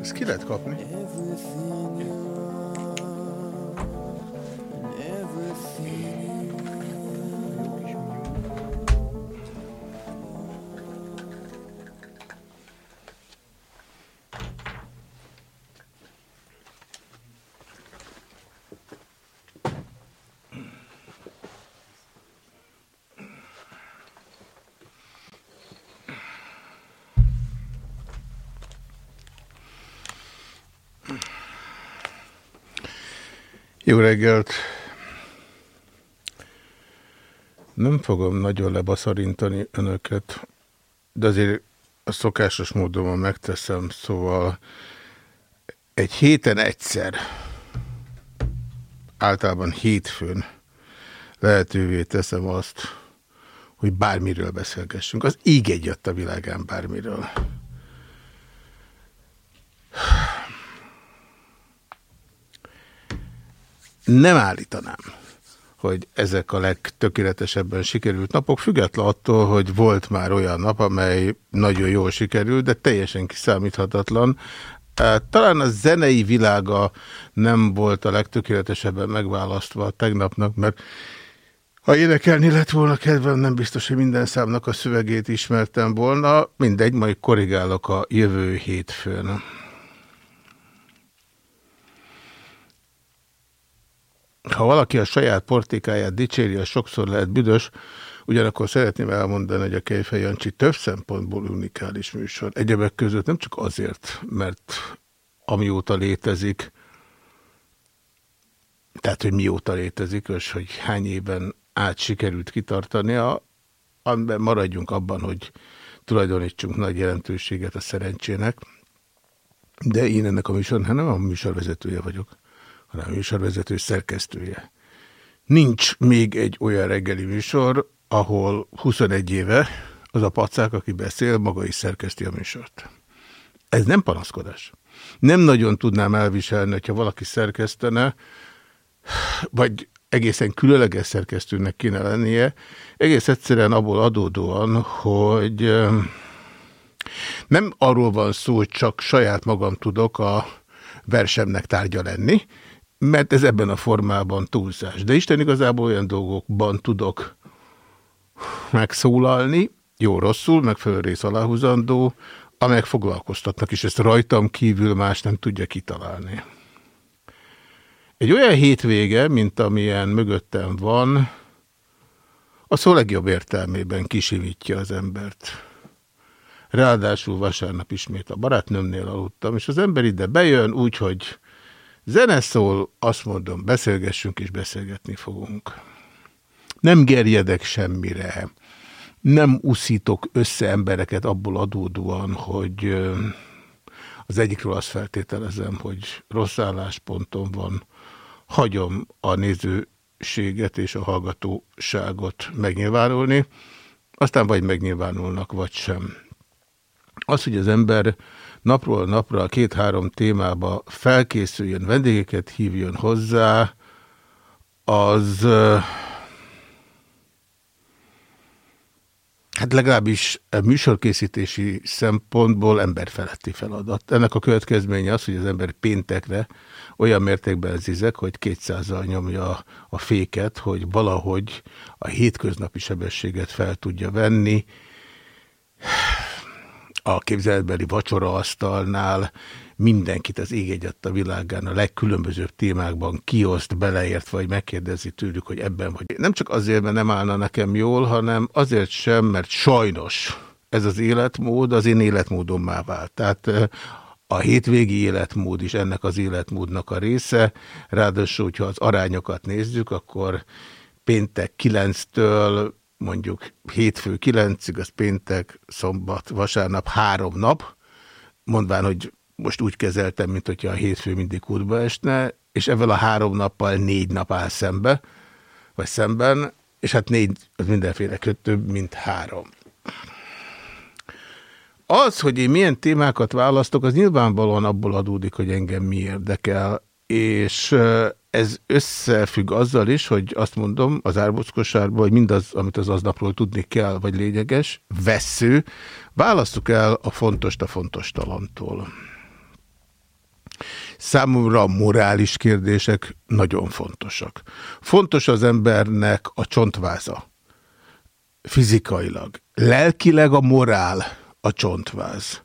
Ezt ki lehet kapni? Jó reggelt! Nem fogom nagyon lebaszarintani önöket, de azért a szokásos módon megteszem, szóval egy héten egyszer, általában hétfőn lehetővé teszem azt, hogy bármiről beszélgessünk. Az íg egyat a világán bármiről. Nem állítanám, hogy ezek a legtökéletesebben sikerült napok, független attól, hogy volt már olyan nap, amely nagyon jól sikerült, de teljesen kiszámíthatatlan. Talán a zenei világa nem volt a legtökéletesebben megválasztva a tegnapnak, mert ha énekelni lett volna kedvem, nem biztos, hogy minden számnak a szövegét ismertem volna. Mindegy, majd korrigálok a jövő hétfőn. Ha valaki a saját portékáját dicséri, az sokszor lehet büdös, ugyanakkor szeretném elmondani, hogy a Kejfej Jancsi több szempontból unikális műsor. Egyebek között nem csak azért, mert amióta létezik, tehát, hogy mióta létezik, és hogy hány éven át sikerült kitartania, amiben maradjunk abban, hogy tulajdonítsunk nagy jelentőséget a szerencsének, de én ennek a műsornak nem a műsorvezetője vagyok hanem műsorvezető szerkesztője. Nincs még egy olyan reggeli műsor, ahol 21 éve az a pacák, aki beszél, maga is szerkeszti a műsort. Ez nem panaszkodás. Nem nagyon tudnám elviselni, hogyha valaki szerkesztene, vagy egészen különleges szerkesztőnek kéne lennie, egész egyszerűen abból adódóan, hogy nem arról van szó, hogy csak saját magam tudok a versemnek tárgya lenni, mert ez ebben a formában túlzás. De Isten igazából olyan dolgokban tudok megszólalni, jó-rosszul, megfelelő rész aláhúzandó, amelyek foglalkoztatnak, és ezt rajtam kívül más nem tudja kitalálni. Egy olyan hétvége, mint amilyen mögöttem van, a szó legjobb értelmében kisimítja az embert. Ráadásul vasárnap ismét a barátnőmnél aludtam, és az ember ide bejön úgy, hogy Zene szól, azt mondom, beszélgessünk és beszélgetni fogunk. Nem gerjedek semmire, nem uszítok össze embereket abból adódóan, hogy az egyikről azt feltételezem, hogy rossz állásponton van, hagyom a nézőséget és a hallgatóságot megnyilvánulni, aztán vagy megnyilvánulnak, vagy sem. Az, hogy az ember napról napra két-három témába felkészüljön, vendégeket hívjon hozzá, az hát legalábbis műsorkészítési szempontból emberfeletti feladat. Ennek a következménye az, hogy az ember péntekre olyan mértékben zizek, hogy 200-al nyomja a féket, hogy valahogy a hétköznapi sebességet fel tudja venni a képzeletbeli vacsoraasztalnál mindenkit az ég a világán a legkülönbözőbb témákban kioszt, beleért, vagy megkérdezi tőlük, hogy ebben vagy. Nem csak azért, mert nem állna nekem jól, hanem azért sem, mert sajnos ez az életmód az én életmódommá vált. Tehát a hétvégi életmód is ennek az életmódnak a része. Ráadásul, hogyha az arányokat nézzük, akkor péntek 9-től mondjuk hétfő kilencig, az péntek, szombat, vasárnap három nap, mondván, hogy most úgy kezeltem, mint hogyha a hétfő mindig útba esne, és ebből a három nappal négy nap áll szembe, vagy szemben, és hát négy, az mindenféle több, mint három. Az, hogy én milyen témákat választok, az nyilvánvalóan abból adódik, hogy engem mi érdekel, és ez összefügg azzal is, hogy azt mondom az árbockosárban, hogy mindaz, amit az aznapról tudni kell, vagy lényeges, vesző, választuk el a fontos a fontos talantól. Számomra a morális kérdések nagyon fontosak. Fontos az embernek a csontváza. Fizikailag. Lelkileg a morál a csontváz.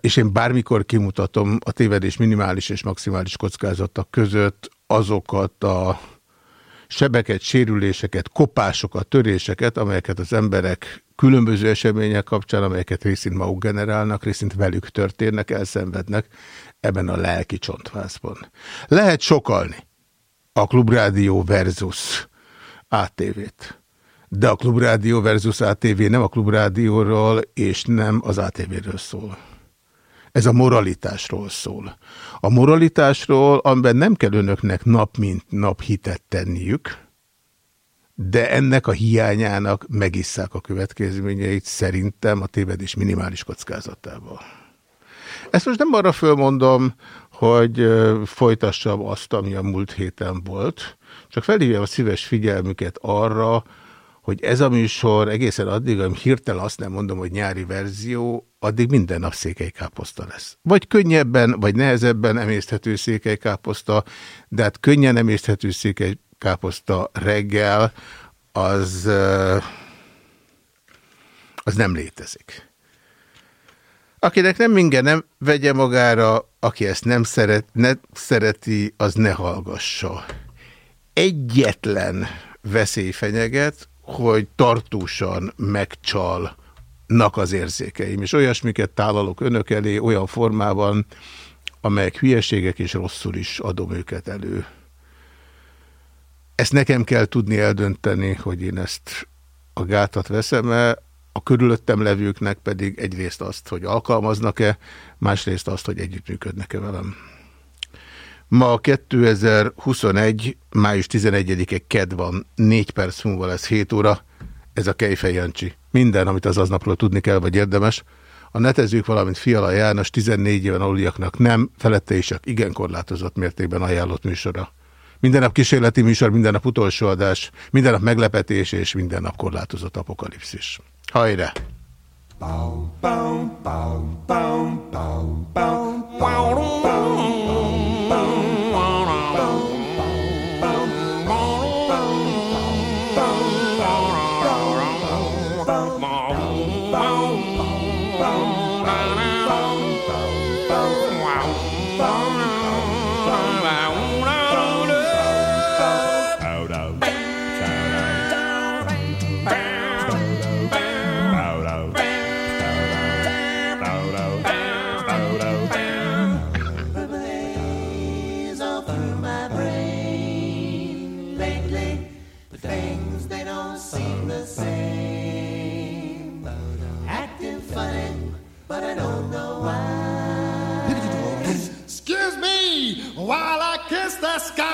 És én bármikor kimutatom a tévedés minimális és maximális kockázatok között azokat a sebeket, sérüléseket, kopásokat, töréseket, amelyeket az emberek különböző események kapcsán, amelyeket részint maguk generálnak, részint velük történnek, elszenvednek ebben a lelki csontvázban. Lehet sokalni a Klubrádió versus ATV-t. De a Klubrádió versus ATV nem a Klubrádióról és nem az ATV-ről szól. Ez a moralitásról szól. A moralitásról, amiben nem kell önöknek nap mint nap hitet tenniük, de ennek a hiányának megisszák a következményeit szerintem a tévedés minimális kockázatával. Ezt most nem arra fölmondom, hogy folytassam azt, ami a múlt héten volt, csak felhívjam a szíves figyelmüket arra, hogy ez a műsor egészen addig, amíg hirtelen azt nem mondom, hogy nyári verzió, addig minden nap székelykáposzta lesz. Vagy könnyebben, vagy nehezebben emészthető székelykáposzta, de hát könnyen emészthető székelykáposzta reggel, az, az nem létezik. Akinek nem minden nem vegye magára, aki ezt nem szeret, ne szereti, az ne hallgassa. Egyetlen veszély fenyeget, hogy tartósan megcsalnak az érzékeim, és olyasmiket tálalok önök elé olyan formában, amelyek hülyeségek, és rosszul is adom őket elő. Ezt nekem kell tudni eldönteni, hogy én ezt a gátat veszem-e, a körülöttem levőknek pedig egyrészt azt, hogy alkalmaznak-e, másrészt azt, hogy együttműködnek-e velem. Ma 2021. május 11-e ked van, 4 perc múlva lesz 7 óra. Ez a Kejfej Jancsi. Minden, amit az aznapról tudni kell, vagy érdemes. A netezők, valamint Fiala János 14 éven aluliaknak nem, felette is csak igen korlátozott mértékben ajánlott műsora. Minden nap kísérleti műsor, minden nap utolsó adás, minden nap meglepetés és minden nap korlátozott apokalipszis. Hajrá! Bow, bow, bow, bow, bow, bow, bow, bum. While I kiss the sky.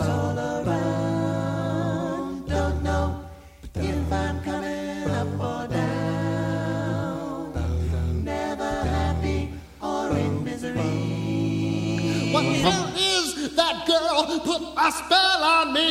All around Don't know if I'm gonna up or down never happy or in misery What is that girl put a spell on me?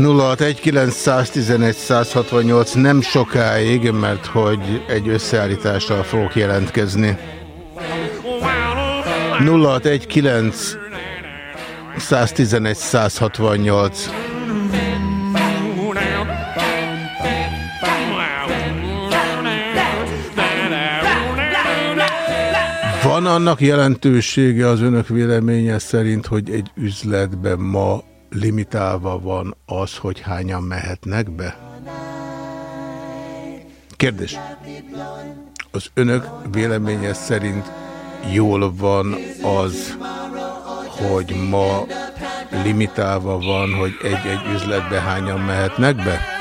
...061-911-168 nem sokáig, mert hogy egy összeállítással fogok jelentkezni. 061-911-168 Van annak jelentősége az önök véleménye szerint, hogy egy üzletben ma limitálva van az, hogy hányan mehetnek be? Kérdés. az önök véleménye szerint jól van az, hogy ma limitálva van, hogy egy-egy üzletbe hányan mehetnek be?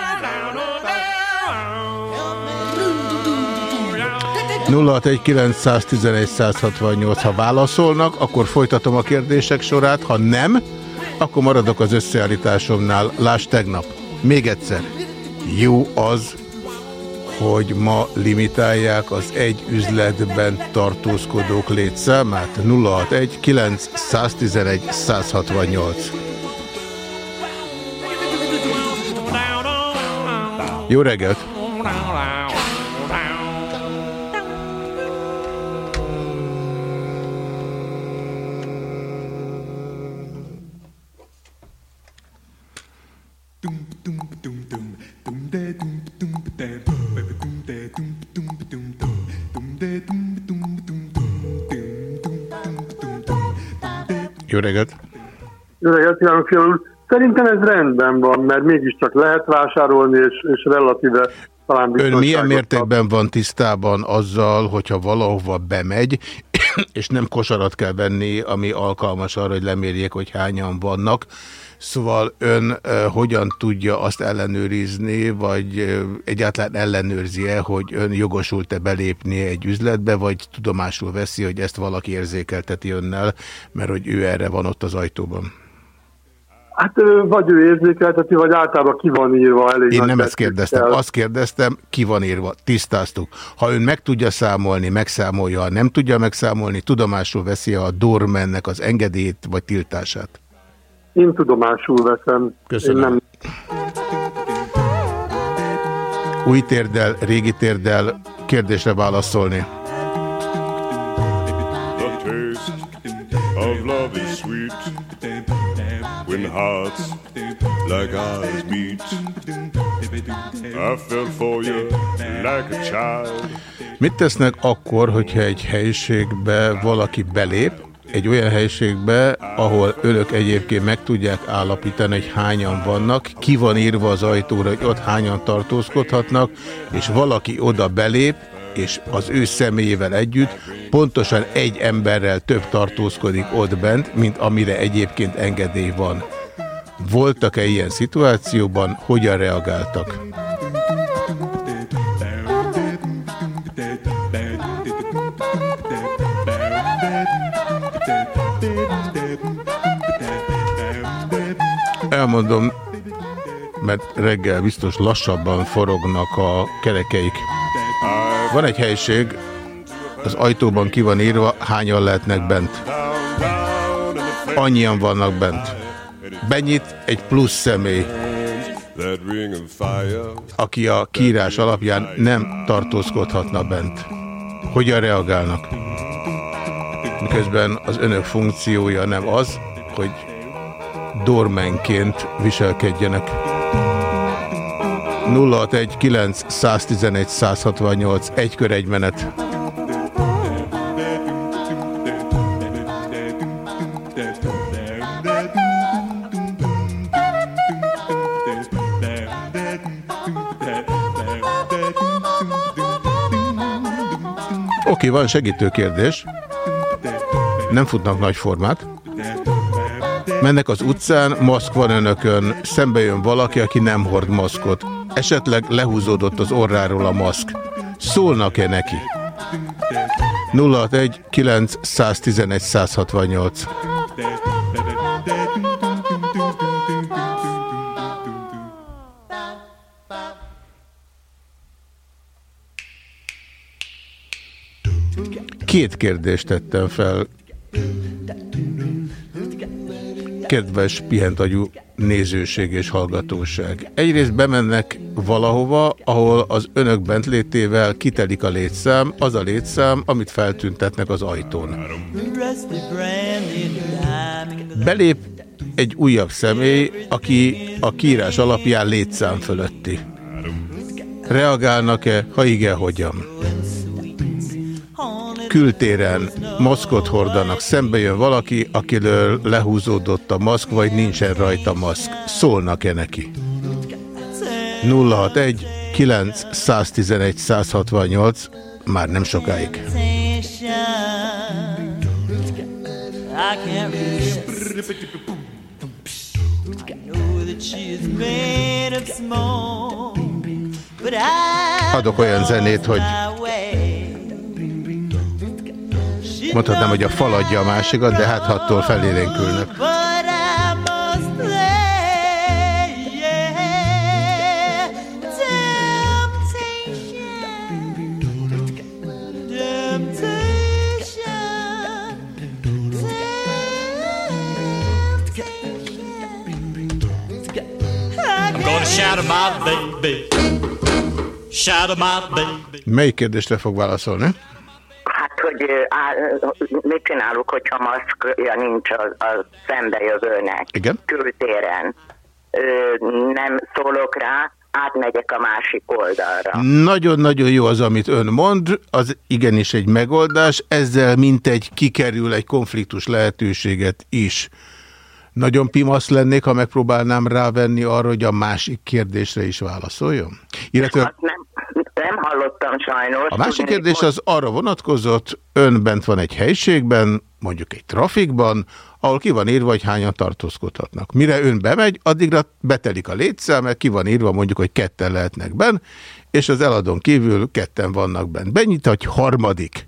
061911168 ha válaszolnak, akkor folytatom a kérdések sorát, ha nem, akkor maradok az összeállításomnál. Láss tegnap. Még egyszer. Jó az, hogy ma limitálják az egy üzletben tartózkodók létszámát 061 911 168. Jó reggelt! Jó reggelt! Jó reggelt, kívánok, fiam Szerintem ez rendben van, mert mégiscsak lehet vásárolni, és, és relatíve talán Ön milyen mértékben van tisztában azzal, hogyha valahova bemegy, és nem kosarat kell venni, ami alkalmas arra, hogy lemérjék, hogy hányan vannak, Szóval ön hogyan tudja azt ellenőrizni, vagy egyáltalán ellenőrzi-e, hogy ön jogosult-e belépni egy üzletbe, vagy tudomásul veszi, hogy ezt valaki érzékelteti önnel, mert hogy ő erre van ott az ajtóban? Hát vagy ő érzékelteti, vagy általában ki van írva. Elég Én nem ezt kérdeztem, kell. azt kérdeztem, ki van írva, tisztáztuk. Ha ön meg tudja számolni, megszámolja, ha nem tudja megszámolni, tudomásul veszi a doormannek az engedélyt vagy tiltását? Én tudomásul veszem. Köszönöm. Én nem... Új térdel, régi térdel kérdésre válaszolni. of love is sweet when hearts like ours meet. I fell for you like a child. Mit tesznek akkor, hogyha egy helyiségbe valaki belép, egy olyan helységbe, ahol önök egyébként meg tudják állapítani, hogy hányan vannak, ki van írva az ajtóra, hogy ott hányan tartózkodhatnak, és valaki oda belép, és az ő személyével együtt pontosan egy emberrel több tartózkodik ott bent, mint amire egyébként engedély van. Voltak-e ilyen szituációban, hogyan reagáltak? Elmondom, mert reggel biztos lassabban forognak a kerekeik. Van egy helység, az ajtóban ki van írva, hányan lehetnek bent. Annyian vannak bent. Benyit egy plusz személy, aki a kiírás alapján nem tartózkodhatna bent. Hogyan reagálnak? Miközben az önök funkciója nem az, hogy dormenként viselkedjenek. 061 111 168 egy kör egy menet. Oké, van segítő kérdés. Nem futnak nagy formát. Mennek az utcán, maszk van önökön, szembe jön valaki, aki nem hord maszkot. Esetleg lehúzódott az orráról a maszk. Szólnak-e neki? 061 911 168 Két kérdést tettem fel kedves pihentagyú nézőség és hallgatóság. Egyrészt bemennek valahova, ahol az önök bentlétével kitelik a létszám, az a létszám, amit feltüntetnek az ajtón. Belép egy újabb személy, aki a kírás alapján létszám fölötti. Reagálnak-e, ha igen, hogyan? Kültéren maszkot hordanak, szembe jön valaki, akiről lehúzódott a maszk, vagy nincsen rajta maszk. Szólnak-e neki? 061 911 168 már nem sokáig. Adok olyan zenét, hogy mondhatnám, hogy a fal adja a másikat, de hát hattól felélénkülnek. Melyik kérdésre fog válaszolni? Hogy á, mit csinálunk, hogyha maszkja nincs a, a szembejövőnek Igen? kültéren. Ö, nem szólok rá, átmegyek a másik oldalra. Nagyon-nagyon jó az, amit ön mond, az igenis egy megoldás, ezzel mintegy kikerül egy konfliktus lehetőséget is. Nagyon pimasz lennék, ha megpróbálnám rávenni arra, hogy a másik kérdésre is válaszoljon? Illetve... Hát nem, nem hallottam sajnos. A másik kérdés az arra vonatkozott, ön bent van egy helységben, mondjuk egy trafikban, ahol ki van írva, hogy hányan tartózkodhatnak. Mire ön bemegy, addigra betelik a létszám, mert ki van írva mondjuk, hogy ketten lehetnek benn, és az eladón kívül ketten vannak benn. Benyit egy harmadik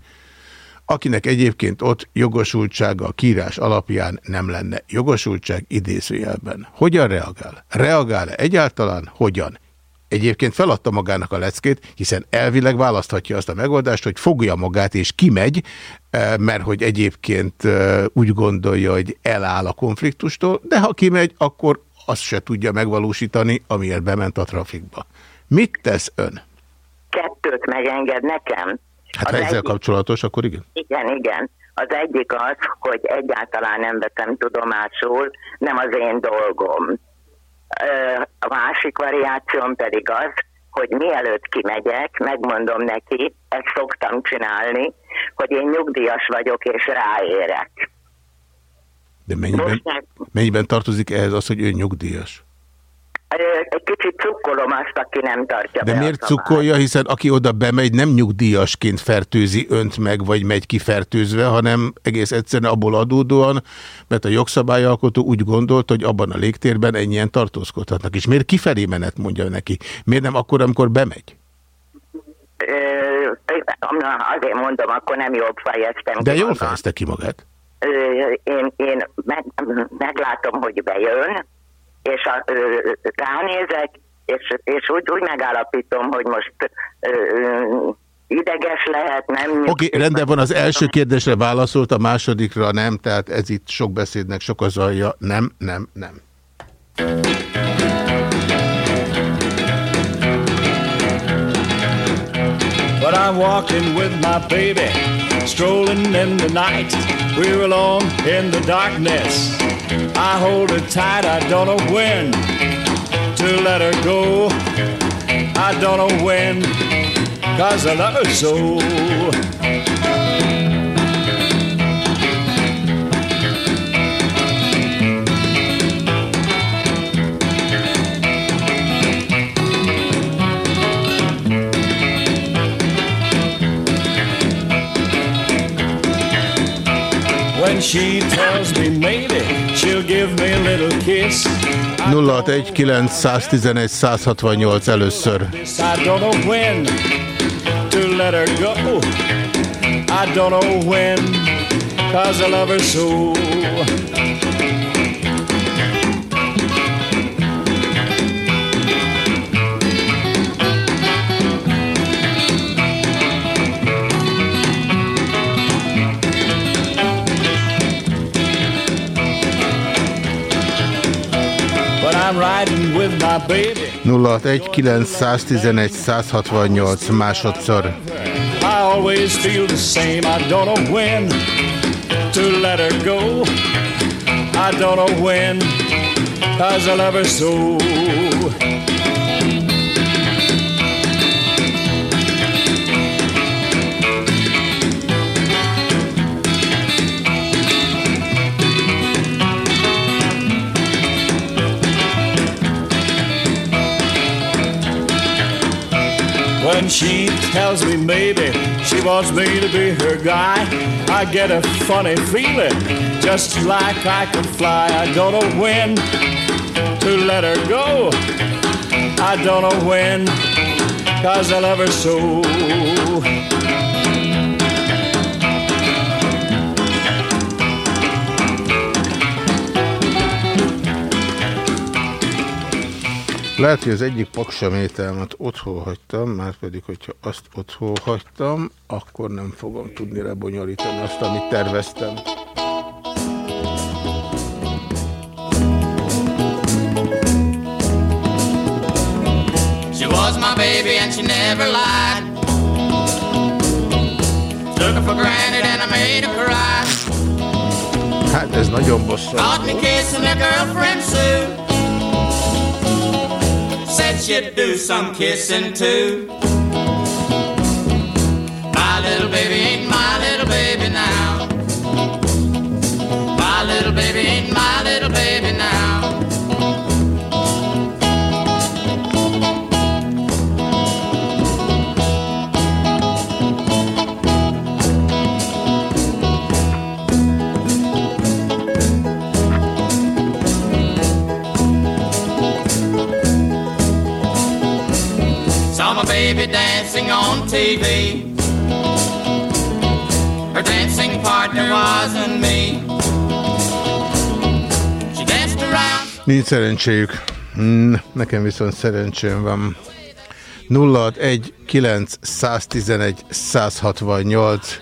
akinek egyébként ott jogosultsága a kírás alapján nem lenne jogosultság idézőjelben. Hogyan reagál? Reagál-e egyáltalán? Hogyan? Egyébként feladta magának a leckét, hiszen elvileg választhatja azt a megoldást, hogy fogja magát és kimegy, eh, mert hogy egyébként eh, úgy gondolja, hogy eláll a konfliktustól, de ha kimegy, akkor azt se tudja megvalósítani, amiért bement a trafikba. Mit tesz ön? Kettőt megenged nekem. Hát ha ezzel egyik, kapcsolatos, akkor igen? Igen, igen. Az egyik az, hogy egyáltalán nem vettem tudomásul, nem az én dolgom. A másik variáción pedig az, hogy mielőtt kimegyek, megmondom neki, ezt szoktam csinálni, hogy én nyugdíjas vagyok és ráérek. De mennyiben, mennyiben tartozik ehhez az, hogy ő nyugdíjas? Egy kicsit cukkolom azt, aki nem tartja De miért cukkolja, hiszen aki oda bemegy, nem nyugdíjasként fertőzi önt meg, vagy megy kifertőzve, hanem egész egyszerűen abból adódóan, mert a jogszabályalkotó úgy gondolt, hogy abban a légtérben ennyien tartózkodhatnak. És miért kifelé menet mondja neki? Miért nem akkor, amikor bemegy? Na, azért mondom, akkor nem jobb fejeztem De jól fejezte ki magát. Én, én meg, meglátom, hogy bejön, és a, ö, ránézek, és, és úgy, úgy megállapítom, hogy most ö, ö, ideges lehet, nem... Oké, okay, rendben van, az első kérdésre válaszolt, a másodikra nem, tehát ez itt sok beszédnek sok az alja. Nem, nem, nem. But I'm walking with my baby, strolling in the night. We're alone in the darkness. I hold her tight, I don't know when to let her go. I don't know when, cause I love her so. She tells me maybe she'll give me a little kiss. 061 111 168 először. I don't know when to let her go. I don't know when, cause I love her so. 061 111 168 másodszor. I always feel the same. I don't know when to let her go. I don't know when, cause I love her so. When she tells me maybe she wants me to be her guy, I get a funny feeling, just like I can fly. I don't know when to let her go. I don't know when, cause I love her so. Lehet, hogy az egyik paksamételmet otthon hagytam, már pedig, hogyha azt otthon hagytam, akkor nem fogom tudni lebonyolítani azt, amit terveztem. She was my baby and she never lied. Took her for granted and I made her cry. Hát ez nagyon bosszú. Caught me kissing a girlfriend Sue. Said she'd do some kissing too. My little baby ain't my little baby now. My little baby ain't my dancing on TV. Her dancing partner wasn't me. She danced around. Nincs szerencséjük. Nekem viszont szerencsém van. 061 9 111 168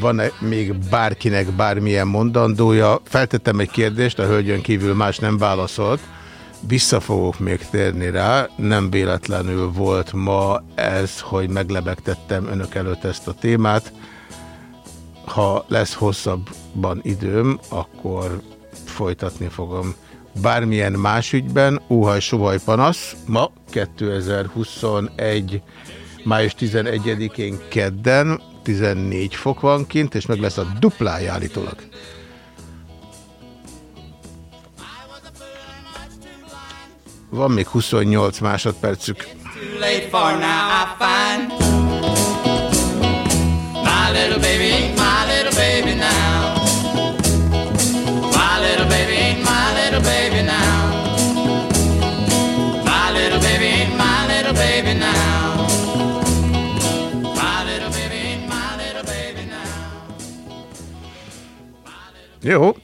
van-e még bárkinek bármilyen mondandója? Feltettem egy kérdést, a hölgyön kívül más nem válaszolt. Vissza fogok még térni rá, nem véletlenül volt ma ez, hogy meglebegtettem önök előtt ezt a témát. Ha lesz hosszabban időm, akkor folytatni fogom. Bármilyen más ügyben, óhaj sohaj panasz, ma 2021. május 11-én kedden 14 fok van kint, és meg lesz a duplája állítólag. Van még 28 másodpercük. Jó.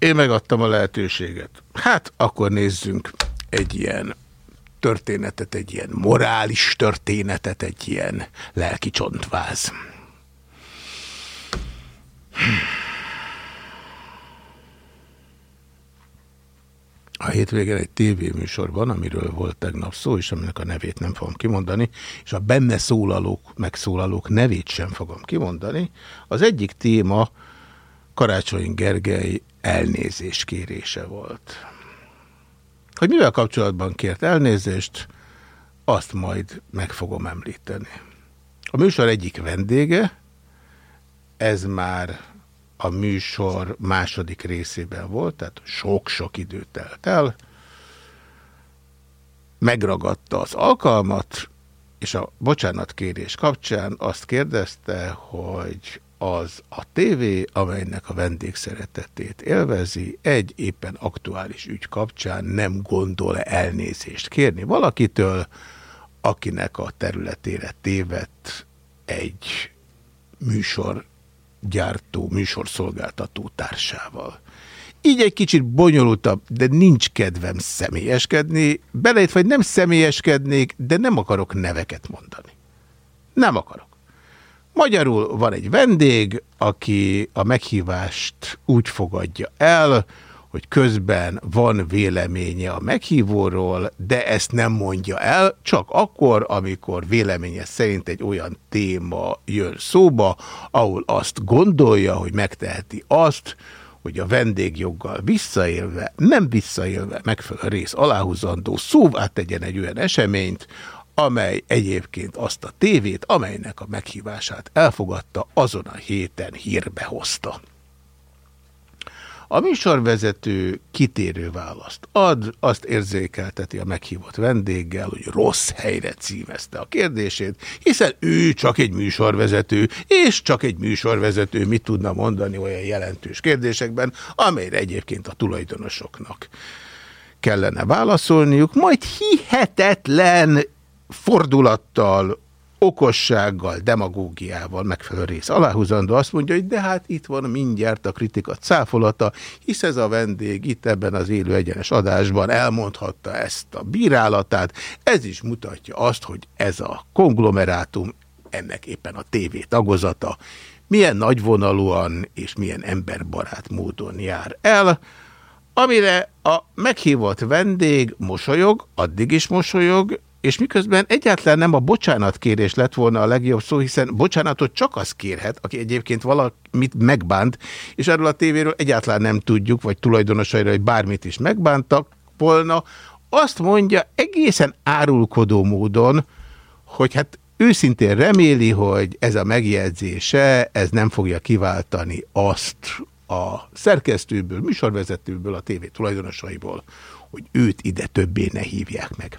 Én megadtam a lehetőséget. Hát, akkor nézzünk egy ilyen történetet, egy ilyen morális történetet, egy ilyen lelki csontváz. A hétvégén egy tévéműsor van, amiről volt tegnap szó, és aminek a nevét nem fogom kimondani, és a benne szólalók, megszólalók nevét sem fogom kimondani. Az egyik téma Karácsony Gergely elnézés kérése volt. Hogy mivel kapcsolatban kért elnézést, azt majd meg fogom említeni. A műsor egyik vendége, ez már a műsor második részében volt, tehát sok-sok időt telt el, megragadta az alkalmat, és a bocsánatkérés kapcsán azt kérdezte, hogy az a tévé, amelynek a vendégszeretetét élvezi, egy éppen aktuális ügy kapcsán nem gondol-e elnézést kérni valakitől, akinek a területére tévedt egy műsorgyártó, műsorszolgáltató társával. Így egy kicsit bonyolultabb, de nincs kedvem személyeskedni, belejött, vagy nem személyeskednék, de nem akarok neveket mondani. Nem akarok. Magyarul van egy vendég, aki a meghívást úgy fogadja el, hogy közben van véleménye a meghívóról, de ezt nem mondja el, csak akkor, amikor véleménye szerint egy olyan téma jön szóba, ahol azt gondolja, hogy megteheti azt, hogy a vendégjoggal visszaélve, nem visszaélve megfelelő rész aláhúzandó szóvá tegyen egy olyan eseményt, amely egyébként azt a tévét, amelynek a meghívását elfogadta, azon a héten hírbe hozta. A műsorvezető kitérő választ ad, azt érzékelteti a meghívott vendéggel, hogy rossz helyre címezte a kérdését, hiszen ő csak egy műsorvezető, és csak egy műsorvezető mit tudna mondani olyan jelentős kérdésekben, amelyre egyébként a tulajdonosoknak kellene válaszolniuk, majd hihetetlen fordulattal, okossággal, demagógiával megfelelő rész aláhúzandó. Azt mondja, hogy de hát itt van mindjárt a kritika cáfolata, hisz ez a vendég itt ebben az élő egyenes adásban elmondhatta ezt a bírálatát, ez is mutatja azt, hogy ez a konglomerátum, ennek éppen a TV tagozata, milyen nagyvonalúan és milyen emberbarát módon jár el, amire a meghívott vendég mosolyog, addig is mosolyog, és miközben egyáltalán nem a bocsánatkérés lett volna a legjobb szó, hiszen bocsánatot csak az kérhet, aki egyébként valamit megbánt, és erről a tévéről egyáltalán nem tudjuk, vagy tulajdonosaira, hogy bármit is megbántak volna, azt mondja egészen árulkodó módon, hogy hát őszintén reméli, hogy ez a megjegyzése, ez nem fogja kiváltani azt a szerkesztőből, műsorvezetőből, a tévé tulajdonosaiból, hogy őt ide többé ne hívják meg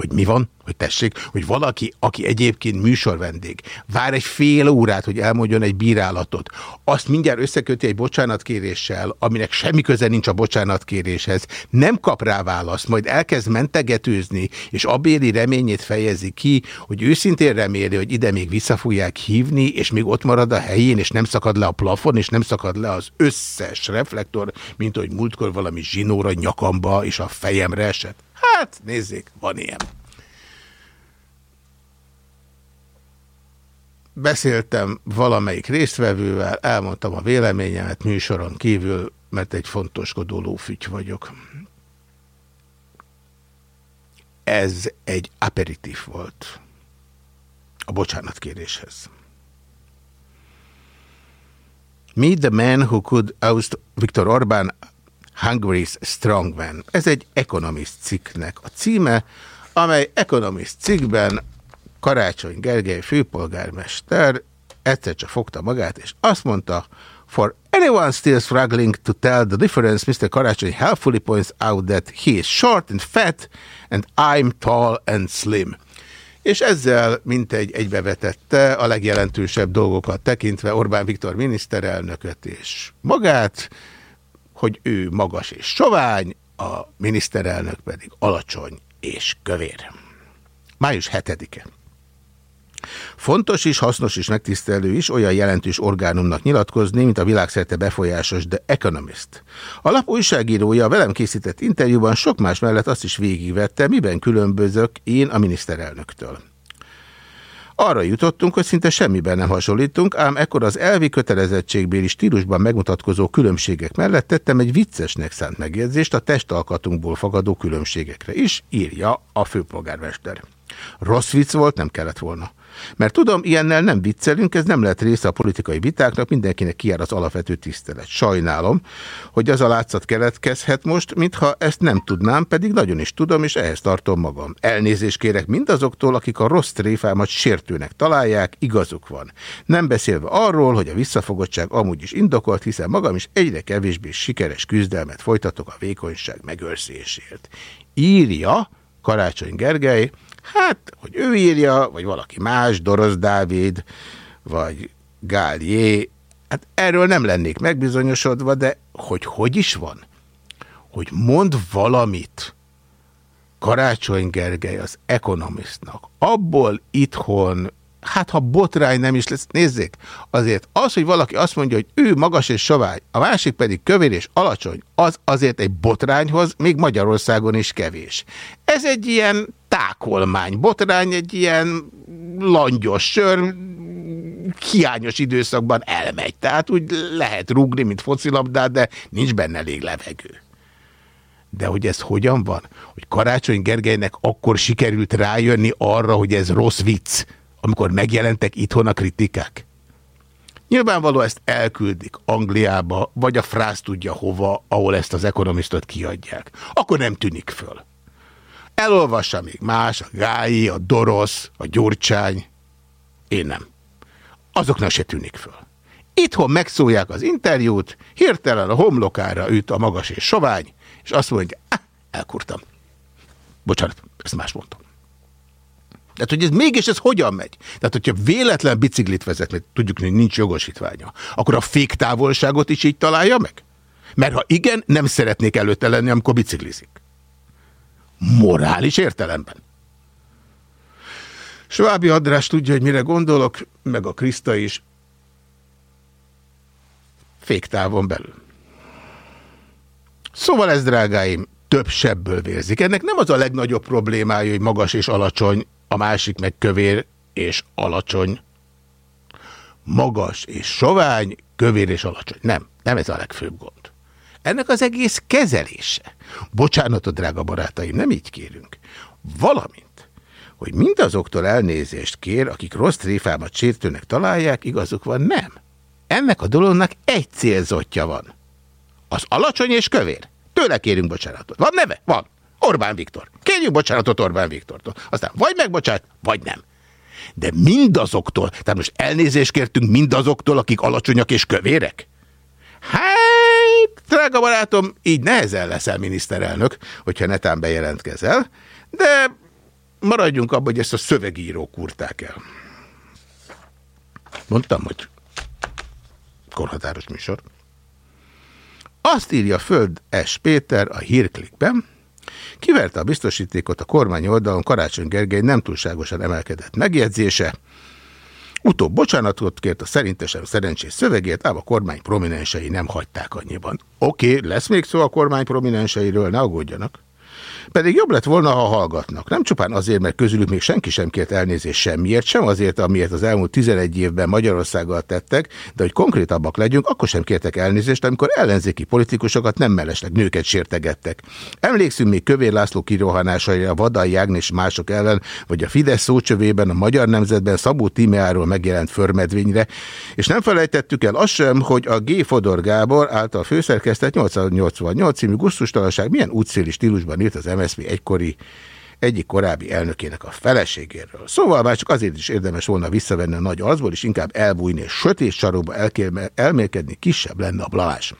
hogy mi van, hogy tessék, hogy valaki, aki egyébként műsorvendég, vár egy fél órát, hogy elmondjon egy bírálatot, azt mindjárt összeköti egy bocsánatkéréssel, aminek semmi köze nincs a bocsánatkéréshez, nem kap rá választ, majd elkezd mentegetőzni, és abéli reményét fejezi ki, hogy őszintén reméli, hogy ide még vissza fogják hívni, és még ott marad a helyén, és nem szakad le a plafon, és nem szakad le az összes reflektor, mint hogy múltkor valami zsinóra nyakamba, és a fejemre esett. Hát, nézzék, van ilyen. Beszéltem valamelyik résztvevővel, elmondtam a véleményemet műsoron kívül, mert egy fontoskodó lófügy vagyok. Ez egy aperitív volt a bocsánatkéréshez. Meet the man who could oust Viktor Orbán Hungary's Strongman. Ez egy Economist cikknek a címe, amely Economist cikkben Karácsony Gergely főpolgármester egyszer csak fogta magát, és azt mondta, For anyone still struggling to tell the difference, Mr. Karácsony helpfully points out that he is short and fat, and I'm tall and slim. És ezzel mintegy egybevetette a legjelentősebb dolgokat tekintve Orbán Viktor miniszterelnököt és magát, hogy ő magas és sovány, a miniszterelnök pedig alacsony és kövér. Május 7-e. Fontos is, hasznos is, megtisztelő is olyan jelentős orgánumnak nyilatkozni, mint a világszerte befolyásos The Economist. A lap újságírója velem készített interjúban sok más mellett azt is végigvette, miben különbözök én a miniszterelnöktől. Arra jutottunk, hogy szinte semmiben nem hasonlítunk, ám ekkor az elvi kötelezettségbéli stílusban megmutatkozó különbségek mellett tettem egy viccesnek szánt megjegyzést a testalkatunkból fogadó különbségekre is, írja a főpolgármester. Rossz vicc volt, nem kellett volna. Mert tudom, ilyennel nem viccelünk, ez nem lehet része a politikai vitáknak, mindenkinek kijár az alapvető tisztelet. Sajnálom, hogy az a látszat keletkezhet most, mintha ezt nem tudnám, pedig nagyon is tudom, és ehhez tartom magam. Elnézést kérek mindazoktól, akik a rossz tréfámat sértőnek találják, igazuk van. Nem beszélve arról, hogy a visszafogottság amúgy is indokolt, hiszen magam is egyre kevésbé sikeres küzdelmet folytatok a vékonyság megőrzésért. Írja Karácsony Gergely, Hát, hogy ő írja, vagy valaki más, Dorosz Dávid, vagy Gálié, hát erről nem lennék megbizonyosodva, de hogy hogy is van? Hogy mond valamit Karácsony Gergely az Economistnak, abból itthon hát ha botrány nem is lesz, nézzék, azért az, hogy valaki azt mondja, hogy ő magas és sovány, a másik pedig kövér és alacsony, az azért egy botrányhoz még Magyarországon is kevés. Ez egy ilyen tákolmány botrány, egy ilyen langyos sör, hiányos időszakban elmegy. Tehát úgy lehet rúgni, mint focilabdát, de nincs benne elég levegő. De hogy ez hogyan van? Hogy Karácsony Gergelynek akkor sikerült rájönni arra, hogy ez rossz vicc, amikor megjelentek itthon a kritikák? Nyilvánvaló ezt elküldik Angliába, vagy a frász tudja hova, ahol ezt az ekonomistot kiadják. Akkor nem tűnik föl. Elolvassa még más, a Gái, a Dorosz, a Gyurcsány. Én nem. Azoknak se tűnik föl. Itthon megszólják az interjút, hirtelen a homlokára üt a magas és sovány, és azt mondja, ah, elkurtam. Bocsánat, ezt más mondtam. Tehát, hogy ez mégis ez hogyan megy? Tehát, hogyha véletlen biciklit vezet, mert tudjuk, hogy nincs jogosítványa, akkor a féktávolságot is így találja meg? Mert ha igen, nem szeretnék előtte lenni, amikor biciklizik. Morális értelemben. Svábi András tudja, hogy mire gondolok, meg a Kriszta is. Féktávon belül. Szóval ez, drágáim, több sebből vérzik. Ennek nem az a legnagyobb problémája, hogy magas és alacsony, a másik meg kövér és alacsony. Magas és sovány, kövér és alacsony. Nem, nem ez a legfőbb gond. Ennek az egész kezelése. Bocsánatot, drága barátaim, nem így kérünk. Valamint, hogy mindazoktól elnézést kér, akik rossz tréfámat sértőnek találják, igazuk van, nem. Ennek a dolognak egy célzottja van. Az alacsony és kövér. Tőle kérünk bocsánatot. Van neve? Van. Orbán Viktor. Kérjünk bocsánatot Orbán Viktortól. Aztán vagy megbocsát, vagy nem. De mindazoktól, tehát most elnézést kértünk mindazoktól, akik alacsonyak és kövérek? Hát, drága barátom, így nehezen leszel miniszterelnök, hogyha netán bejelentkezel, de maradjunk abban, hogy ezt a szövegírók kurták el. Mondtam, hogy korhatáros műsor. Azt írja Föld S. Péter a hírklikben, kiverte a biztosítékot a kormány oldalon Karácsony Gergely nem túlságosan emelkedett megjegyzése, Utóbb bocsánatot kért a szerintesen szerencsés szövegért, ám a kormány prominensei nem hagyták annyiban. Oké, lesz még szó a kormány prominenseiről, ne aggódjanak. Pedig jobb lett volna, ha hallgatnak. Nem csupán azért, mert közülük még senki sem kért elnézést semmiért, sem azért, amiért az elmúlt 11 évben Magyarországgal tettek, de hogy konkrétabbak legyünk, akkor sem kértek elnézést, amikor ellenzéki politikusokat nem mellesleg nőket sértegettek. Emlékszünk még Kövér László kirohanásaira a Vadai Ágnes mások ellen, vagy a Fidesz szócsövében a Magyar Nemzetben Szabó Tímeáról megjelent förmedvényre, és nem felejtettük el azt sem, hogy a G. Fodor Gábor által főszerkesztett 888 című gusztustalanság milyen útszéli stílusban írt az MSZP egykori egyik korábbi elnökének a feleségéről. Szóval már csak azért is érdemes volna visszavenni a nagy arcból, és inkább elbújni és sötét sarokba elmélkedni, kisebb lenne a blalás.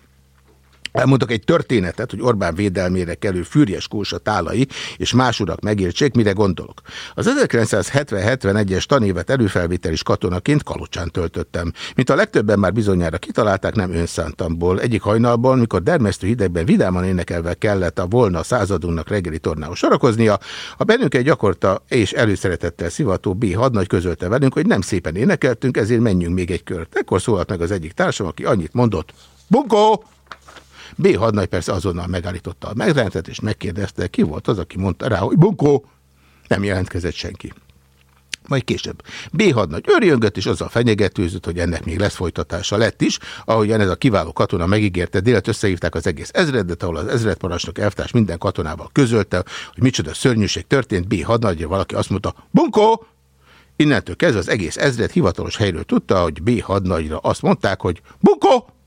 Elmondok egy történetet, hogy Orbán védelmére kelő fűrjes kósa tálai és más urak megértsék, mire gondolok. Az 1970-71-es tanévet előfelvételis katonaként Kalocsán töltöttem. Mint a legtöbben már bizonyára kitalálták, nem önszántamból. Egyik hajnalban, mikor dermesztő hidegben vidáman énekelve kellett a volna századunknak reggeli tornához sorakoznia, a bennünket gyakorta és előszeretettel szivató B. hadnagy közölte velünk, hogy nem szépen énekeltünk, ezért menjünk még egy kört. Ekkor szólalt meg az egyik társam, aki annyit mondott, Bunkó! B. hadnagy persze azonnal megállította a megrendet, és megkérdezte, ki volt az, aki mondta rá, hogy bunkó, nem jelentkezett senki. Majd később. B. hadnagy örjöngött, és azzal fenyegetőzött, hogy ennek még lesz folytatása lett is. Ahogyan ez a kiváló katona megígérte, délet összehívták az egész ezredet, ahol az ezredparancsnok elvtárs minden katonával közölte, hogy micsoda szörnyűség történt. B. hadnagy, valaki azt mondta, bunkó! Innentől kezdve az egész ezred hivatalos helyről tudta, hogy B. hadnagyra azt mondták, hogy bunkó!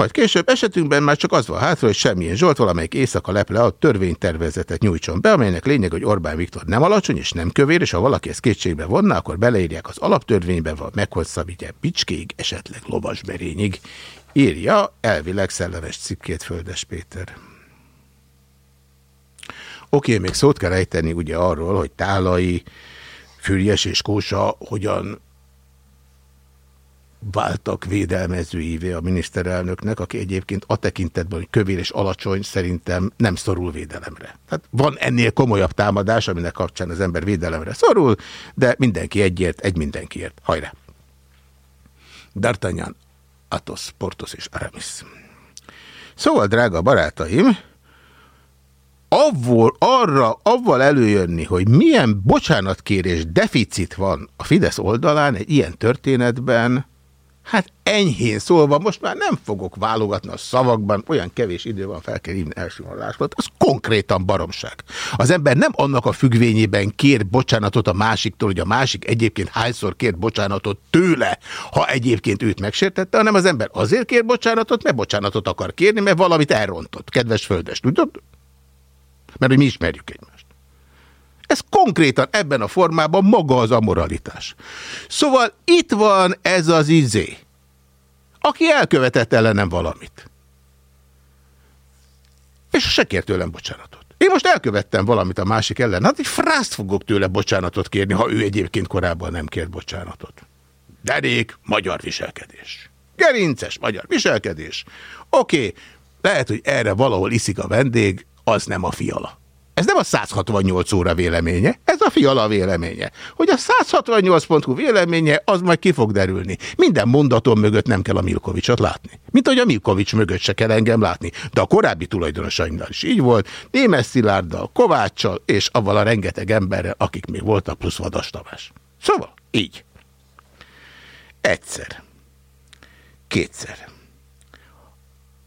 Majd később esetünkben már csak az van hátra, hogy semmilyen Zsolt valamelyik éjszaka leple a törvénytervezetet nyújtson be, amelynek lényeg, hogy Orbán Viktor nem alacsony és nem kövér, és ha valaki ezt kétségbe vonna, akkor beleírják az alaptörvénybe, vagy meghosszabbítják Picskéig, esetleg Lovasberényig. Írja elvileg szellemes cikkét Földes Péter. Oké, még szót kell ejteni ugye arról, hogy Tálai, Fürjes és Kósa hogyan váltak védelmezőivé a miniszterelnöknek, aki egyébként a tekintetben, hogy kövér és alacsony szerintem nem szorul védelemre. Tehát van ennél komolyabb támadás, aminek kapcsán az ember védelemre szorul, de mindenki egyért, egy mindenkiért. Hajrá! D'Artagnan, Athos, Portos és Aramis. Szóval, drága barátaim, avval, arra, avval előjönni, hogy milyen bocsánatkérés deficit van a Fidesz oldalán egy ilyen történetben, Hát enyhén szólva, most már nem fogok válogatni a szavakban, olyan kevés idő van, fel kell hívni első az konkrétan baromság. Az ember nem annak a függvényében kér bocsánatot a másiktól, hogy a másik egyébként hányszor kér bocsánatot tőle, ha egyébként őt megsértette, hanem az ember azért kér bocsánatot, mert bocsánatot akar kérni, mert valamit elrontott. Kedves földes, tudod? Mert hogy mi ismerjük egymást. Ez konkrétan ebben a formában maga az amoralitás. Szóval itt van ez az izé. aki elkövetett ellenem valamit. És se kért tőlem bocsánatot. Én most elkövettem valamit a másik ellen, hát egy frászt fogok tőle bocsánatot kérni, ha ő egyébként korábban nem kért bocsánatot. Derék, magyar viselkedés. Gerinces, magyar viselkedés. Oké, lehet, hogy erre valahol iszik a vendég, az nem a fiala. Ez nem a 168 óra véleménye, ez a fiala véleménye. Hogy a 168.hu véleménye, az majd ki fog derülni. Minden mondatom mögött nem kell a Milkovicsot látni. Mint hogy a Milkovics mögött se kell engem látni. De a korábbi tulajdonosaimnál is így volt. Némes Szilárddal, Kováccsal és avval a rengeteg emberrel, akik még voltak plusz vadastamás. Szóval, így. Egyszer. Kétszer.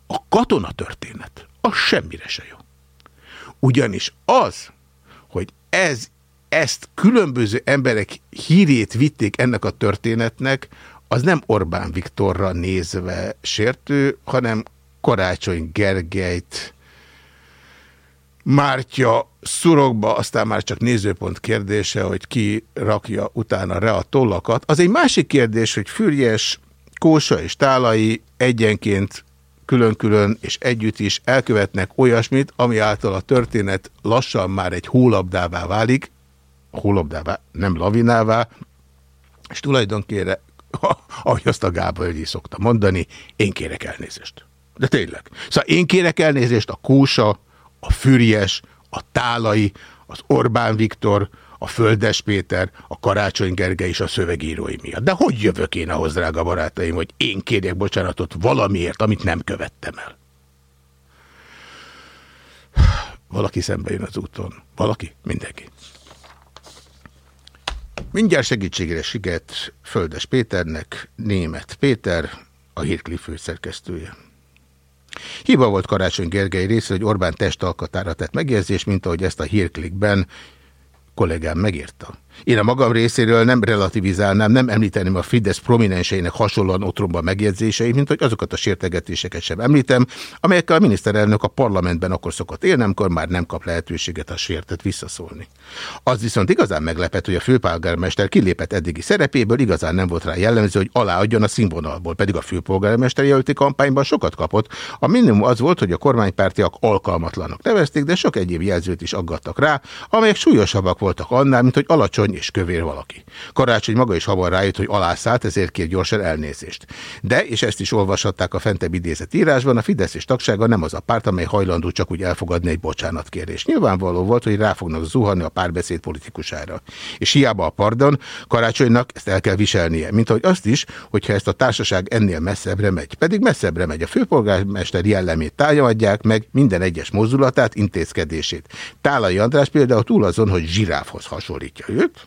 A katonatörténet, az semmire se jó. Ugyanis az, hogy ez, ezt különböző emberek hírét vitték ennek a történetnek, az nem Orbán Viktorra nézve sértő, hanem Karácsony Gergelyt, Mártya szurokba, aztán már csak nézőpont kérdése, hogy ki rakja utána re a tollakat. Az egy másik kérdés, hogy Fürjes, Kósa és Tálai egyenként külön-külön és együtt is elkövetnek olyasmit, ami által a történet lassan már egy hólabdává válik, hólabdává, nem lavinává, és tulajdonképpen, ahogy azt a Gábor Ögyi szokta mondani, én kérek elnézést. De tényleg. Szóval én kérek elnézést a Kósa, a Fürjes, a Tálai, az Orbán Viktor, a Földes Péter, a Karácsony Gergely és a szövegírói miatt. De hogy jövök én ahhoz, drága barátaim, hogy én kérjek bocsánatot valamiért, amit nem követtem el? Valaki szembe jön az úton. Valaki? Mindenki. Mindjárt segítségére siget Földes Péternek, német Péter, a Hírkli főszerkesztője. Hiba volt Karácsony Gergely része, hogy Orbán testalkatára tett megjegyzés, mint ahogy ezt a hírklikben kollégám megírta. Én a magam részéről nem relativizálnám, nem említeném a Fidesz prominenseinek hasonlóan otromba megjegyzéseit, mint hogy azokat a sértegetéseket sem említem, amelyekkel a miniszterelnök a parlamentben akkor szokott élni, amikor már nem kap lehetőséget a sértet visszaszólni. Az viszont igazán meglepett, hogy a főpolgármester kilépett eddigi szerepéből, igazán nem volt rá jellemző, hogy aláadjon a színvonalból, pedig a főpolgármester jelölti kampányban sokat kapott. A minimum az volt, hogy a kormánypártiak alkalmatlanak nevezték, de sok egyéb jelzőt is aggattak rá, amelyek súlyosabbak voltak annál, mint hogy alacsony alacsony és kövér valaki. Karácsony maga is hamar rájött, hogy alászállt, ezért kér gyorsan elnézést. De, és ezt is olvashatták a fentebb idézet írásban, a Fidesz és tagsága nem az a párt, amely hajlandó csak úgy elfogadni egy bocsánatkérést. Nyilvánvaló volt, hogy rá fognak zuhanni a párbeszéd politikusára. És hiába a pardon, Karácsonynak ezt el kell viselnie, mint ahogy azt is, hogyha ezt a társaság ennél messzebbre megy. Pedig messzebbre megy. A főpolgármester jellemét támadják meg minden egyes mozdulatát, intézkedését. Tálai András például túl azon, hogy zsiráfhoz hasonlítja őt,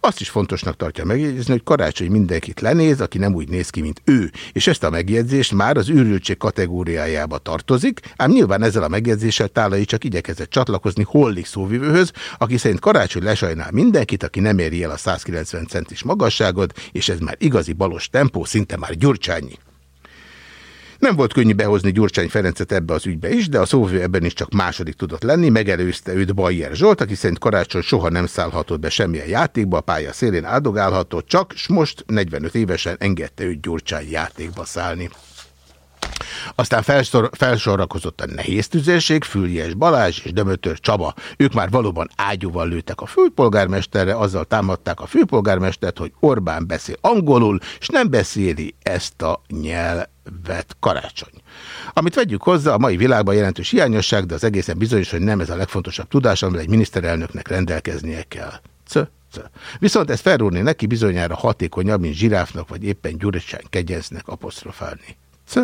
azt is fontosnak tartja megjegyezni, hogy karácsony mindenkit lenéz, aki nem úgy néz ki, mint ő, és ezt a megjegyzést már az űrültség kategóriájába tartozik, ám nyilván ezzel a megjegyzéssel Tálai csak igyekezett csatlakozni Hollik szóvivőhöz, aki szerint karácsony lesajnál mindenkit, aki nem éri el a 190 centis magasságot, és ez már igazi balos tempó, szinte már gyurcsányi. Nem volt könnyű behozni Gyurcsány Ferencet ebbe az ügybe is, de a szóvő ebben is csak második tudott lenni, megelőzte őt Bajer Zsolt, aki szerint karácsony soha nem szállhatott be semmilyen játékba, a pálya szélén áldogálhatott, csak s most 45 évesen engedte őt Gyurcsány játékba szállni. Aztán felsor, felsorakozott a nehéz tüzérség, Füljes Balázs és Dömötör Csaba. Ők már valóban ágyúval lőttek a főpolgármesterre, azzal támadták a főpolgármestert, hogy Orbán beszél angolul, és nem beszéli ezt a nyelvet karácsony. Amit vegyük hozzá, a mai világban jelentős hiányosság, de az egészen bizonyos, hogy nem ez a legfontosabb tudás, amivel egy miniszterelnöknek rendelkeznie kell. C Viszont ez felrúrni neki bizonyára hatékonyabb, mint zsiráfnak, vagy éppen gyurcsány kegyeznek apostrofálni. C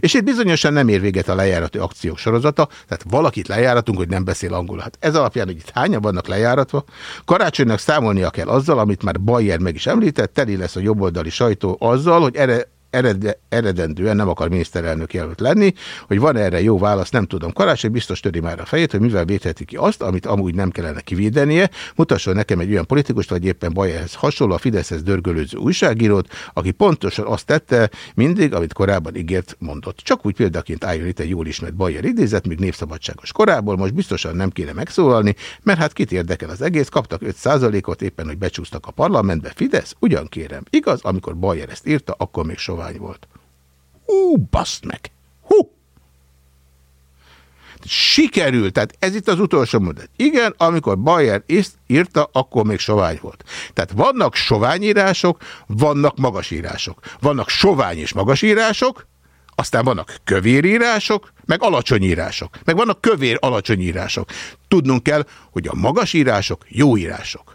és itt bizonyosan nem ér véget a lejárati akciók sorozata, tehát valakit lejáratunk, hogy nem beszél angolul. Hát ez alapján, hogy itt hányan vannak lejáratva, karácsonynak számolnia kell azzal, amit már Bayer meg is említett, teli lesz a jobboldali sajtó azzal, hogy erre ered, eredendően nem akar miniszterelnök jelölt lenni, hogy van erre jó válasz, nem tudom. Karácsony biztos töri már a fejét, hogy mivel védheti ki azt, amit amúgy nem kellene kivédenie, mutasson nekem egy olyan politikust, vagy éppen Bajerhez hasonló, a Fideszhez dörgölőző újságírót, aki pontosan azt tette mindig, amit korábban ígért, mondott. Csak úgy példaként álljon itt egy jól ismert Bajer idézet, még népszabadságos korából, most biztosan nem kéne megszólalni, mert hát kit érdekel az egész, kaptak 5%-ot éppen, hogy becsúsztak a parlamentbe, Fidesz, ugyan kérem. Igaz, amikor Bajer ezt írta, akkor még soha sovány volt. Hú, baszt meg! Hú! Sikerült, tehát ez itt az utolsó mondat. Igen, amikor Bayer írta, akkor még sovány volt. Tehát vannak soványírások, vannak magasírások. Vannak sovány és magasírások, aztán vannak kövérírások, meg alacsonyírások. Meg vannak kövér alacsonyírások. Tudnunk kell, hogy a magasírások jó írások.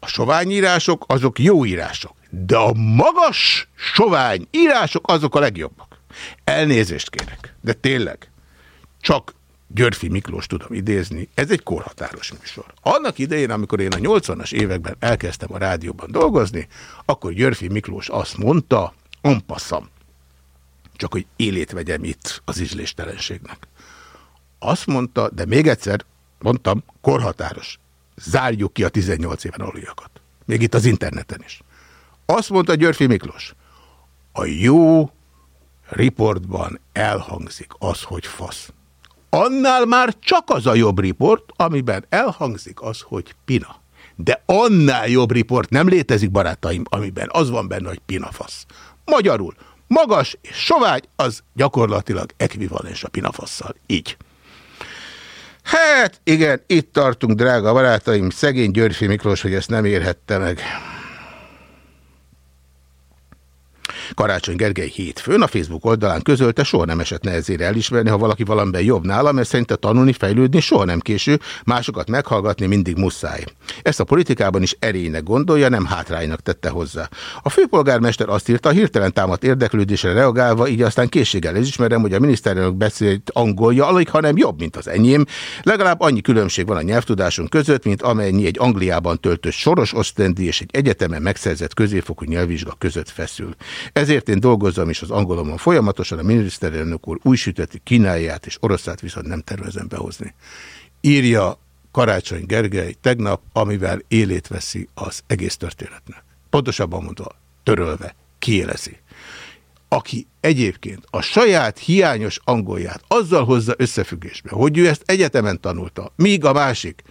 A sovány írások azok jó írások. De a magas sovány írások azok a legjobbak. Elnézést kérek, de tényleg. Csak Györfi Miklós tudom idézni, ez egy korhatáros műsor. Annak idején, amikor én a 80-as években elkezdtem a rádióban dolgozni, akkor Györfi Miklós azt mondta, onpasszam, csak hogy élét vegyem itt az ízléstelenségnek. Azt mondta, de még egyszer mondtam, korhatáros, zárjuk ki a 18 éven aluljakat. Még itt az interneten is. Azt mondta Györfi Miklós, a jó riportban elhangzik az, hogy fasz. Annál már csak az a jobb riport, amiben elhangzik az, hogy pina. De annál jobb riport nem létezik, barátaim, amiben az van benne, hogy pina fasz. Magyarul, magas és sovány, az gyakorlatilag ekvivalens a pinafasszal. Így. Hát igen, itt tartunk, drága barátaim, szegény Györfi Miklós, hogy ezt nem érhette meg. Karácsony Gergely hétfőn a Facebook oldalán közölte, soha nem esett nehezére elismerni, ha valaki valamiben jobb nála, mert szerinte tanulni, fejlődni soha nem késő, másokat meghallgatni mindig muszáj. Ezt a politikában is erénynek gondolja, nem hátránynak tette hozzá. A főpolgármester azt írta, hirtelen támadt érdeklődésre reagálva, így aztán készséggel ismerem, hogy a miniszterelnök beszélt angolja, alig, hanem jobb, mint az enyém. Legalább annyi különbség van a nyelvtudásunk között, mint amennyi egy Angliában töltött soros osztendi és egy egyetemen megszerzett középfokú nyelvvizsga között feszül. Ezért én dolgozom is az angolomon folyamatosan, a miniszterelnök úr új süteti kínálját és oroszát viszont nem tervezem behozni. Írja Karácsony Gergely tegnap, amivel élét veszi az egész történetnek. Pontosabban mondva, törölve, kiélezi. Aki egyébként a saját hiányos angolját azzal hozza összefüggésbe, hogy ő ezt egyetemen tanulta, míg a másik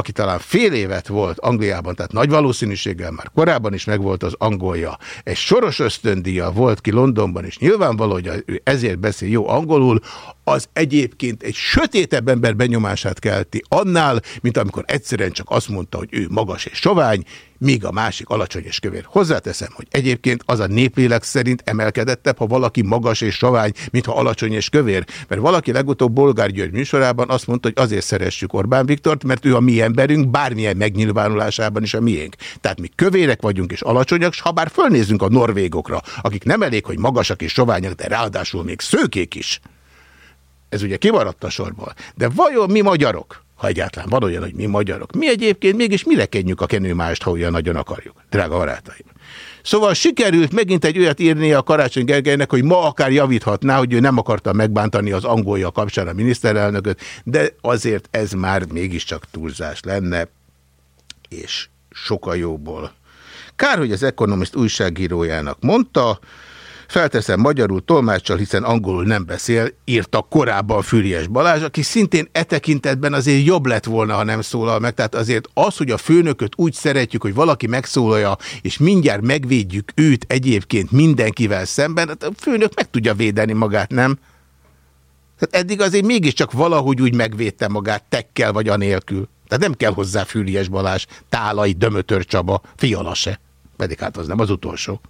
aki talán fél évet volt Angliában, tehát nagy valószínűséggel már korábban is megvolt az angolja, egy soros ösztöndíja volt ki Londonban, és nyilvánvaló, hogy ő ezért beszél jó angolul, az egyébként egy sötétebb ember benyomását kelti annál, mint amikor egyszerűen csak azt mondta, hogy ő magas és sovány, míg a másik alacsony és kövér. Hozzáteszem, hogy egyébként az a néplélek szerint emelkedettebb, ha valaki magas és sovány, mintha alacsony és kövér. Mert valaki legutóbb Bolgár György műsorában azt mondta, hogy azért szeressük Orbán Viktort, mert ő a mi emberünk bármilyen megnyilvánulásában is a miénk. Tehát mi kövérek vagyunk és alacsonyak, s ha bár fölnézünk a norvégokra, akik nem elég, hogy magasak és soványak, de ráadásul még szőkék is. Ez ugye kimaradt a sorból. De vajon mi magyarok? Ha egyáltalán van olyan, hogy mi magyarok. Mi egyébként mégis mire kenjük a kenőmást, ha olyan nagyon akarjuk, drága barátaim. Szóval sikerült megint egy olyat írni a Karácsony Gergelynek, hogy ma akár javíthatná, hogy ő nem akarta megbántani az angolja kapcsán a miniszterelnököt, de azért ez már mégiscsak túlzás lenne, és sokkal jóból. Kár, hogy az Economist újságírójának mondta, Felteszem magyarul tolmáccsal, hiszen angolul nem beszél, írta korábban Füriás Balázs, aki szintén e tekintetben azért jobb lett volna, ha nem szólal meg. Tehát azért az, hogy a főnököt úgy szeretjük, hogy valaki megszólalja, és mindjárt megvédjük őt egyébként mindenkivel szemben, hát a főnök meg tudja védeni magát, nem? Tehát eddig azért mégiscsak valahogy úgy megvédte magát tekkel vagy anélkül. Tehát nem kell hozzá Füriás Balázs, Tálai, Dömötör Csaba, Fiala se. Pedig hát az nem az utolsó.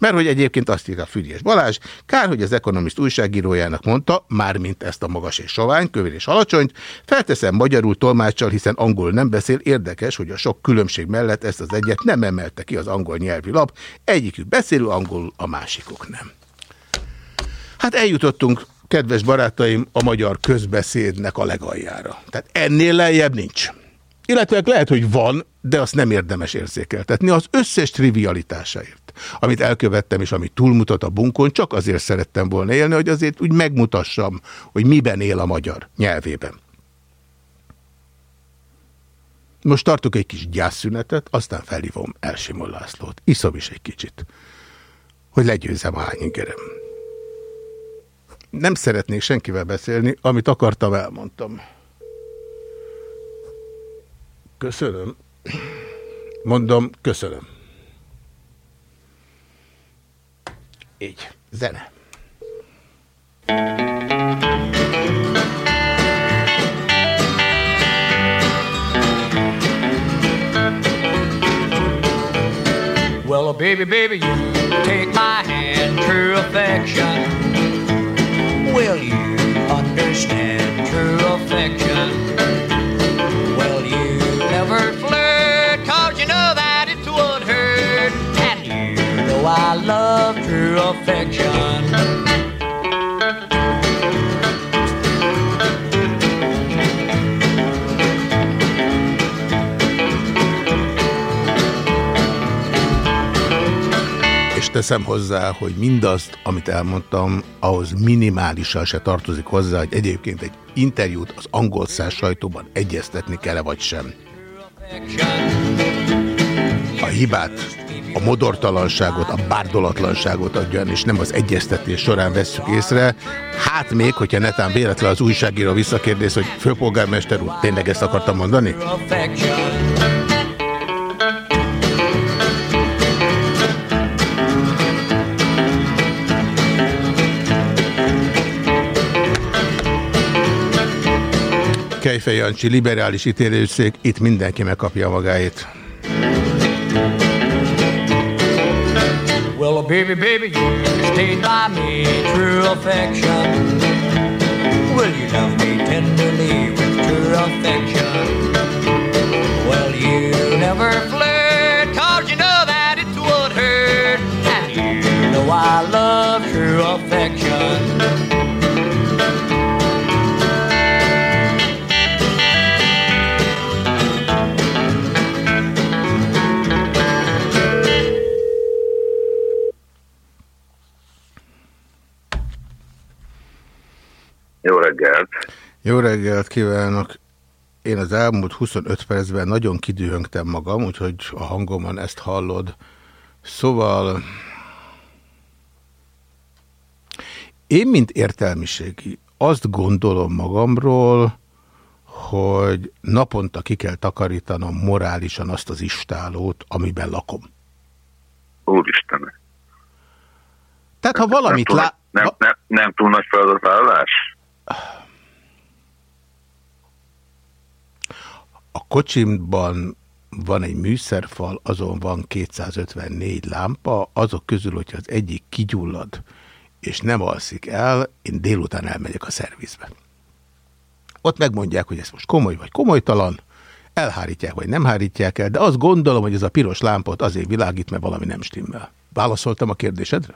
Mert hogy egyébként azt írta Füriás Balázs, kár, hogy az Economist újságírójának mondta, mármint ezt a magas és sovány, kövér és alacsonyt, felteszem magyarul tolmáccsal, hiszen angol nem beszél, érdekes, hogy a sok különbség mellett ezt az egyet nem emelte ki az angol nyelvi lap, egyikük beszélő angol, a másikuk nem. Hát eljutottunk, kedves barátaim, a magyar közbeszédnek a legaljára. Tehát ennél lejjebb nincs. Illetve lehet, hogy van, de azt nem érdemes érzékeltetni az összes trivialitásáért, amit elkövettem, és amit túlmutat a bunkon, csak azért szerettem volna élni, hogy azért úgy megmutassam, hogy miben él a magyar nyelvében. Most tartok egy kis gyászszünetet, aztán felhívom Elsimon Lászlót. Iszom is egy kicsit, hogy legyőzzem a hányingerem. Nem szeretnék senkivel beszélni, amit akartam, elmondtam. Köszönöm. Mondom, köszönöm. Így. Zene. Well, baby, baby, you take my hand, true affection. Will you understand true affection? Know I love true affection. teszem hozzá, hogy mindazt, amit elmondtam, ahhoz minimálisan se tartozik hozzá, hogy egyébként egy interjút az angol száz sajtóban egyeztetni kell-e vagy sem. A hibát, a modortalanságot, a bárdolatlanságot adjan, és nem az egyeztetés során vesszük észre. Hát még, hogyha netán véletlen az újságíró visszakérdés, hogy főpolgármester úr, tényleg ezt akartam mondani? Kejfej Jancsi, liberális ítélőszék, itt mindenki megkapja magáét. Well, baby, baby, you stayed by me, true affection. Will you love me tenderly with true affection? Well, you never flirt, cause you know that it would hurt. And you know I love true affection. Reggelt! Jó reggelt kívánok! Én az elmúlt 25 percben nagyon kidühöngtem magam, úgyhogy a hangomon ezt hallod. Szóval én, mint értelmiségi, azt gondolom magamról, hogy naponta ki kell takarítanom morálisan azt az istálót, amiben lakom. Úristen! Tehát ha valamit nem, lá... nem, nem, nem túl nagy feladatvállalás? Kocsimban van egy műszerfal, azon van 254 lámpa, azok közül, hogyha az egyik kigyullad, és nem alszik el, én délután elmegyek a szervizbe. Ott megmondják, hogy ez most komoly vagy komolytalan, elhárítják vagy nem hárítják el, de azt gondolom, hogy ez a piros lámpot azért világít, mert valami nem stimmel. Válaszoltam a kérdésedre?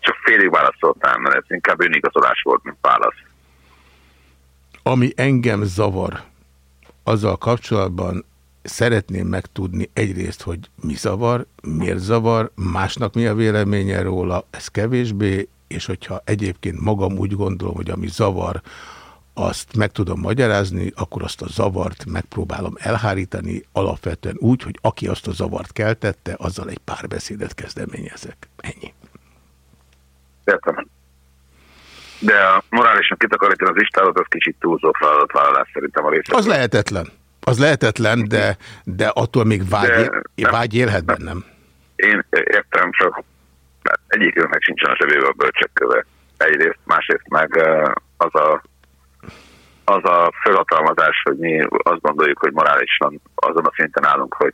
Csak félig válaszoltam, mert ez inkább önigazolás volt, mint válasz. Ami engem zavar, azzal kapcsolatban szeretném megtudni egyrészt, hogy mi zavar, miért zavar, másnak mi a véleménye róla, ez kevésbé, és hogyha egyébként magam úgy gondolom, hogy ami zavar, azt meg tudom magyarázni, akkor azt a zavart megpróbálom elhárítani, alapvetően úgy, hogy aki azt a zavart keltette, azzal egy párbeszédet kezdeményezek. Ennyi. Értem. De a morálisan kitakarítani az istállat, az kicsit túlzó feladatvállalás szerintem a részlet. Az lehetetlen. Az lehetetlen, de, de attól még vágy, de, vágy élhet bennem. Én értem, csak egyikünknek sincsen a zsebébe a bölcsekköve. Egyrészt, másrészt meg az a, az a felhatalmazás, hogy mi azt gondoljuk, hogy morálisan azon a szinten állunk, hogy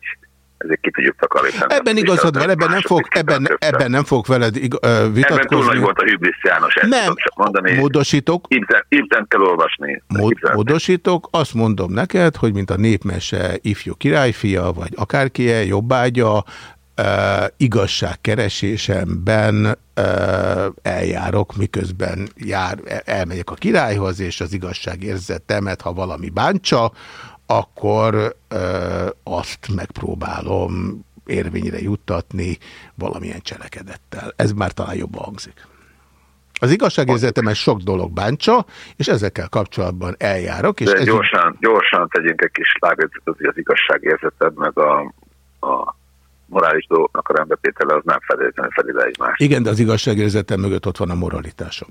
ezért ki tudjuk takarítani. Ebben igazad van, ebben nem, fog, ebben, ebben nem fog veled ig, vitatkozni. Ebben túl nagy volt a Hüblis János, ezt nem, csak mondani. módosítok. Ibzen kell olvasni. Mód, módosítok, azt mondom neked, hogy mint a népmese ifjú királyfia, vagy akárkie, jobbágya, Uh, igazságkeresésemben uh, eljárok, miközben jár, elmegyek a királyhoz, és az igazságérzetemet, ha valami bántsa, akkor ö, azt megpróbálom érvényre juttatni valamilyen cselekedettel. Ez már talán jobban hangzik. Az igazságérzetemet sok dolog bántsa, és ezekkel kapcsolatban eljárok. És De gyorsan, ez... gyorsan tegyünk egy kis lábjegyzetet, hogy az igazságérzeted meg a, a morális dolgoknak a rendbetétele az nem feltétlenül fedi le egymást. Igen, de az igazságérzetem mögött ott van a moralitásom.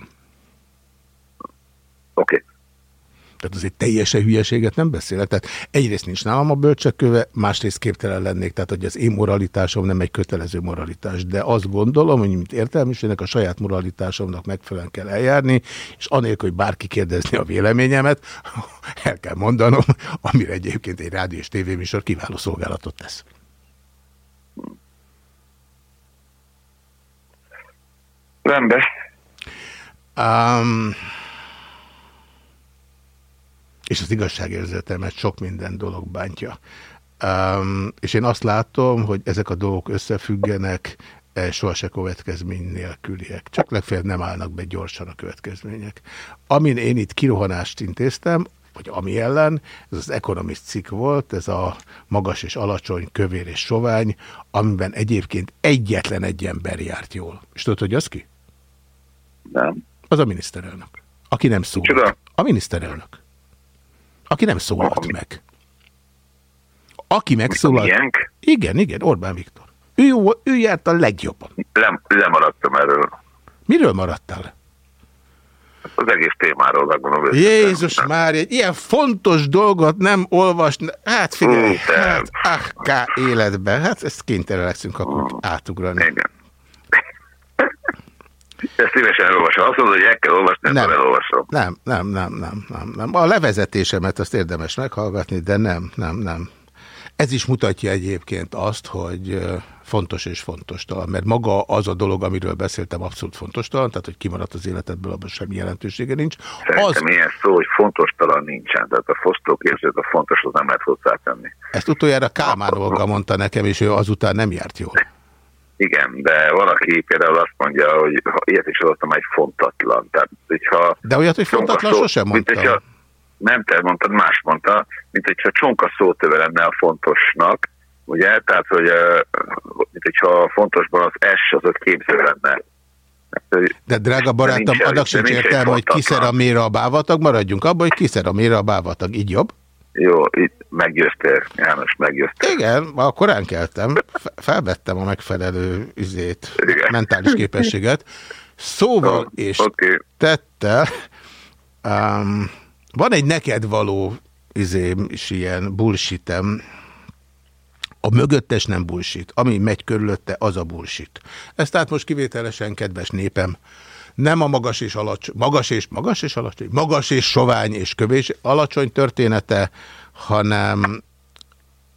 Oké. Okay. Tehát azért teljesen hülyeséget nem beszélek. Tehát egyrészt nincs nálam a bölcsekköve, másrészt képtelen lennék, tehát hogy az én moralitásom nem egy kötelező moralitás. De azt gondolom, hogy mint értelmisének a saját moralitásomnak megfelelően kell eljárni, és anélkül, hogy bárki kérdezni a véleményemet, el kell mondanom, amire egyébként egy rádió és tévéműsor kiváló szolgálatot tesz. Rendben. Um, és az igazságérzetemet sok minden dolog bántja. Um, és én azt látom, hogy ezek a dolgok összefüggenek, e, sohasem következmény nélküliek. Csak legfeljebb nem állnak be gyorsan a következmények. Amin én itt kirohanást intéztem, vagy ami ellen, ez az Economist cikk volt, ez a magas és alacsony, kövér és sovány, amiben egyébként egyetlen egy ember járt jól. És tudod, hogy az ki? Nem. Az a miniszterelnök. Aki nem. Micsoda? A miniszterelnök. Aki nem szólalt Ami- meg. Aki megszólalt... Ilyenk? Igen, igen, Orbán Viktor. Ő, ő járt a legjobban. Nem, lemaradtam erről. Miről maradtál? Az egész témáról megmondom. Jézus már egy ilyen fontos dolgot nem olvasni. Hát figyelj, Ú, hát, ah, ká életben. Hát ezt kénytelen leszünk akkor átugrani. Igen. Ezt szívesen elolvasom. Azt mondod, hogy el kell olvasni, Nem. elolvasom. Nem, nem, nem, nem, nem, nem. A levezetésemet azt érdemes meghallgatni, de nem, nem, nem. Ez is mutatja egyébként azt, hogy fontos és fontos talan, mert maga az a dolog, amiről beszéltem, abszolút fontos talan, tehát hogy kimaradt az életedből, abban semmi jelentősége nincs. Az, ilyen szó, hogy fontos talán nincsen. Tehát a fosztóképzőt a fontos, az nem lehet hozzátenni. ezt utoljára Kálmán Olga mondta nekem, és ő azután nem járt jól. Igen, de valaki például azt mondja, hogy ha ilyet is adottam, egy fontatlan. Tehát, hogyha De olyat, hogy fontatlan szó- sosem mint mondtam. hogyha- Nem te mondtad, más mondta, mint hogyha csonka szótöve lenne a fontosnak, ugye? Tehát, hogy mint hogyha a fontosban az S az ott képző lenne. De drága barátom, annak sincs értelme, hogy kiszer a méra a bávatag, maradjunk abban, hogy kiszer a méra a bávatag. Így jobb? Jó, itt meggyőztél, János, meggyőztél. Igen, ma korán keltem, fe- felvettem a megfelelő izét, Igen. mentális képességet. Szóval és Oké, tettel, um, van egy neked való izém is ilyen bullshitem, a mögöttes nem bullshit. Ami megy körülötte, az a bullshit. Ez tehát most kivételesen, kedves népem, nem a magas és alacsony, magas és magas és alacsony, magas és sovány és kövés alacsony története, hanem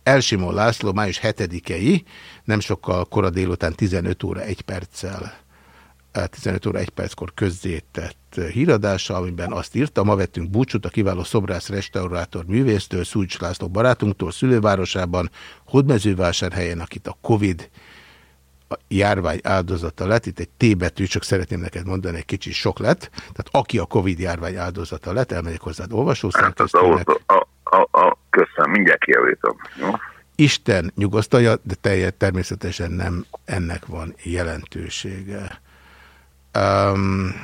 Elsimon László május 7-i, nem sokkal kora délután 15 óra 1 perccel 15 óra 1 perckor közzétett híradása, amiben azt írta, ma vettünk búcsút a kiváló szobrász, restaurátor, művésztől, Szúcs László barátunktól, szülővárosában, Hódmezővásárhelyen, akit a Covid járvány áldozata lett, itt egy T betű, csak szeretném neked mondani, egy kicsi sok lett, tehát aki a Covid járvány áldozata lett, elmegyek hozzád hát olvasószerkesztőnek, a, a, a, a, köszönöm, mindjárt kijavítom. Jó? Isten nyugosztalja, de telje, természetesen nem ennek van jelentősége. Um,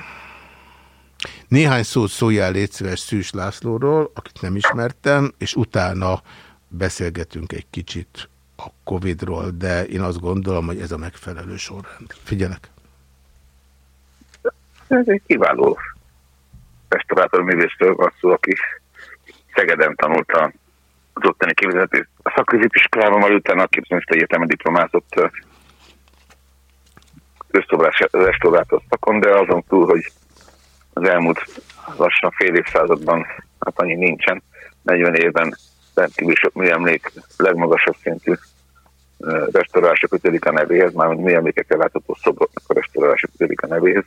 néhány szót szóljál légy szíves Szűs Lászlóról, akit nem ismertem, és utána beszélgetünk egy kicsit a Covid-ról, de én azt gondolom, hogy ez a megfelelő sorrend. Figyelek! Ez egy kiváló restaurátor művésztől van szó, aki Szegeden tanulta az ottani képzeti a szakközépiskolában, majd utána a képzőművészeti egyetemi diplomázott közszobrás restaurátor szakon, de azon túl, hogy az elmúlt lassan fél évszázadban, hát annyi nincsen, 40 évben rendkívül sok műemlék legmagasabb szintű restaurálása kötődik a nevéhez, mármint műemlékekkel látható szobroknak a restaurálása kötődik a nevéhez.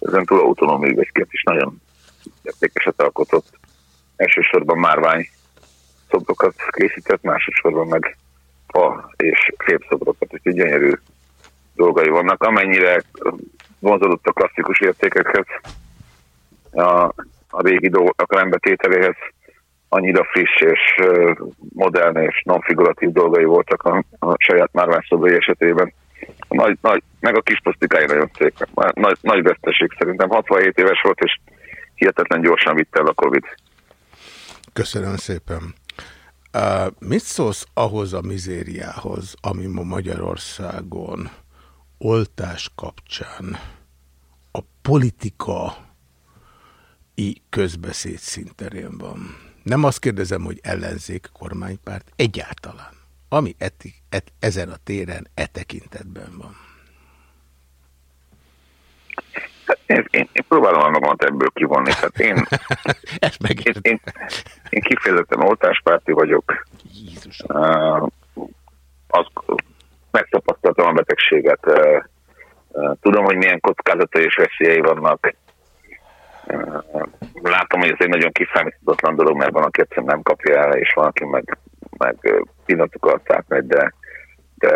Ezen túl autonóm művészként is nagyon értékeset alkotott. Elsősorban márvány szobrokat készített, másodszorban meg fa és szobrokat, úgyhogy gyönyörű dolgai vannak. Amennyire vonzódott a klasszikus értékekhez, a, a régi dolgok rendbetételéhez, annyira friss és modern és non-figuratív dolgai voltak a, a saját márványszobrai esetében. Nagy, nagy, meg a kis posztikái nagyon szép. Nagy, nagy veszteség szerintem. 67 éves volt, és hihetetlen gyorsan vitte el a Covid. Köszönöm szépen. Uh, mit szólsz ahhoz a mizériához, ami ma Magyarországon oltás kapcsán a politika közbeszéd szinterén van. Nem azt kérdezem, hogy ellenzék kormánypárt, egyáltalán. Ami eti, et, ezen a téren e tekintetben van. Hát én, én, én próbálom magamat ebből kivonni. Tehát én, Ezt én, én, én kifejezetten oltáspárti vagyok. Jézus. Uh, azt megtapasztaltam a betegséget. Uh, uh, tudom, hogy milyen kockázatai és veszélyei vannak. Látom, hogy ez egy nagyon kiszámíthatatlan dolog, mert van, aki egyszerűen nem kapja el, és van, aki meg, meg pillanatok alatt átmegy, de, de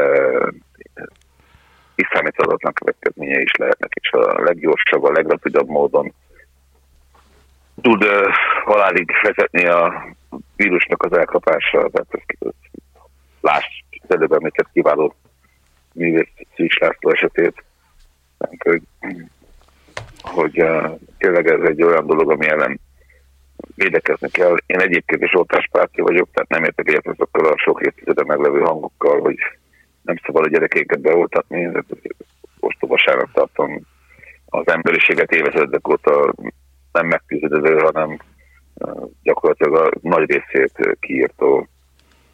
kiszámíthatatlan következménye is lehetnek, és a leggyorsabb, a legrapidebb módon tud uh, halálig vezetni a vírusnak az elkapása. Tehát ez, láss az előbb említett kiváló művész Szűs László esetét. Tehát, hogy, hogy uh, tényleg ez egy olyan dolog, ami ellen védekezni kell. Én egyébként is oltáspárti vagyok, tehát nem értek egyet azokkal a sok évtizede meglevő hangokkal, hogy nem szabad a gyerekeket beoltatni, ostobasának tartom az emberiséget évezredek óta nem megtűződő, hanem gyakorlatilag a nagy részét kiírtó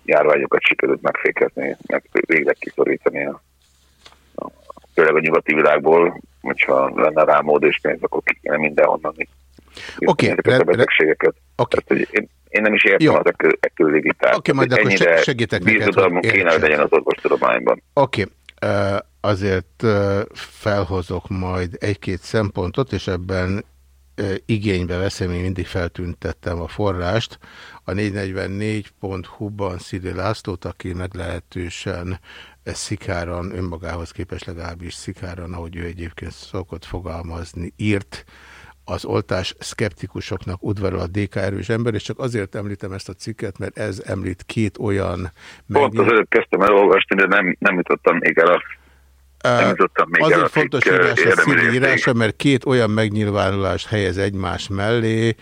járványokat sikerült megfékezni, meg végre kiszorítani a, főleg a nyugati világból, hogyha lenne rá mód és pénz, akkor ki kéne mindenhonnan Oké, okay, a betegségeket. Okay. Tehát, én, én nem is értem Jó. az ekküllégitást. Oké, okay, majd akkor segítek neked. Hogy kéne, hogy legyen az orvostudományban. Oké, okay. azért felhozok majd egy-két szempontot, és ebben igénybe veszem, én mindig feltüntettem a forrást. A 444.hu-ban Szidi Lászlót, aki meglehetősen szikáran, önmagához képes legalábbis szikáran, ahogy ő egyébként szokott fogalmazni, írt. Az oltás szkeptikusoknak udvarol a DK erős ember, és csak azért említem ezt a cikket, mert ez említ két olyan... Pont az előtt kezdtem elolvasni, de nem, nem jutottam még el a Azért el fontos írás a írása, mert két olyan megnyilvánulást helyez egymás mellé,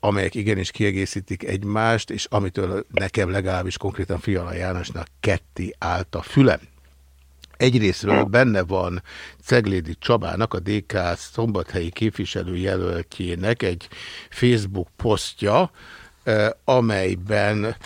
amelyek igenis kiegészítik egymást, és amitől nekem legalábbis konkrétan Fiala Jánosnak ketti állt a fülem. Egyrésztről benne van Ceglédi Csabának, a DK szombathelyi képviselőjelöltjének egy Facebook posztja, amelyben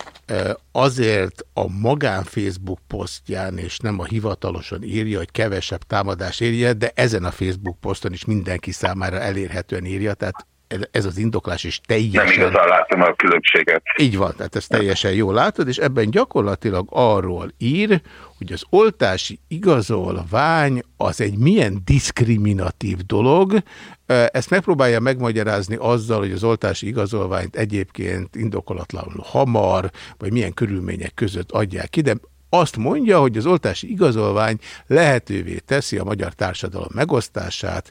azért a magán Facebook posztján, és nem a hivatalosan írja, hogy kevesebb támadás érje, de ezen a Facebook poszton is mindenki számára elérhetően írja, tehát ez az indoklás is teljesen... Nem igazán látom a különbséget. Így van, tehát ezt teljesen jól látod, és ebben gyakorlatilag arról ír, hogy az oltási igazolvány az egy milyen diszkriminatív dolog. Ezt megpróbálja megmagyarázni azzal, hogy az oltási igazolványt egyébként indokolatlanul hamar, vagy milyen körülmények között adják ki, de azt mondja, hogy az oltási igazolvány lehetővé teszi a magyar társadalom megosztását,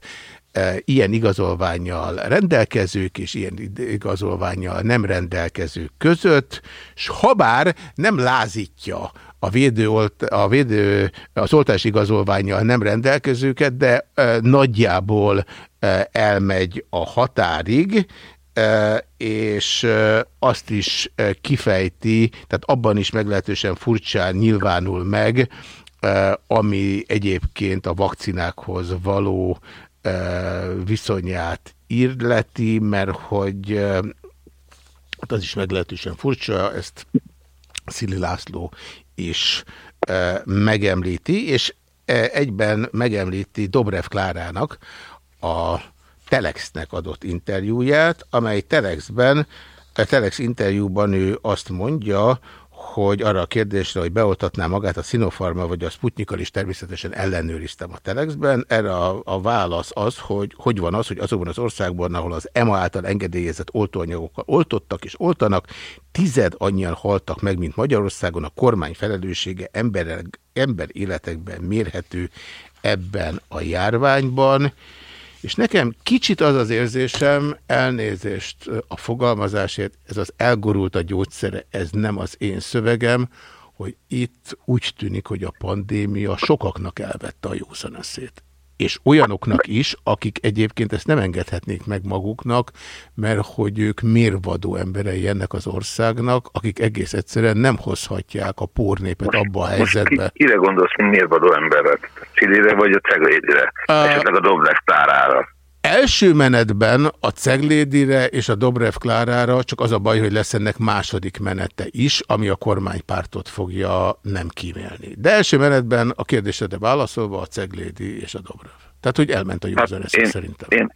ilyen igazolványjal rendelkezők és ilyen igazolványjal nem rendelkezők között, és habár nem lázítja a, védő, a védő, az oltás igazolványjal nem rendelkezőket, de e, nagyjából e, elmegy a határig, e, és e, azt is e, kifejti, tehát abban is meglehetősen furcsán nyilvánul meg, ami egyébként a vakcinákhoz való viszonyát írleti, mert hogy hát az is meglehetősen furcsa, ezt Szili László is megemlíti, és egyben megemlíti Dobrev Klárának a Telexnek adott interjúját, amely Telexben, a Telex interjúban ő azt mondja, hogy arra a kérdésre, hogy beoltatná magát a Sinopharma vagy a Sputnikkal is természetesen ellenőriztem a Telexben. Erre a, a válasz az, hogy hogy van az, hogy azokban az országban, ahol az EMA által engedélyezett oltóanyagokkal oltottak és oltanak, tized annyian haltak meg, mint Magyarországon. A kormány felelőssége ember, ember életekben mérhető ebben a járványban. És nekem kicsit az az érzésem, elnézést a fogalmazásért, ez az elgorult a gyógyszere, ez nem az én szövegem, hogy itt úgy tűnik, hogy a pandémia sokaknak elvette a józan eszét és olyanoknak is, akik egyébként ezt nem engedhetnék meg maguknak, mert hogy ők mérvadó emberei ennek az országnak, akik egész egyszerűen nem hozhatják a pórnépet abba a helyzetbe. Ki, kire gondolsz, mint mérvadó emberre? Csillére vagy a Ceglédire? Uh, Esetleg a Doblex tárára? Első menetben a Ceglédire és a Dobrev Klárára csak az a baj, hogy lesz ennek második menete is, ami a kormánypártot fogja nem kímélni. De első menetben a kérdésedre válaszolva a Ceglédi és a Dobrev. Tehát, hogy elment a józan hát szerintem. Én,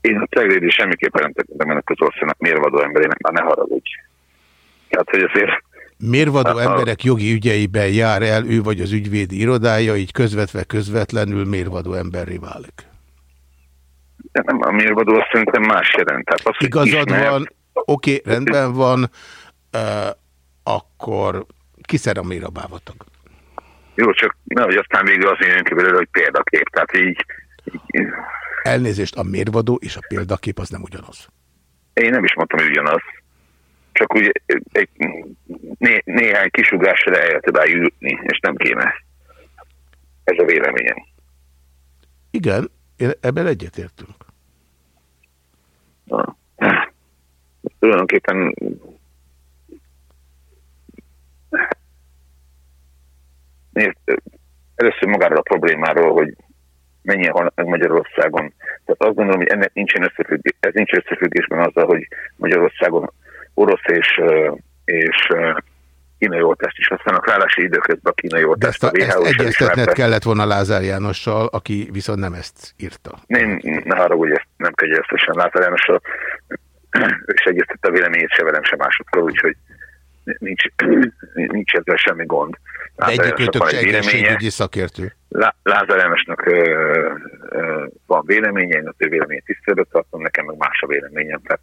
én a Ceglédi semmiképpen nem tekintem ennek az országnak mérvadó emberének, már ne haragudj. Tehát, hogy azért Mérvadó emberek jogi ügyeiben jár el ő vagy az ügyvédi irodája, így közvetve közvetlenül mérvadó emberré válik. De nem a mérvadó, azt szerintem más jelent. Tehát az, Igazad ismer... van, oké, okay, rendben van, uh, akkor kiszer a mérabávatag. Jó, csak nehogy aztán végül az jön ki belőle, hogy példakép. Tehát így, így... Elnézést, a mérvadó és a példakép az nem ugyanaz. Én nem is mondtam, hogy ugyanaz csak úgy egy, né, néhány kisugásra el lehet jutni, és nem kéne. Ez a véleményem. Igen, ebben egyetértünk. Tulajdonképpen nézd, először magáról a problémáról, hogy mennyien halnak meg Magyarországon. Tehát azt gondolom, hogy ennek nincsen összefüggés, ez nincs összefüggésben azzal, hogy Magyarországon orosz és, és kínai oltást is használnak, ráadásul időközben a kínai oltást. De ezt, a, a ezt egyeztetned kellett volna Lázár Jánossal, aki viszont nem ezt írta. Nem, ne hogy ezt nem kell egyeztessen Lázár Jánossal, és egyeztette a véleményét se velem, se másokkal, úgyhogy nincs, nincs ezzel semmi gond. De egyikőtök se egészségügyi szakértő. Lázár Jánosnak van véleménye, én az ő véleményét tiszteletbe tartom, nekem meg más a véleményem, tehát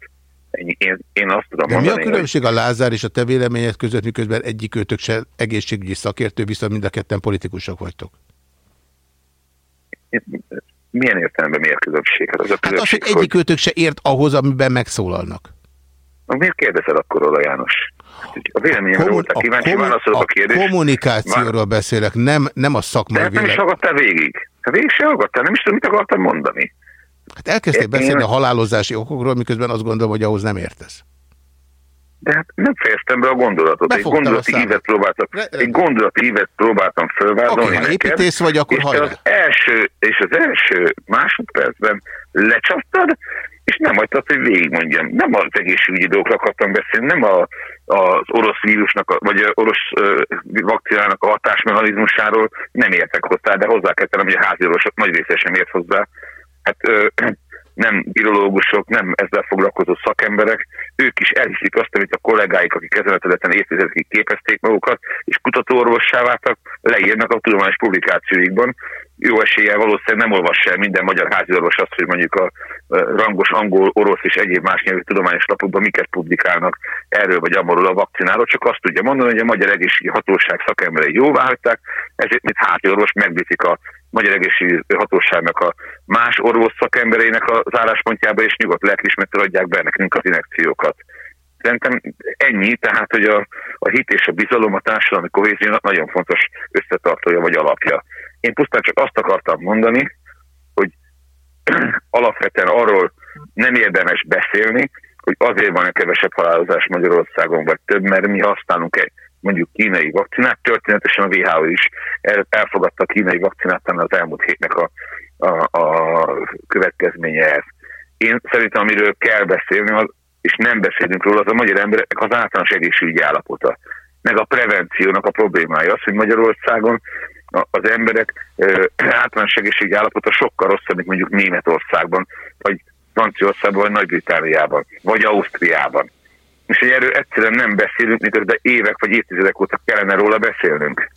én, én azt tudom De mondani, mi a különbség hogy... a Lázár és a te véleményed között, miközben egyik őtök se egészségügyi szakértő, viszont mind a ketten politikusok vagytok? Milyen értelemben miért különbség? Hát az, a különbség, hát az hogy egyik őtök se ért ahhoz, amiben megszólalnak. Na, miért kérdezel akkor róla, János? A véleményemre voltak kíváncsi, válaszolok a, a kérdést. kommunikációról Már... beszélek, nem, nem a szakmai De nem is hallgattál végig. Hát végig se hallgattál, nem is tudom, mit akartam mondani. Hát elkezdtél beszélni a halálozási okokról, miközben azt gondolom, hogy ahhoz nem értesz. De hát nem fejeztem be a gondolatot. Egy gondolati, ívet próbáltam, egy gondolati ívet próbáltam fölvázolni okay, ha építész vagy, akkor és az, első, és az első másodpercben lecsaptad, és nem hagytad, hogy végigmondjam. Nem az egészségügyi dolgokra akartam beszélni, nem a, az orosz vírusnak, vagy az orosz vakcinának a hatásmechanizmusáról nem értek hozzá, de hozzá kell tennem, hogy a házi orvosok nagy része sem ért hozzá hát ö, nem virológusok, nem ezzel foglalkozó szakemberek, ők is elhiszik azt, amit a kollégáik, akik ezen a területen évtizedekig képezték magukat, és kutatóorvossá váltak, leírnak a tudományos publikációikban. Jó eséllyel valószínűleg nem olvassa el minden magyar háziorvos azt, hogy mondjuk a rangos angol, orosz és egyéb más nyelvű tudományos lapokban miket publikálnak erről vagy amorról a vakcináról, csak azt tudja mondani, hogy a Magyar Egészségügyi Hatóság szakemberei jóvá hagyták, ezért, mint háziorvos megviszik a Magyar Egészségügyi Hatóságnak a más orvos szakembereinek az álláspontjába, és nyugodt lelkismertől adják be nekünk az inekciókat. Szerintem ennyi, tehát, hogy a, a hit és a bizalom a társadalmi kohéziónak nagyon fontos összetartója vagy alapja. Én pusztán csak azt akartam mondani, hogy alapvetően arról nem érdemes beszélni, hogy azért van-e kevesebb halálozás Magyarországon, vagy több, mert mi használunk egy mondjuk kínai vakcinát, történetesen a WHO is elfogadta a kínai vakcinát az elmúlt hétnek a, a, a következménye ez. Én szerintem, amiről kell beszélni, az, és nem beszélünk róla, az a magyar embereknek az általános egészségügyi állapota, meg a prevenciónak a problémája. Az, hogy Magyarországon az emberek általános egészségügyi állapota sokkal rosszabb, mint mondjuk Németországban, vagy Franciaországban, vagy Nagy-Britániában, vagy Ausztriában és hogy erről egyszerűen nem beszélünk, miközben évek vagy évtizedek óta kellene róla beszélnünk.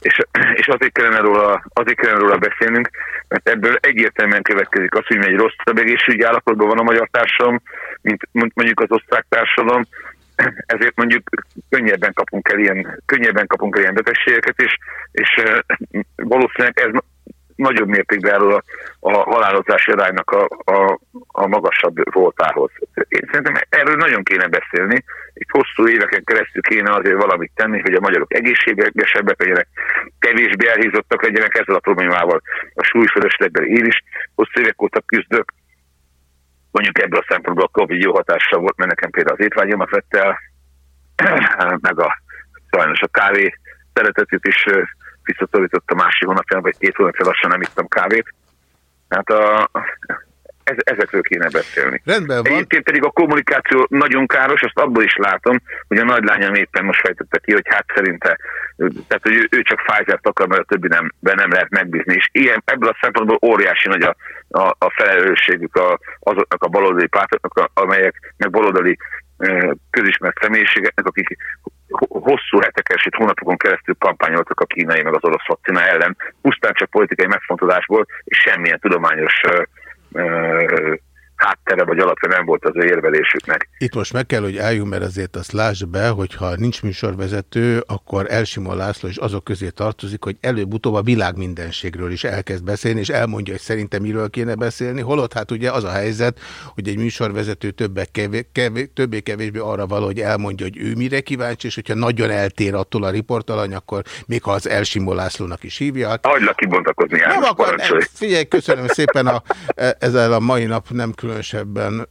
És, és azért, kellene róla, azért kellene róla beszélnünk, mert ebből egyértelműen következik az, hogy egy rosszabb egészségügyi állapotban van a magyar társadalom, mint mondjuk az osztrák társadalom, ezért mondjuk könnyebben kapunk el ilyen, könnyebben kapunk el ilyen betegségeket, és, és valószínűleg ez nagyobb mértékben erről a, a halálozási aránynak a, a, a magasabb voltához. Én szerintem erről nagyon kéne beszélni. Itt hosszú éveken keresztül kéne azért valamit tenni, hogy a magyarok egészségesebbek legyenek, kevésbé elhízottak legyenek ezzel a problémával. A súlyfölöslegben én is hosszú évek óta küzdök. Mondjuk ebből a szempontból a Covid jó hatással volt, mert nekem például az étvágyomat vette el, meg a sajnos a kávé szeretetét is visszaszorított a másik hónapján, vagy két hónapja lassan nem ittam kávét. Hát a, ez, ezekről kéne beszélni. Rendben van. Egyébként pedig a kommunikáció nagyon káros, azt abból is látom, hogy a nagylányom éppen most fejtette ki, hogy hát szerinte, tehát hogy ő, ő csak Pfizer-t akar, mert a többi nem, nem lehet megbízni. És ilyen, ebből a szempontból óriási nagy a, a, a felelősségük a, azoknak a baloldali pártoknak, amelyek meg baloldali közismert személyiségeknek, akik hosszú heteken, sőt hónapokon keresztül kampányoltak a kínai meg az orosz vakcina ellen, pusztán csak politikai megfontolásból, és semmilyen tudományos 呃 háttere vagy alapja nem volt az ő érvelésüknek. Itt most meg kell, hogy álljunk, mert azért azt lásd be, hogyha nincs műsorvezető, akkor Elsimon László is azok közé tartozik, hogy előbb-utóbb a világ mindenségről is elkezd beszélni, és elmondja, hogy szerintem miről kéne beszélni. Holott hát ugye az a helyzet, hogy egy műsorvezető többé-kevésbé többé kevésbé arra való, hogy elmondja, hogy ő mire kíváncsi, és hogyha nagyon eltér attól a riportalany, akkor még ha az Elsimon Lászlónak is hívja. Hát... Hagylak kibontakozni, János, Nem akar, figyelj, köszönöm szépen a, e- ezzel a mai nap nem különösebben,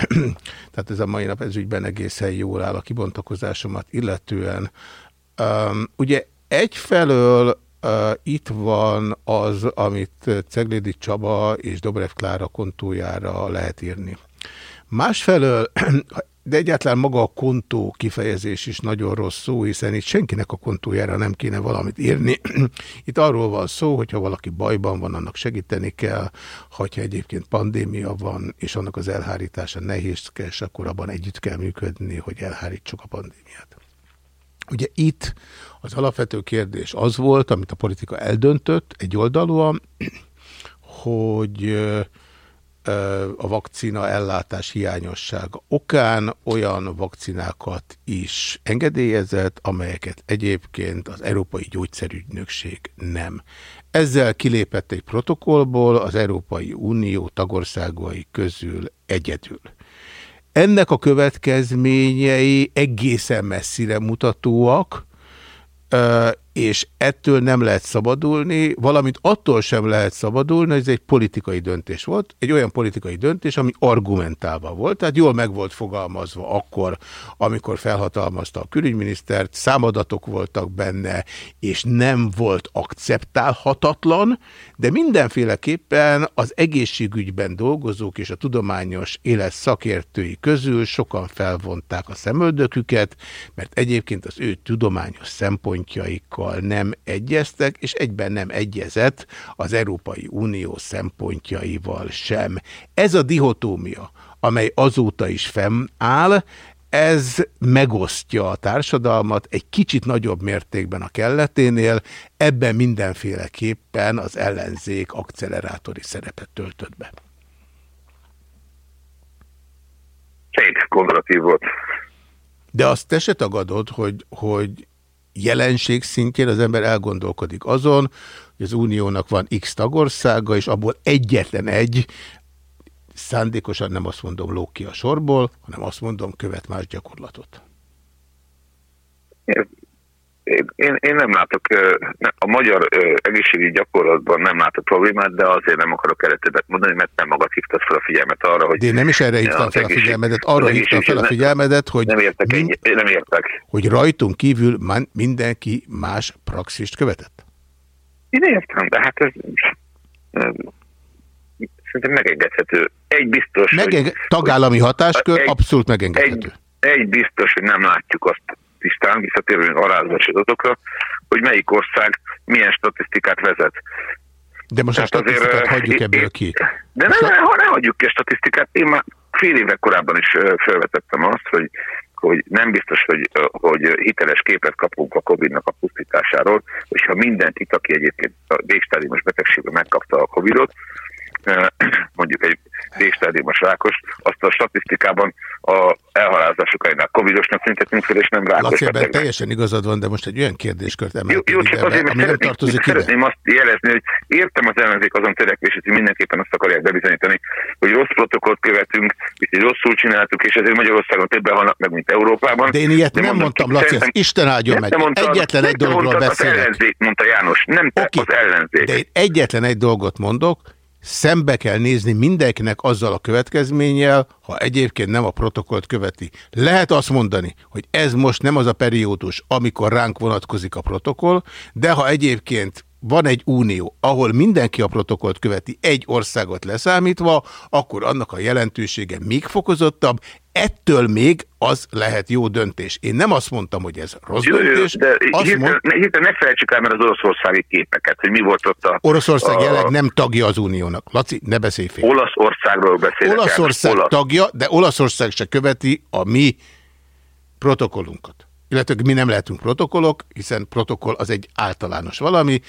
tehát ez a mai nap ez ügyben egészen jól áll a kibontakozásomat illetően. Ugye egyfelől Uh, itt van az, amit Ceglédi Csaba és Dobrev Klára kontójára lehet írni. Másfelől de egyáltalán maga a kontó kifejezés is nagyon rossz szó, hiszen itt senkinek a kontójára nem kéne valamit írni. Itt arról van szó, hogyha valaki bajban van, annak segíteni kell, hogyha egyébként pandémia van, és annak az elhárítása nehézkes, akkor abban együtt kell működni, hogy elhárítsuk a pandémiát. Ugye itt az alapvető kérdés az volt, amit a politika eldöntött egy oldalúan, hogy a vakcina ellátás hiányossága okán olyan vakcinákat is engedélyezett, amelyeket egyébként az Európai Gyógyszerügynökség nem. Ezzel kilépett egy protokollból az Európai Unió tagországai közül egyedül. Ennek a következményei egészen messzire mutatóak, és ettől nem lehet szabadulni, valamint attól sem lehet szabadulni, hogy ez egy politikai döntés volt, egy olyan politikai döntés, ami argumentálva volt, tehát jól meg volt fogalmazva akkor, amikor felhatalmazta a külügyminisztert, számadatok voltak benne, és nem volt akceptálhatatlan, de mindenféleképpen az egészségügyben dolgozók és a tudományos élet szakértői közül sokan felvonták a szemöldöküket, mert egyébként az ő tudományos szempontjaikkal Európával nem egyeztek, és egyben nem egyezett az Európai Unió szempontjaival sem. Ez a dihotómia, amely azóta is fennáll, ez megosztja a társadalmat egy kicsit nagyobb mértékben a kelleténél, ebben mindenféleképpen az ellenzék akcelerátori szerepet töltött be. Szép konzervatív volt. De azt te se tagadod, hogy, hogy jelenség szintjén az ember elgondolkodik azon, hogy az uniónak van x tagországa, és abból egyetlen egy, szándékosan nem azt mondom lók ki a sorból, hanem azt mondom követ más gyakorlatot. Én, én, nem látok, a magyar egészségügyi gyakorlatban nem látok problémát, de azért nem akarok keretébet mondani, mert nem magad hívtad fel a figyelmet arra, hogy... De én nem is erre hívtam fel a figyelmedet, arra hívtam fel a figyelmedet, hogy... Nem értek, mind, nem értek. Hogy rajtunk kívül mindenki más praxist követett? Én értem, de hát ez... Szerintem megengedhető. Egy biztos, Megenge hogy... Tagállami hatáskör egy, abszolút megengedhető. Egy, egy biztos, hogy nem látjuk azt tisztán, visszatérően arányos adatokra, hogy melyik ország milyen statisztikát vezet. De most Tehát a statisztikát azért, hagyjuk ebből ki. De nem, nem, ha nem hagyjuk ki a statisztikát, én már fél évek korábban is felvetettem azt, hogy hogy nem biztos, hogy, hogy hiteles képet kapunk a Covid-nak a pusztításáról, és ha mindenki, itt, aki egyébként a végstádiumos betegségben megkapta a Covid-ot, mondjuk egy végstadiumos rákos, azt a statisztikában a elhalálozások ainál covidosnak szüntetünk fel, és nem rákos Laci, ebben teljesen igazad van, de most egy olyan kérdéskört emeltünk jó, jó, csak azért, ami nem tartozik. Szeretném azt jelezni, hogy értem az ellenzék azon törekvését, hogy mindenképpen azt akarják bebizonyítani, hogy rossz protokollt követünk, hogy rosszul csináltuk, és ezért Magyarországon többen halnak meg, mint Európában. De én ilyet de nem mondtam, Laci, szerintem, Isten áldjon meg. Mondta, egyetlen egy dologról beszélek. Az ellenzék, mondta János, nem te, okay. az ellenzék. De én egyetlen egy dolgot mondok, szembe kell nézni mindenkinek azzal a következménnyel, ha egyébként nem a protokollt követi. Lehet azt mondani, hogy ez most nem az a periódus, amikor ránk vonatkozik a protokoll, de ha egyébként van egy unió, ahol mindenki a protokollt követi egy országot leszámítva, akkor annak a jelentősége még fokozottabb, ettől még az lehet jó döntés. Én nem azt mondtam, hogy ez rossz Jó, jó, döntés. de azt hirtelen, mond... ne, hirtelen ne felejtsük el, mert az oroszországi képeket, hogy mi volt ott a... Oroszország a, jelenleg nem tagja az uniónak. Laci, ne beszélj fél. Olaszországról beszélek. Olaszország Olasz. tagja, de Olaszország se követi a mi protokollunkat. Illetve mi nem lehetünk protokollok, hiszen protokoll az egy általános valami.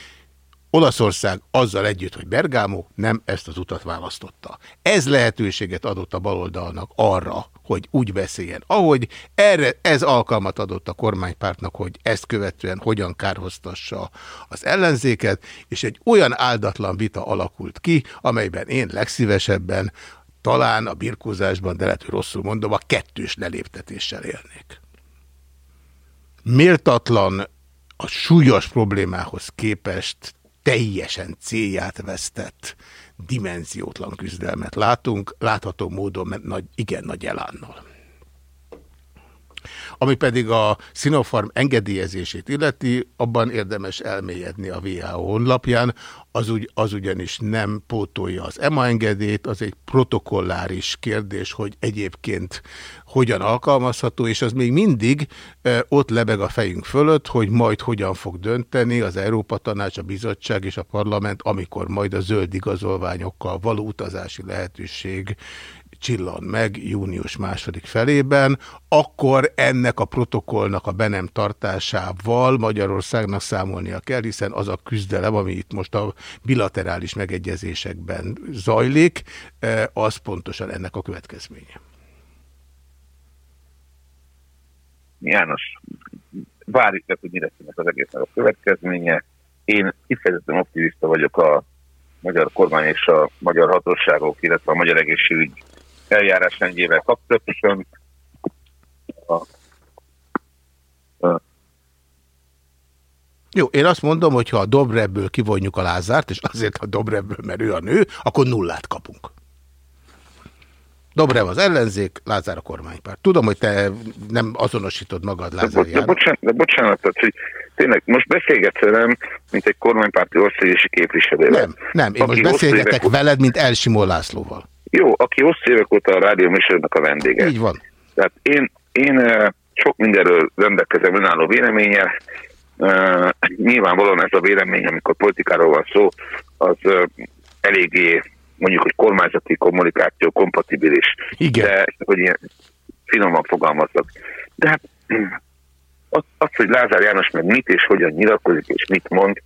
Olaszország azzal együtt, hogy Bergámó nem ezt az utat választotta. Ez lehetőséget adott a baloldalnak arra, hogy úgy beszéljen, ahogy erre, ez alkalmat adott a kormánypártnak, hogy ezt követően hogyan kárhoztassa az ellenzéket, és egy olyan áldatlan vita alakult ki, amelyben én legszívesebben talán a birkózásban, de lehet, hogy rosszul mondom, a kettős leléptetéssel élnék. Méltatlan a súlyos problémához képest teljesen célját vesztett, dimenziótlan küzdelmet látunk, látható módon nagy, igen nagy elánnal. Ami pedig a Sinopharm engedélyezését illeti, abban érdemes elmélyedni a WHO honlapján, az, ugy, az ugyanis nem pótolja az EMA engedélyt, az egy protokolláris kérdés, hogy egyébként hogyan alkalmazható, és az még mindig ott lebeg a fejünk fölött, hogy majd hogyan fog dönteni az Európa Tanács, a Bizottság és a Parlament, amikor majd a zöld igazolványokkal való utazási lehetőség csillan meg június második felében, akkor ennek a protokollnak a be nem tartásával Magyarországnak számolnia kell, hiszen az a küzdelem, ami itt most a bilaterális megegyezésekben zajlik, az pontosan ennek a következménye. János, várjuk meg, hogy mi lesz ennek az egésznek a következménye. Én kifejezetten optimista vagyok a magyar kormány és a magyar hatóságok, illetve a magyar egészségügy eljárásrendjével kapcsolatosan. A, a, jó, én azt mondom, hogy ha a Dobrebből kivonjuk a Lázárt, és azért a Dobrebből, mert ő a nő, akkor nullát kapunk. Dobrev az ellenzék, Lázár a kormánypárt. Tudom, hogy te nem azonosítod magad Lázár de, de, bocsánat, de bocsánat, tehát, hogy tényleg most beszélgetsz velem, mint egy kormánypárti országési képviselő. Nem, nem, én most beszélgetek évek... veled, mint Elsimó Lászlóval. Jó, aki hosszú évek óta a rádió műsornak a vendége. Így van. Tehát én, én sok mindenről rendelkezem önálló véleménye. Uh, nyilvánvalóan ez a vélemény, amikor politikáról van szó, az uh, eléggé mondjuk, hogy kormányzati kommunikáció kompatibilis. Igen. De, hogy ilyen finoman fogalmazok. De hát az, az, hogy Lázár János meg mit és hogyan nyilatkozik és mit mond,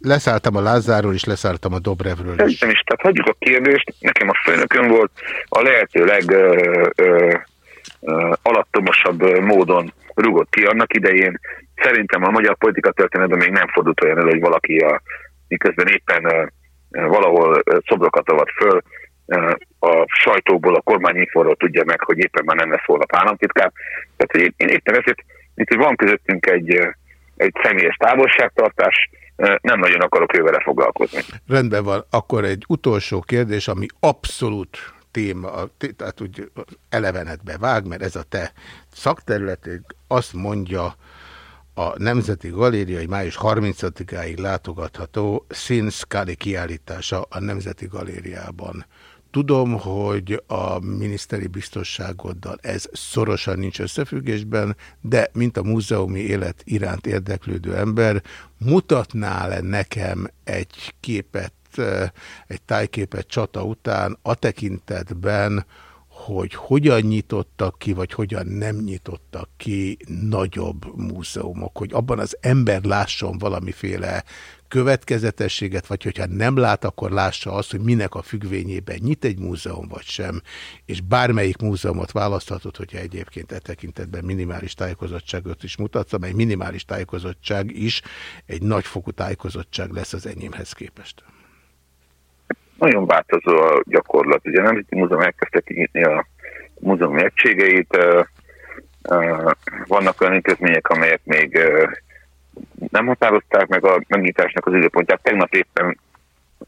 Leszálltam a Lázárról és leszálltam a Dobrevről is. Szerintem is, tehát hagyjuk a kérdést, nekem a főnökön volt a lehető leg ö, ö, ö, alattomosabb módon rugott ki annak idején. Szerintem a magyar politika történetben még nem fordult olyan elő, hogy valaki a, miközben éppen valahol szobrokat avat föl, a sajtóból, a kormányinforról tudja meg, hogy éppen már nem lesz holnap államtitkár. Tehát én, én éppen ezért, mint hogy van közöttünk egy, egy személyes távolságtartás, nem nagyon akarok ővele foglalkozni. Rendben van. Akkor egy utolsó kérdés, ami abszolút téma, tehát úgy elevenetbe vág, mert ez a te szakterületed, azt mondja a Nemzeti Galéria egy május 30-áig látogatható színszkáli kiállítása a Nemzeti Galériában. Tudom, hogy a miniszteri biztosságoddal ez szorosan nincs összefüggésben, de mint a múzeumi élet iránt érdeklődő ember, mutatnál-e nekem egy képet, egy tájképet csata után a tekintetben, hogy hogyan nyitottak ki, vagy hogyan nem nyitottak ki nagyobb múzeumok, hogy abban az ember lásson valamiféle következetességet, vagy hogyha nem lát, akkor lássa azt, hogy minek a függvényében nyit egy múzeum, vagy sem, és bármelyik múzeumot választhatod, hogyha egyébként e tekintetben minimális tájékozottságot is mutatsz, amely minimális tájékozottság is egy nagyfokú tájékozottság lesz az enyémhez képest. Nagyon változó a gyakorlat. Ugye a Nemzeti Múzeum elkezdte kinyitni a múzeumi egységeit, vannak olyan intézmények, amelyek még nem határozták meg a megnyitásnak az időpontját. Tegnap éppen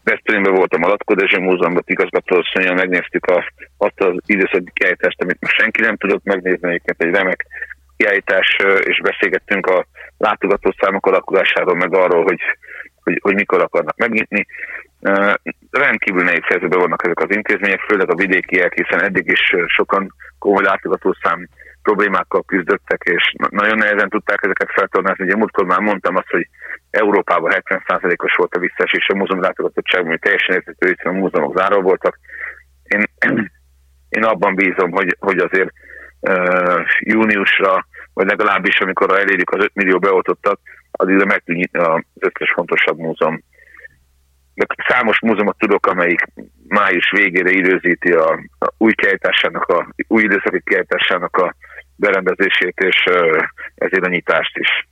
Veszprémben voltam a Latko Dezső Múzeumban, igazgatóasszonyjal megnéztük a, azt az időszaki kiállítást, amit most senki nem tudott megnézni, egyébként egy remek kiállítás, és beszélgettünk a látogatószámok alakulásáról, meg arról, hogy hogy, hogy mikor akarnak megnyitni. Uh, rendkívül nehéz helyzetben vannak ezek az intézmények, főleg a vidékiek, hiszen eddig is sokan komoly látogatószám problémákkal küzdöttek, és nagyon nehezen tudták ezeket feltornázni. Ugye múltkor már mondtam azt, hogy Európában 70%-os volt a visszaesés a múzeum látogatottság, ami teljesen értető, hiszen a múzeumok zárva voltak. Én, én abban bízom, hogy, hogy azért uh, júniusra, vagy legalábbis amikor elérjük az 5 millió beoltottat, addigra meg tud nyitni az összes fontosabb múzeum. De számos múzeumot tudok, amelyik május végére időzíti a, a új kiállításának, a új időszaki kiállításának a berendezését, és ezért a nyitást is.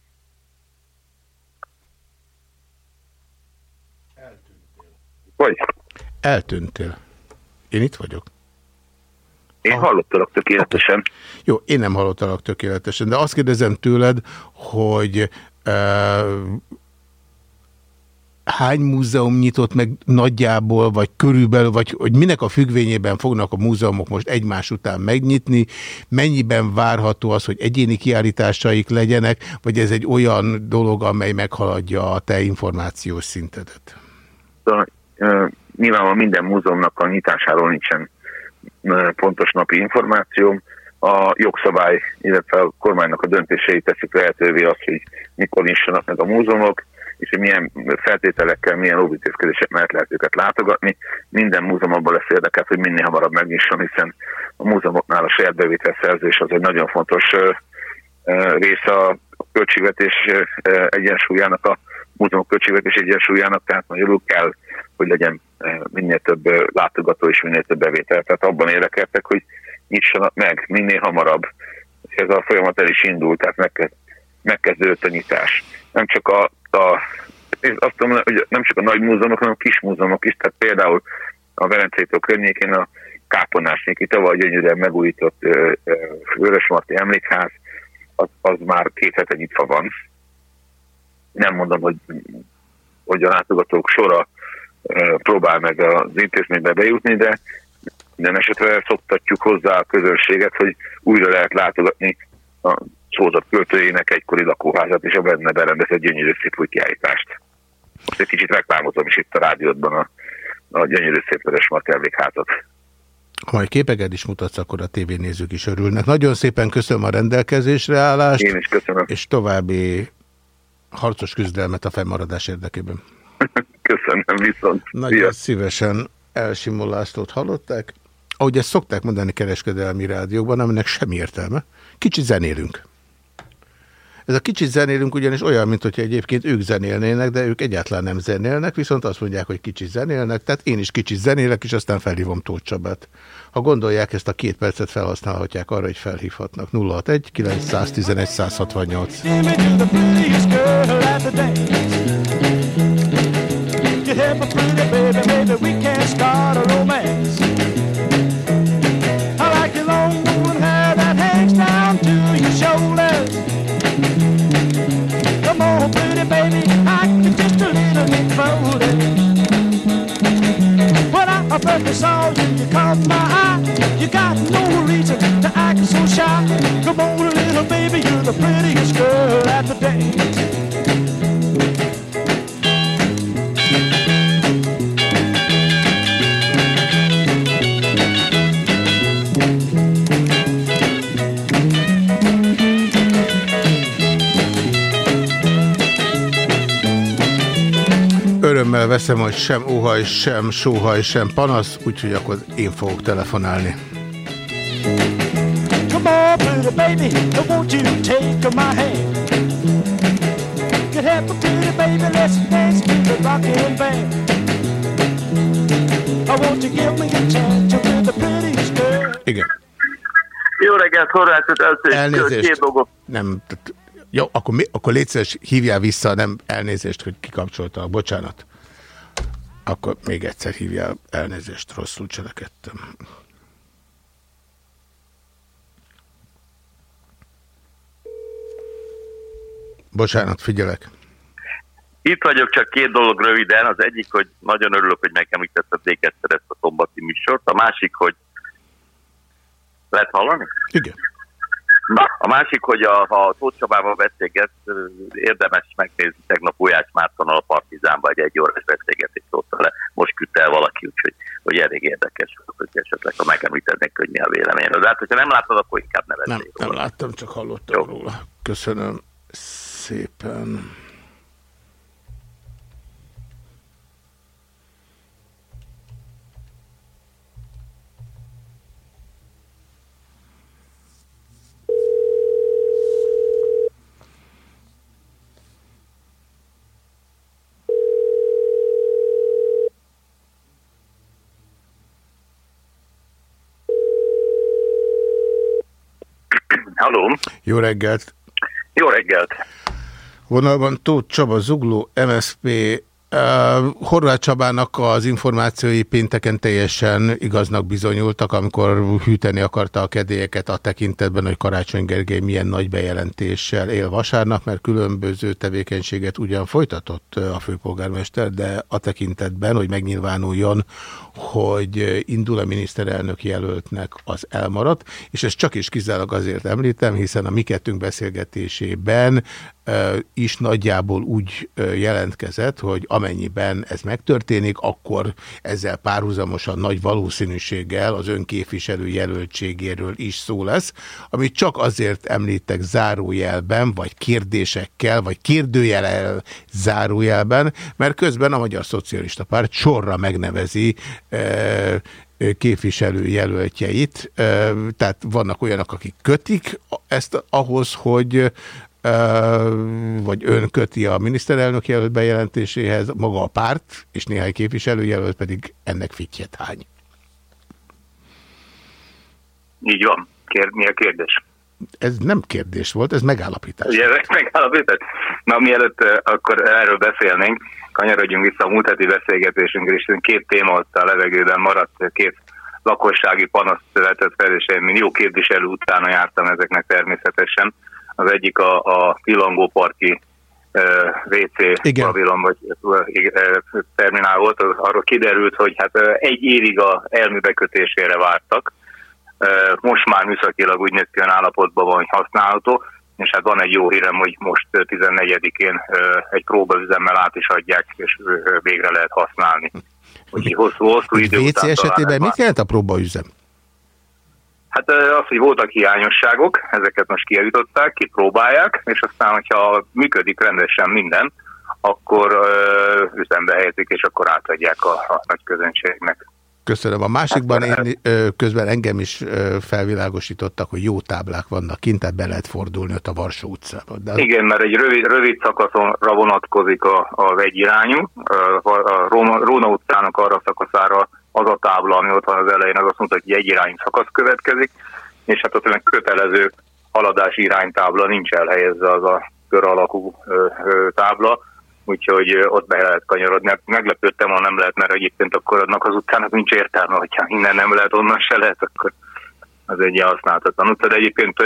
Vagy? Eltűntél. Én itt vagyok. Én ah. hallottalak tökéletesen. Jó, én nem hallottalak tökéletesen, de azt kérdezem tőled, hogy uh, hány múzeum nyitott meg nagyjából, vagy körülbelül, vagy hogy minek a függvényében fognak a múzeumok most egymás után megnyitni, mennyiben várható az, hogy egyéni kiállításaik legyenek, vagy ez egy olyan dolog, amely meghaladja a te információs szintedet? Nyilvánvalóan minden múzeumnak a nyitásáról nincsen pontos napi információm. A jogszabály, illetve a kormánynak a döntései teszik lehetővé azt, hogy mikor nyissanak meg a múzeumok, és hogy milyen feltételekkel, milyen óvintézkedések mellett lehet őket látogatni. Minden múzeum abban lesz érdekelt, hogy minél hamarabb megnyisson, hiszen a múzeumoknál a saját bevételszerzés az egy nagyon fontos része a költségvetés egyensúlyának, a múzeumok költségvetés egyensúlyának, tehát magyarul kell, hogy legyen minél több látogató és minél több bevétel. Tehát abban érdekeltek, hogy nyissanak meg minél hamarabb. És ez a folyamat el is indult, tehát megkezd, megkezdődött a nyitás. Nem csak a, a azt mondom, hogy nem csak a nagy múzeumok, hanem a kis múzeumok is, tehát például a Velencétől környékén a Káponásnéki tavaly gyönyörűen megújított Vörösmarty emlékház, az, az már két hete nyitva van. Nem mondom, hogy, hogy a látogatók sora próbál meg az intézménybe bejutni, de minden esetre szoktatjuk hozzá a közönséget, hogy újra lehet látogatni a szózott költőjének egykori lakóházat, és a benne berendezett gyönyörű szép új kiállítást. Most egy kicsit reklámozom is itt a rádiódban a, a gyönyörű szép vörös házat. Ha majd képeket is mutatsz, akkor a tévénézők is örülnek. Nagyon szépen köszönöm a rendelkezésre állást. Én is köszönöm. És további harcos küzdelmet a fennmaradás érdekében. Köszönöm, viszont. Nagyon Szia. szívesen Elsimó Lászlót hallották. Ahogy ezt szokták mondani kereskedelmi rádiókban, aminek semmi értelme. Kicsit zenélünk. Ez a kicsit zenélünk ugyanis olyan, mint hogyha egyébként ők zenélnének, de ők egyáltalán nem zenélnek, viszont azt mondják, hogy kicsit zenélnek, tehát én is kicsit zenélek, és aztán felhívom Tóth Csabát. Ha gondolják, ezt a két percet felhasználhatják arra, hogy felhívhatnak. 061 911 168. help a pretty When I saw you, you caught my eye. You got no reason to act so shy. Come on, little baby, you're the prettiest girl at the dance. Örömmel veszem, hogy sem óhaj, sem sóhaj, sem panasz, úgyhogy akkor én fogok telefonálni. Igen. Jó reggelt, Horváth, Elnézést. Két dolgot. Nem, jó, akkor, mi, akkor légy hívjál vissza, nem elnézést, hogy kikapcsolta. Bocsánat. Akkor még egyszer hívjál elnézést, rosszul cselekedtem. Bocsánat, figyelek. Itt vagyok, csak két dolog röviden. Az egyik, hogy nagyon örülök, hogy megemlítetted még egyszer ezt a szombati műsort. A másik, hogy lehet hallani? Igen. A másik, hogy a, ha Tóth Csabával beszélget, érdemes megnézni tegnap Olyás Mártonnal a Partizánban egy egy órás beszélgetést ott le. Most küldte el valaki, úgyhogy hogy elég érdekes, hogy esetleg ha megemlítenek, hogy mi a vélemény. De hát, hogyha nem látod, akkor inkább ne Nem, nem láttam, csak hallottam Jó. róla. Köszönöm szépen. Halló! Jó reggelt! Jó reggelt! Vonalban Tóth Csaba Zugló, MSP Uh, Horváth Csabának az információi pénteken teljesen igaznak bizonyultak, amikor hűteni akarta a kedélyeket a tekintetben, hogy Karácsony Gergely milyen nagy bejelentéssel él vasárnap, mert különböző tevékenységet ugyan folytatott a főpolgármester, de a tekintetben, hogy megnyilvánuljon, hogy indul a miniszterelnök jelöltnek az elmaradt, és ezt csak is kizárólag azért említem, hiszen a mi kettőnk beszélgetésében is nagyjából úgy jelentkezett, hogy amennyiben ez megtörténik, akkor ezzel párhuzamosan nagy valószínűséggel az önképviselő jelöltségéről is szó lesz, amit csak azért említek zárójelben, vagy kérdésekkel, vagy kérdőjelel zárójelben, mert közben a Magyar Szocialista Párt sorra megnevezi képviselő jelöltjeit, tehát vannak olyanok, akik kötik ezt ahhoz, hogy vagy ön köti a miniszterelnök jelölt bejelentéséhez, maga a párt, és néhány képviselőjelölt pedig ennek fitjet hány. Így van. Kér, mi a kérdés? Ez nem kérdés volt, ez megállapítás. Ugye, ez megállapítás. Na, mielőtt akkor erről beszélnénk, kanyarodjunk vissza a múlt heti beszélgetésünkre, és két téma ott a levegőben maradt, két lakossági panaszt vetett fel, és én jó képviselő utána jártam ezeknek természetesen. Az egyik a, a Pilangóparki uh, WC Igen. pavilon, vagy uh, terminál volt, az, arról kiderült, hogy hát uh, egy évig a elműbekötésére vártak. Uh, most már műszakilag úgy néz ki állapotban van, hogy használható, és hát van egy jó hírem, hogy most 14-én egy próbaüzemmel át is adják, és végre lehet használni. Úgyhogy hosszú, hosszú idő WC esetében mit jelent a próbaüzem? Hát az, hogy voltak hiányosságok, ezeket most kijavították, kipróbálják, és aztán, hogyha működik rendesen minden, akkor ö, üzembe helyezik, és akkor átadják a, a nagy közönségnek. Köszönöm. A másikban én, közben engem is felvilágosítottak, hogy jó táblák vannak kint, tehát be lehet fordulni ott a Varsó utcában. De... Igen, mert egy rövid, rövid szakaszonra vonatkozik a, a vegyirányú. A, a Róna, Róna utcának arra szakaszára az a tábla, ami ott van az elején, az azt mondta, hogy egy irányú szakasz következik, és hát ott kötelező haladási iránytábla nincs elhelyezve az a kör alakú tábla, úgyhogy ott be lehet kanyarodni. Hát meglepődtem, ha nem lehet, mert egyébként akkor annak az utcának nincs értelme, hogyha innen nem lehet, onnan se lehet, akkor az egy használhatatlan utca. De egyébként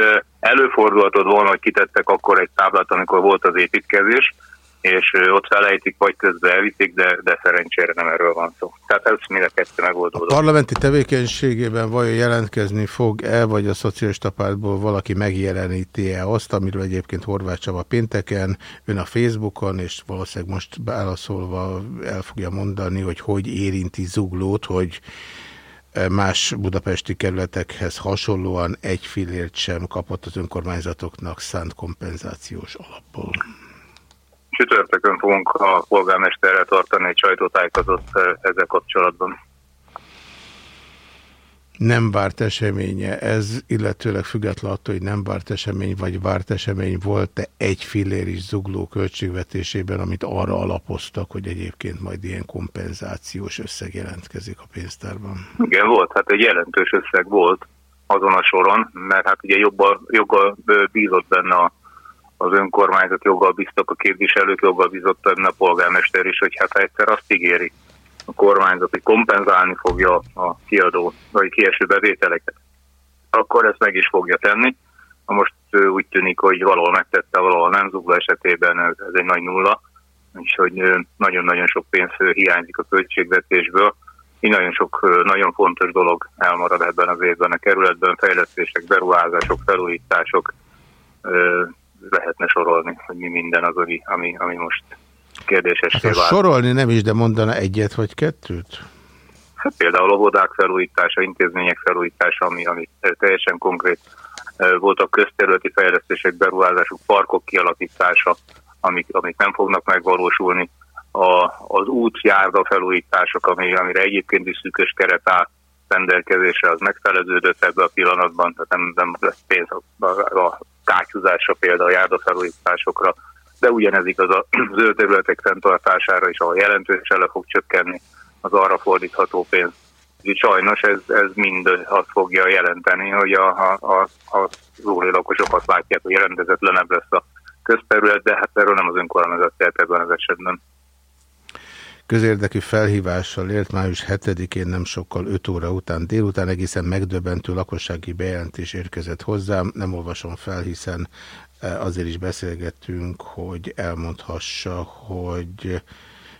előfordulhatod volna, hogy kitettek akkor egy táblát, amikor volt az építkezés, és ott felejtik, vagy közben elviszik, de, de szerencsére nem erről van szó. Tehát ez mind a kettő megoldódott. A parlamenti tevékenységében vajon jelentkezni fog-e, vagy a szocialista pártból valaki megjeleníti-e azt, amiről egyébként Horváth Csaba pénteken, ön a Facebookon, és valószínűleg most válaszolva el fogja mondani, hogy hogy érinti zuglót, hogy más budapesti kerületekhez hasonlóan egy fillért sem kapott az önkormányzatoknak szánt kompenzációs alapból. Csütörtökön fogunk a polgármesterre tartani egy sajtótájékozót ezzel kapcsolatban. Nem várt eseménye ez, illetőleg független attól, hogy nem várt esemény, vagy várt esemény volt-e egy fillér is zugló költségvetésében, amit arra alapoztak, hogy egyébként majd ilyen kompenzációs összeg jelentkezik a pénztárban? Igen, volt, hát egy jelentős összeg volt azon a soron, mert hát ugye jobban, jobban bízott benne a az önkormányzat joggal bíztak a képviselők, joggal benne a polgármester is, hogy hát egyszer azt ígéri a kormányzat, hogy kompenzálni fogja a kiadó vagy kieső bevételeket, akkor ezt meg is fogja tenni. Na most úgy tűnik, hogy valahol megtette, valahol nem, Zugla esetében ez, ez egy nagy nulla, és hogy nagyon-nagyon sok pénz hiányzik a költségvetésből, így nagyon sok, nagyon fontos dolog elmarad ebben az évben. A kerületben fejlesztések, beruházások, felújítások, lehetne sorolni, hogy mi minden az, ami, ami most kérdéses. Hát sorolni nem is, de mondana egyet vagy kettőt? Hát például a óvodák felújítása, intézmények felújítása, ami, ami teljesen konkrét voltak közterületi fejlesztések, beruházások, parkok kialakítása, amik, amik nem fognak megvalósulni, a, az útjárda felújítások, ami, amire egyébként is szűkös keret áll rendelkezésre, az megfeleződött ebbe a pillanatban, tehát nem, nem lesz pénz a, a, a kátyúzásra például a járda felújításokra, de ugyanez igaz a zöld területek fenntartására is, ahol jelentősen le fog csökkenni az arra fordítható pénz. Úgyhogy sajnos ez, ez mind azt fogja jelenteni, hogy a, a, a, a zúli lakosok azt látják, hogy rendezetlenebb lesz a közterület, de hát erről nem az önkormányzat tehet ebben az esetben. Közérdekű felhívással ért május 7-én nem sokkal 5 óra után délután egészen megdöbbentő lakossági bejelentés érkezett hozzám. Nem olvasom fel, hiszen e, azért is beszélgettünk, hogy elmondhassa, hogy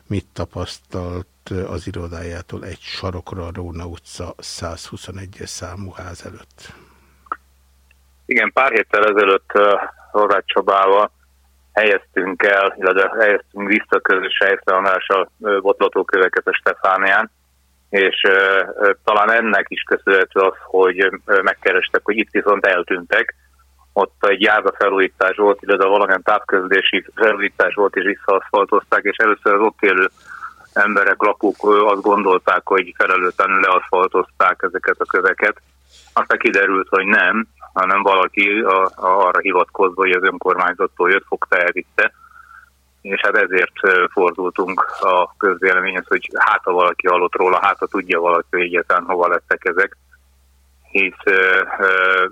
mit tapasztalt az irodájától egy sarokra a Róna utca 121-es számú ház előtt. Igen, pár héttel ezelőtt uh, Horváth Csabával helyeztünk el, illetve helyeztünk vissza közös helyszínalással botlatóköveket a Stefánián, és talán ennek is köszönhető az, hogy megkerestek, hogy itt viszont eltűntek. Ott egy járda felújítás volt, illetve valamilyen távközlési felújítás volt, és visszaaszfaltozták, és először az ott élő emberek, lakók azt gondolták, hogy felelőtlenül leaszfaltozták ezeket a köveket. Aztán kiderült, hogy nem, hanem valaki a, a, arra hivatkozva, hogy az önkormányzattól jött, fogta elvitte, és hát ezért fordultunk a közvéleményhez, hogy hát ha valaki hallott róla, hát ha tudja valaki, egyáltalán hova lettek ezek, hisz ö, ö,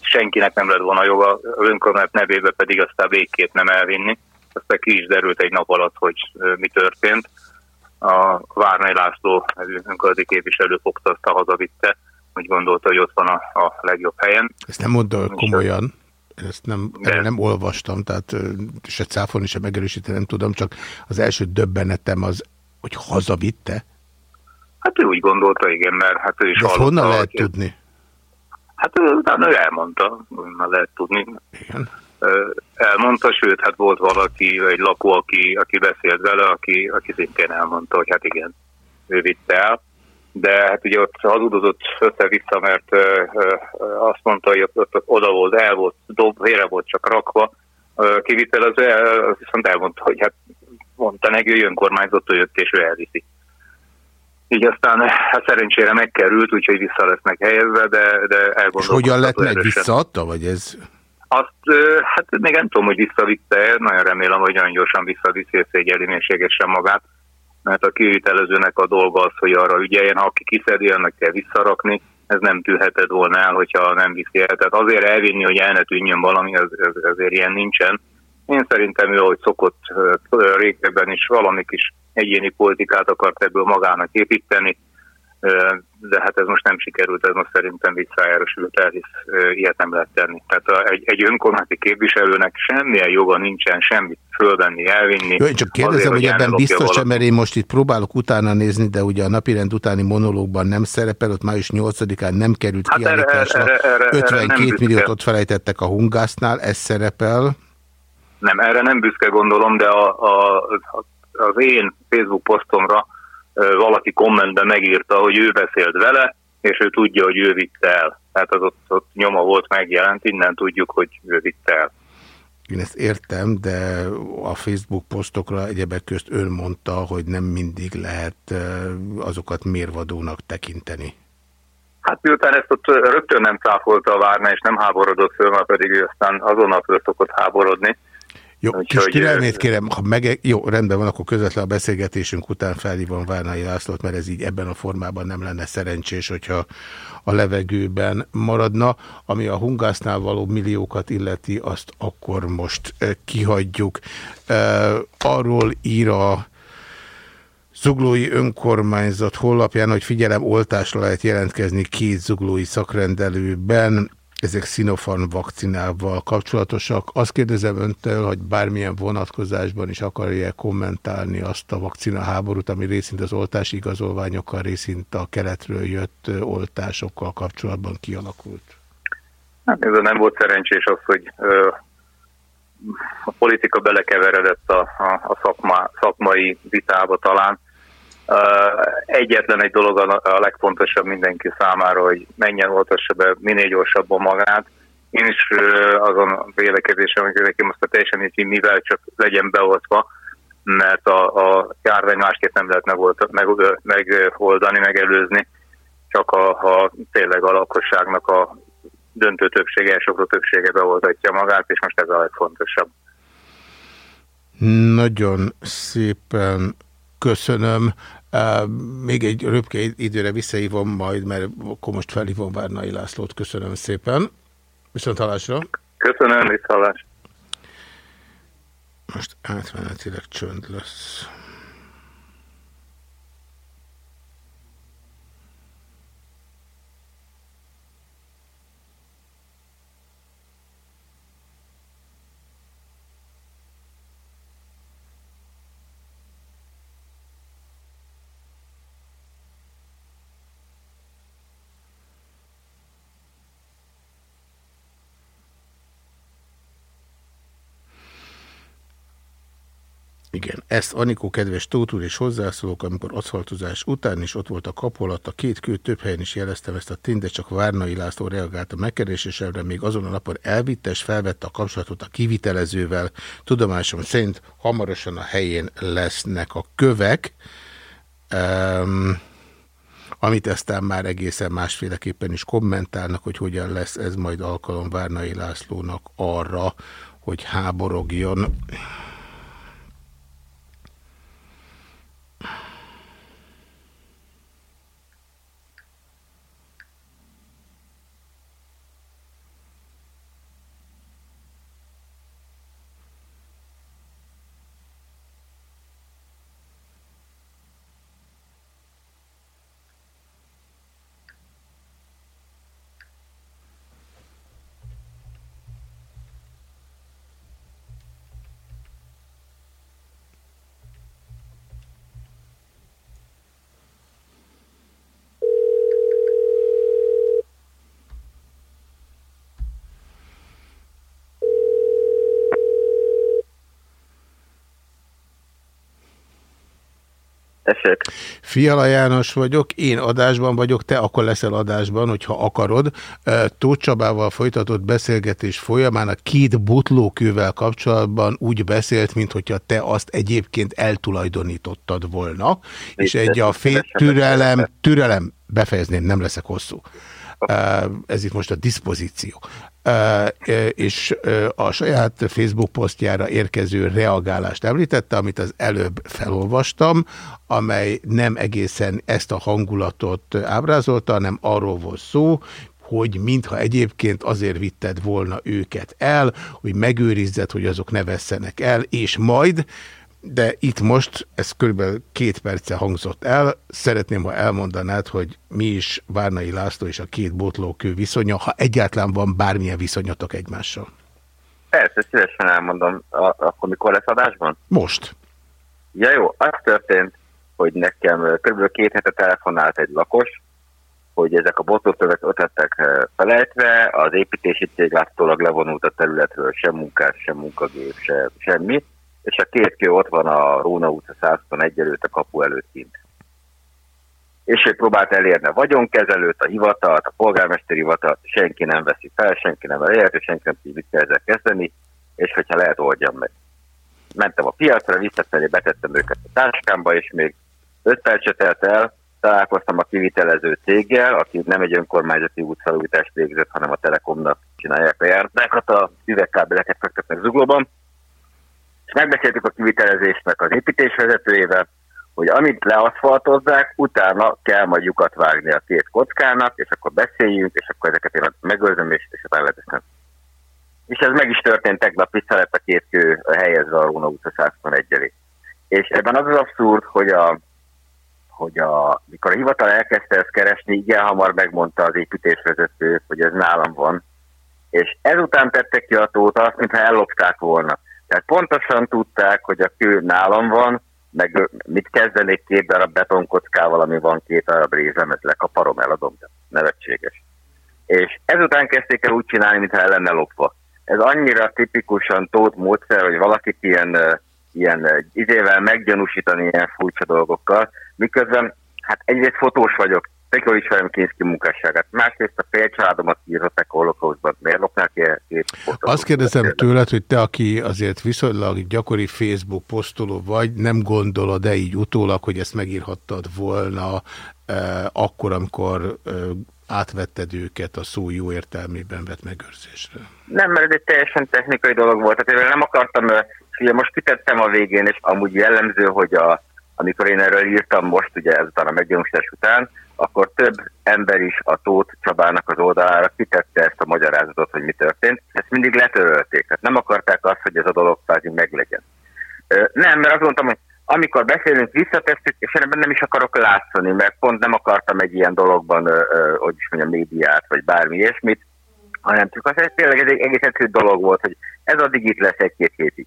senkinek nem lett volna joga, az önkormányzat nevébe pedig aztán végkét nem elvinni. Aztán ki is derült egy nap alatt, hogy ö, mi történt. A Várnai László önkormányzati képviselő fogta, aztán hazavitte, úgy gondolta, hogy ott van a, a legjobb helyen. Ezt nem mondta komolyan. Ezt nem, nem olvastam, tehát se cáfolni, se megerősíteni nem tudom, csak az első döbbenetem az, hogy hazavitte. Hát ő úgy gondolta, igen, mert hát ő is De honnan lehet tudni? Hát ő, ő elmondta, honnan lehet tudni. Igen. Elmondta, sőt, hát volt valaki, egy lakó, aki, aki beszélt vele, aki, aki szintén elmondta, hogy hát igen, ő vitte el de hát ugye ott hazudozott össze-vissza, mert ö, ö, azt mondta, hogy ott, ott oda volt, el volt, dob, vére volt csak rakva, ö, kivitel az, az viszont elmondta, hogy hát mondta neki, hogy önkormányzattól jött, és ő elviszi. Így aztán hát szerencsére megkerült, úgyhogy vissza lesznek helyezve, de, de elgondolkodható És hogyan lett meg? Visszaadta, vagy ez? Azt, hát még nem tudom, hogy visszavitte, nagyon remélem, hogy nagyon gyorsan visszaviszi, és szégyeli mélységesen magát mert a kivitelezőnek a dolga az, hogy arra ügyeljen, ha aki kiszedi, annak kell visszarakni, ez nem tűheted volna el, hogyha nem viszi el. Tehát azért elvinni, hogy el ne tűnjön valami, ez, ez, ezért ilyen nincsen. Én szerintem ő, ahogy szokott régebben is, valami kis egyéni politikát akart ebből magának építeni, de hát ez most nem sikerült, ez most szerintem visszaerősült el, hisz ilyet nem lehet tenni. Tehát egy, egy önkormányzati képviselőnek semmilyen joga nincsen semmit fölvenni, elvinni. Jó, én csak kérdezem, azért, hogy ebben biztos mert én most itt próbálok utána nézni, de ugye a napirend utáni monológban nem szerepel, ott május 8-án nem került hát kiállításra, erre, erre, erre, 52 milliót ott felejtettek a Hungásznál, ez szerepel. Nem, erre nem büszke gondolom, de a, a, az én Facebook posztomra valaki kommentben megírta, hogy ő beszélt vele, és ő tudja, hogy ő vitte el. Tehát az ott, ott nyoma volt megjelent, innen tudjuk, hogy ő vitte el. Én ezt értem, de a Facebook posztokra egyebek közt ön mondta, hogy nem mindig lehet azokat mérvadónak tekinteni. Hát miután ezt ott rögtön nem cáfolta a várna, és nem háborodott föl, már pedig ő aztán azonnal föl szokott háborodni, jó, Úgy, kis türelmét kérem, ha meg, jó, rendben van, akkor közvetlen a beszélgetésünk után felhívom Várnai Lászlót, mert ez így ebben a formában nem lenne szerencsés, hogyha a levegőben maradna. Ami a hungásznál való milliókat illeti, azt akkor most kihagyjuk. Arról ír a Zuglói önkormányzat honlapján, hogy figyelem, oltásra lehet jelentkezni két zuglói szakrendelőben, ezek Sinopharm vakcinával kapcsolatosak. Azt kérdezem öntől, hogy bármilyen vonatkozásban is akarja kommentálni azt a vakcina háborút, ami részint az oltási igazolványokkal, részint a keletről jött oltásokkal kapcsolatban kialakult. Hát ez nem volt szerencsés az, hogy ö, a politika belekeveredett a, a, a szakma, szakmai vitába talán. Egyetlen egy dolog a legfontosabb mindenki számára, hogy menjen oltassa be minél gyorsabban magát. Én is azon vélekedésem, hogy nekem azt a teljesen így, mivel csak legyen beoltva, mert a, a járvány másképp nem lehet megoldani, meg, megoldani, megelőzni, csak a, a tényleg a lakosságnak a döntő többsége, elsőprő többsége beoltatja magát, és most ez a legfontosabb. Nagyon szépen köszönöm. Még egy röpke időre visszahívom majd, mert akkor most felhívom Várnai Lászlót. Köszönöm szépen. Viszont hallásra. Köszönöm, viszont hallás. Most átmenetileg csönd lesz. Igen, ezt Anikó kedves Tóth és hozzászólók, amikor aszfaltozás után is ott volt a kap a két kő több helyen is jeleztem ezt a tényt, de csak Várnai László reagált a megkeresésemre, még azon a napon elvitte és felvette a kapcsolatot a kivitelezővel. Tudomásom szerint hamarosan a helyén lesznek a kövek, um, amit aztán már egészen másféleképpen is kommentálnak, hogy hogyan lesz ez majd alkalom Várnai Lászlónak arra, hogy háborogjon. Tessék. Fiala János vagyok, én adásban vagyok, te akkor leszel adásban, hogyha akarod. Tóth Csabával folytatott beszélgetés folyamán a két botlókővel kapcsolatban úgy beszélt, mint hogyha te azt egyébként eltulajdonítottad volna, és egy a fél türelem, türelem, befejezném, nem leszek hosszú. Ez itt most a diszpozíció. És a saját Facebook posztjára érkező reagálást említette, amit az előbb felolvastam, amely nem egészen ezt a hangulatot ábrázolta, hanem arról volt szó, hogy mintha egyébként azért vitted volna őket el, hogy megőrizzed, hogy azok ne vesszenek el, és majd de itt most, ez körülbelül két perce hangzott el, szeretném, ha elmondanád, hogy mi is Várnai László és a két botlókő viszonya, ha egyáltalán van bármilyen viszonyatok egymással. Persze, szívesen elmondom. Akkor mikor lesz adásban? Most. Ja jó, az történt, hogy nekem kb. két hete telefonált egy lakos, hogy ezek a botlókövek ötettek felejtve, az építési cég látszólag levonult a területről, sem munkás, sem munkagép, sem semmi, és a két kő ott van a Róna utca 121 előtt a kapu előtt kint. És ő próbált elérni a vagyonkezelőt, a hivatalt, a polgármesteri hivatalt, senki nem veszi fel, senki nem elérhető, senki nem tudja, mit kell ezzel kezdeni, és hogyha lehet, oldjam meg. Mentem a piacra, visszafelé betettem őket a táskámba, és még öt percet telt el, találkoztam a kivitelező céggel, aki nem egy önkormányzati útfelújítást végzett, hanem a Telekomnak csinálják a járdákat, a üvegkábeleket fektetnek zuglóban, megbeszéltük a kivitelezésnek az építésvezetőjével, hogy amit leaszfaltozzák, utána kell majd lyukat vágni a két kockának, és akkor beszéljünk, és akkor ezeket én megőrzöm, és, és elveteszem. És ez meg is történt tegnap, vissza lett a két kő helyezve a Róna utca 121 elé. És ebben az az abszurd, hogy a, hogy a, mikor a hivatal elkezdte ezt keresni, igen hamar megmondta az építésvezető, hogy ez nálam van, És ezután tettek ki a tót azt, mintha ellopták volna. Tehát pontosan tudták, hogy a kő nálam van, meg mit kezdenék két darab betonkockával, ami van két darab részem, ezt lekaparom, eladom, de nevetséges. És ezután kezdték el úgy csinálni, mintha el lenne lopva. Ez annyira tipikusan tót módszer, hogy valakit ilyen, ilyen izével meggyanúsítani ilyen furcsa dolgokkal, miközben hát egyrészt fotós vagyok, tök jól ismerem Kinszki munkásságát. Másrészt a fél családomat írották a holokauszban. Miért lopnák ki Azt kérdezem tőled, hogy te, aki azért viszonylag gyakori Facebook posztoló vagy, nem gondolod-e így utólag, hogy ezt megírhattad volna eh, akkor, amikor eh, átvetted őket a szó jó értelmében vett megőrzésre? Nem, mert ez egy teljesen technikai dolog volt. Tehát én nem akartam, ugye most kitettem a végén, és amúgy jellemző, hogy a, amikor én erről írtam most, ugye ezután a meggyanúsítás után, akkor több ember is a Tóth Csabának az oldalára kitette ezt a magyarázatot, hogy mi történt. Ezt mindig letörölték. Tehát nem akarták azt, hogy ez a dolog kvázi meglegyen. Nem, mert azt mondtam, hogy amikor beszélünk, visszatesszük, és ebben nem is akarok látszani, mert pont nem akartam egy ilyen dologban, hogy is mondjam, médiát, vagy bármi ilyesmit, hanem csak az, tényleg ez egy egész egyszerű dolog volt, hogy ez addig itt lesz egy-két hétig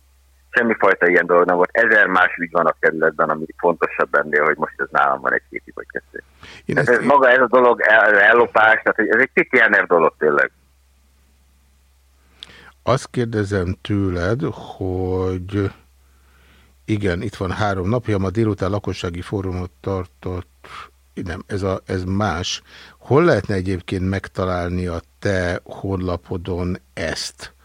semmifajta ilyen dolog nem volt. Ezer más ügy van a kerületben, ami fontosabb ennél, hogy most ez nálam van egy hétig vagy kettő. Én ez, én... Maga ez a dolog el, ellopás, tehát ez egy kicsi dolog tényleg. Azt kérdezem tőled, hogy igen, itt van három napja, ma délután lakossági fórumot tartott, nem, ez, a, ez más. Hol lehetne egyébként megtalálni a te honlapodon ezt?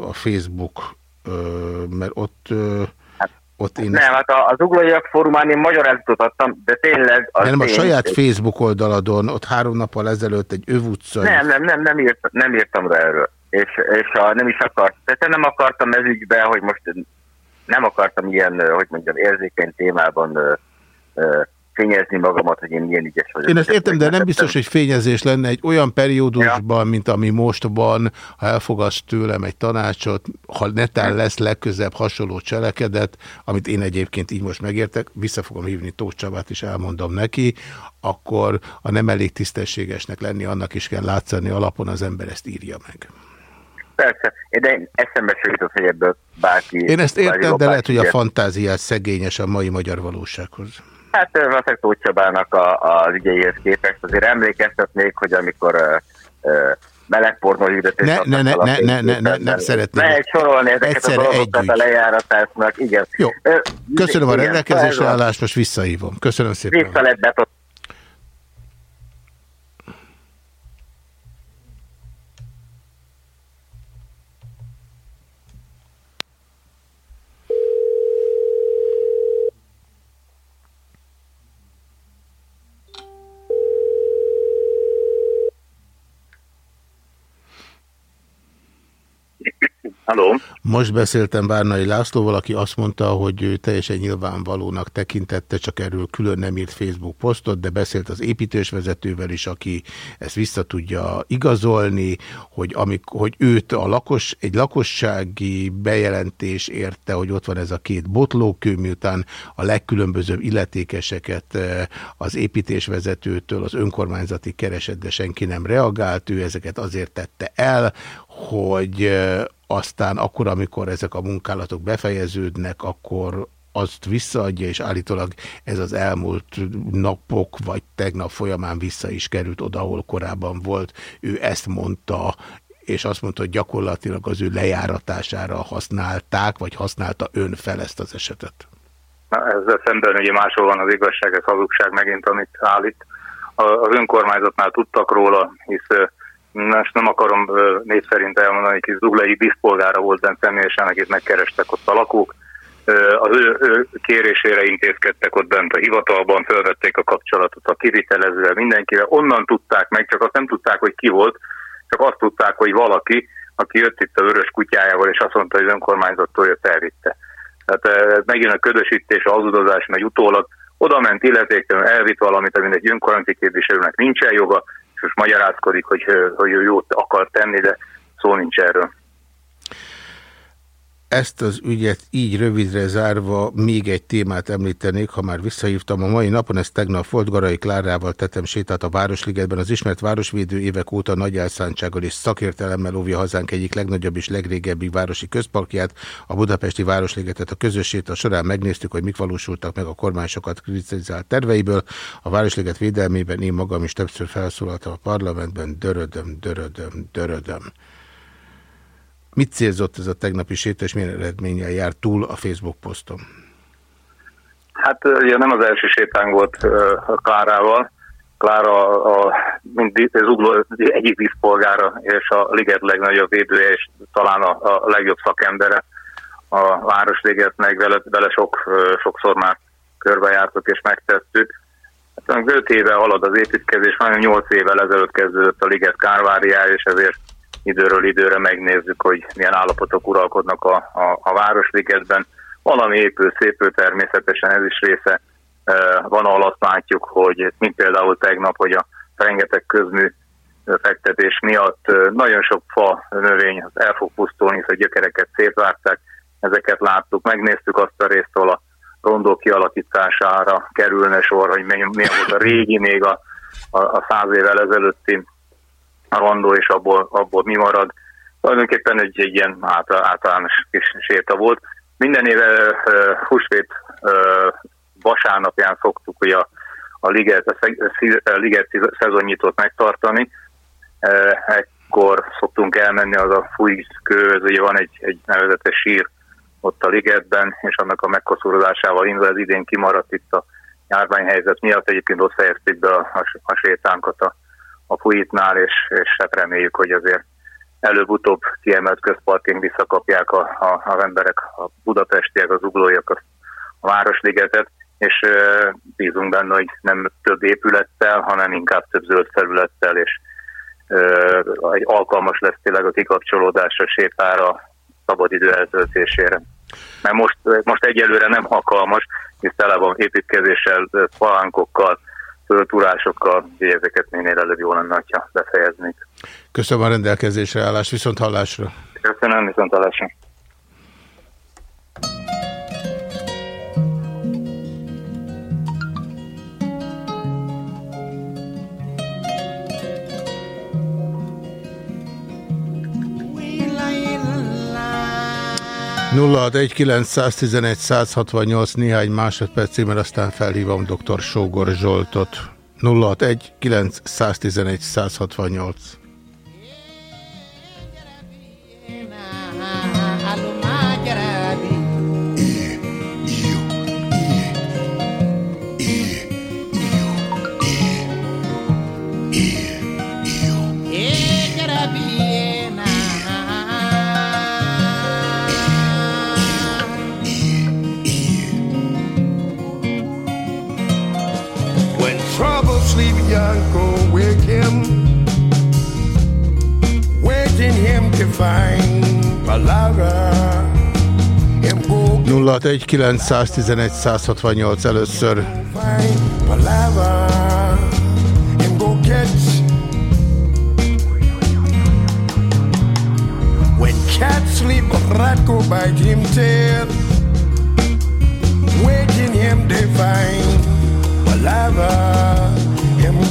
a Facebook mert ott, hát, ott én... Nem, hát az uglóiak fórumán én magyarázatot adtam, de tényleg... Az nem, a saját Facebook oldaladon, ott három nappal ezelőtt egy övutcai... Nem, nem, nem, nem, írt, nem írtam rá erről. És, és a, nem is akart. Tehát nem akartam ez ügybe, hogy most nem akartam ilyen, hogy mondjam, érzékeny témában fényezni magamat, hogy én milyen ügyes vagyok. Én ezt értem, de nem biztos, hogy fényezés lenne egy olyan periódusban, ja. mint ami most van, ha elfogadsz tőlem egy tanácsot, ha netán lesz legközebb hasonló cselekedet, amit én egyébként így most megértek, vissza fogom hívni Tóth Csabát, és elmondom neki, akkor a nem elég tisztességesnek lenni, annak is kell látszani alapon, az ember ezt írja meg. Persze, de eszembe se jutott, hogy ebből bárki... Én ezt értem, de lehet, hogy a fantáziát szegényes a mai magyar valósághoz. Hát Vaszek Tóth Csabának a, az ügyeihez képest azért emlékeztetnék, hogy amikor uh, uh, melegpornó hírdetés... Ne, ne, ne, ne, ne, ne, ne, nem szeretném. Lehet sorolni ezeket Egyszer a dolgokat a lejáratásnak, igen. Jó, köszönöm a rendelkezésre állást, most visszahívom. Köszönöm szépen. Vissza lett betot Halló. Most beszéltem Bárnai Lászlóval, aki azt mondta, hogy ő teljesen nyilvánvalónak tekintette, csak erről külön nem írt Facebook posztot, de beszélt az építősvezetővel is, aki ezt vissza tudja igazolni, hogy, amik, hogy őt a lakos, egy lakossági bejelentés érte, hogy ott van ez a két botlókő, miután a legkülönbözőbb illetékeseket eh, az építésvezetőtől az önkormányzati kereset, de senki nem reagált, ő ezeket azért tette el, hogy eh, aztán akkor, amikor ezek a munkálatok befejeződnek, akkor azt visszaadja, és állítólag ez az elmúlt napok, vagy tegnap folyamán vissza is került oda, ahol korábban volt. Ő ezt mondta, és azt mondta, hogy gyakorlatilag az ő lejáratására használták, vagy használta ön fel ezt az esetet. Ezzel szemben ugye máshol van az igazság, ez hazugság megint, amit állít. Az önkormányzatnál tudtak róla, hisz most nem akarom név szerint elmondani, hogy Zuglai díszpolgára volt bent személyesen, akit megkerestek ott a lakók. Az ő, ő kérésére intézkedtek ott bent a hivatalban, felvették a kapcsolatot a kivitelezővel, mindenkivel. Onnan tudták meg, csak azt nem tudták, hogy ki volt, csak azt tudták, hogy valaki, aki jött itt a vörös kutyájával, és azt mondta, hogy az önkormányzattól jött, elvitte. Tehát megint a ködösítés, az udozás, meg utólag, oda ment illetéktelenül, elvitt valamit, aminek egy önkormányzati képviselőnek nincsen joga, most magyarázkodik, hogy, hogy ő jót akar tenni, de szó nincs erről. Ezt az ügyet így rövidre zárva még egy témát említenék, ha már visszahívtam a mai napon, ezt tegnap volt, Garai Klárával tettem sétát a Városligetben, az ismert városvédő évek óta nagy elszántsággal és szakértelemmel óvja hazánk egyik legnagyobb és legrégebbi városi közparkját, a Budapesti Városligetet a közös a során megnéztük, hogy mik valósultak meg a kormánysokat kritizált terveiből. A Városliget védelmében én magam is többször felszólaltam a parlamentben, dörödöm, dörödöm, dörödöm. Mit célzott ez a tegnapi séta, és milyen eredménnyel jár túl a Facebook posztom? Hát ugye nem az első sétánk volt a Klárával. Klára a, mint Zugló egyik vízpolgára, és a liget legnagyobb védője, és talán a, a legjobb szakembere a Városligetnek, vele, vele sok, sokszor már körbejártuk és megtettük. Hát 5 éve halad az építkezés, majdnem 8 évvel ezelőtt kezdődött a liget kárváriája, és ezért időről időre megnézzük, hogy milyen állapotok uralkodnak a, a, a Városligetben. Valami épül, szépül természetesen, ez is része van, ahol azt látjuk, hogy mint például tegnap, hogy a rengeteg közmű fektetés miatt nagyon sok fa növény el fog pusztulni, hiszen a gyökereket szétvárták, ezeket láttuk, megnéztük azt a részt, ahol a rondó kialakítására kerülne sor, hogy milyen volt a régi, még a, a, a száz évvel ezelőtti rondó, és abból, abból mi marad. Tulajdonképpen egy, egy ilyen általános kis séta volt. Minden éve húsvét vasárnapján szoktuk hogy a, a liget, a liget szezonnyitót megtartani. Ekkor szoktunk elmenni az a fújszkő, ez ugye van egy, egy nevezetes sír ott a ligetben, és annak a megkoszorozásával indul, ez idén kimaradt itt a járványhelyzet miatt, egyébként ott fejezték be a, a, a sétánkat a a Fuitnál, és, és hát reméljük, hogy azért előbb-utóbb kiemelt közparking visszakapják a, a, az emberek, a budapestiek, az uglóiak a, a Városligetet, és e, bízunk benne, hogy nem több épülettel, hanem inkább több zöld területtel, és e, alkalmas lesz tényleg a kikapcsolódásra, sétára, szabadidő eltöltésére. Mert most, most egyelőre nem alkalmas, hisz tele van építkezéssel, palánkokkal, túrásokkal, hogy ezeket minél előbb jó lenne, ha befejeznék. Köszönöm a rendelkezésre állás, viszont hallásra. Köszönöm, viszont hallásra. 061 néhány másodperc, mert aztán felhívom dr. Sógor Zsoltot. 061 911 168 061 911 168 először. When cats sleep, rat go bite him tail. Waking him they find palava.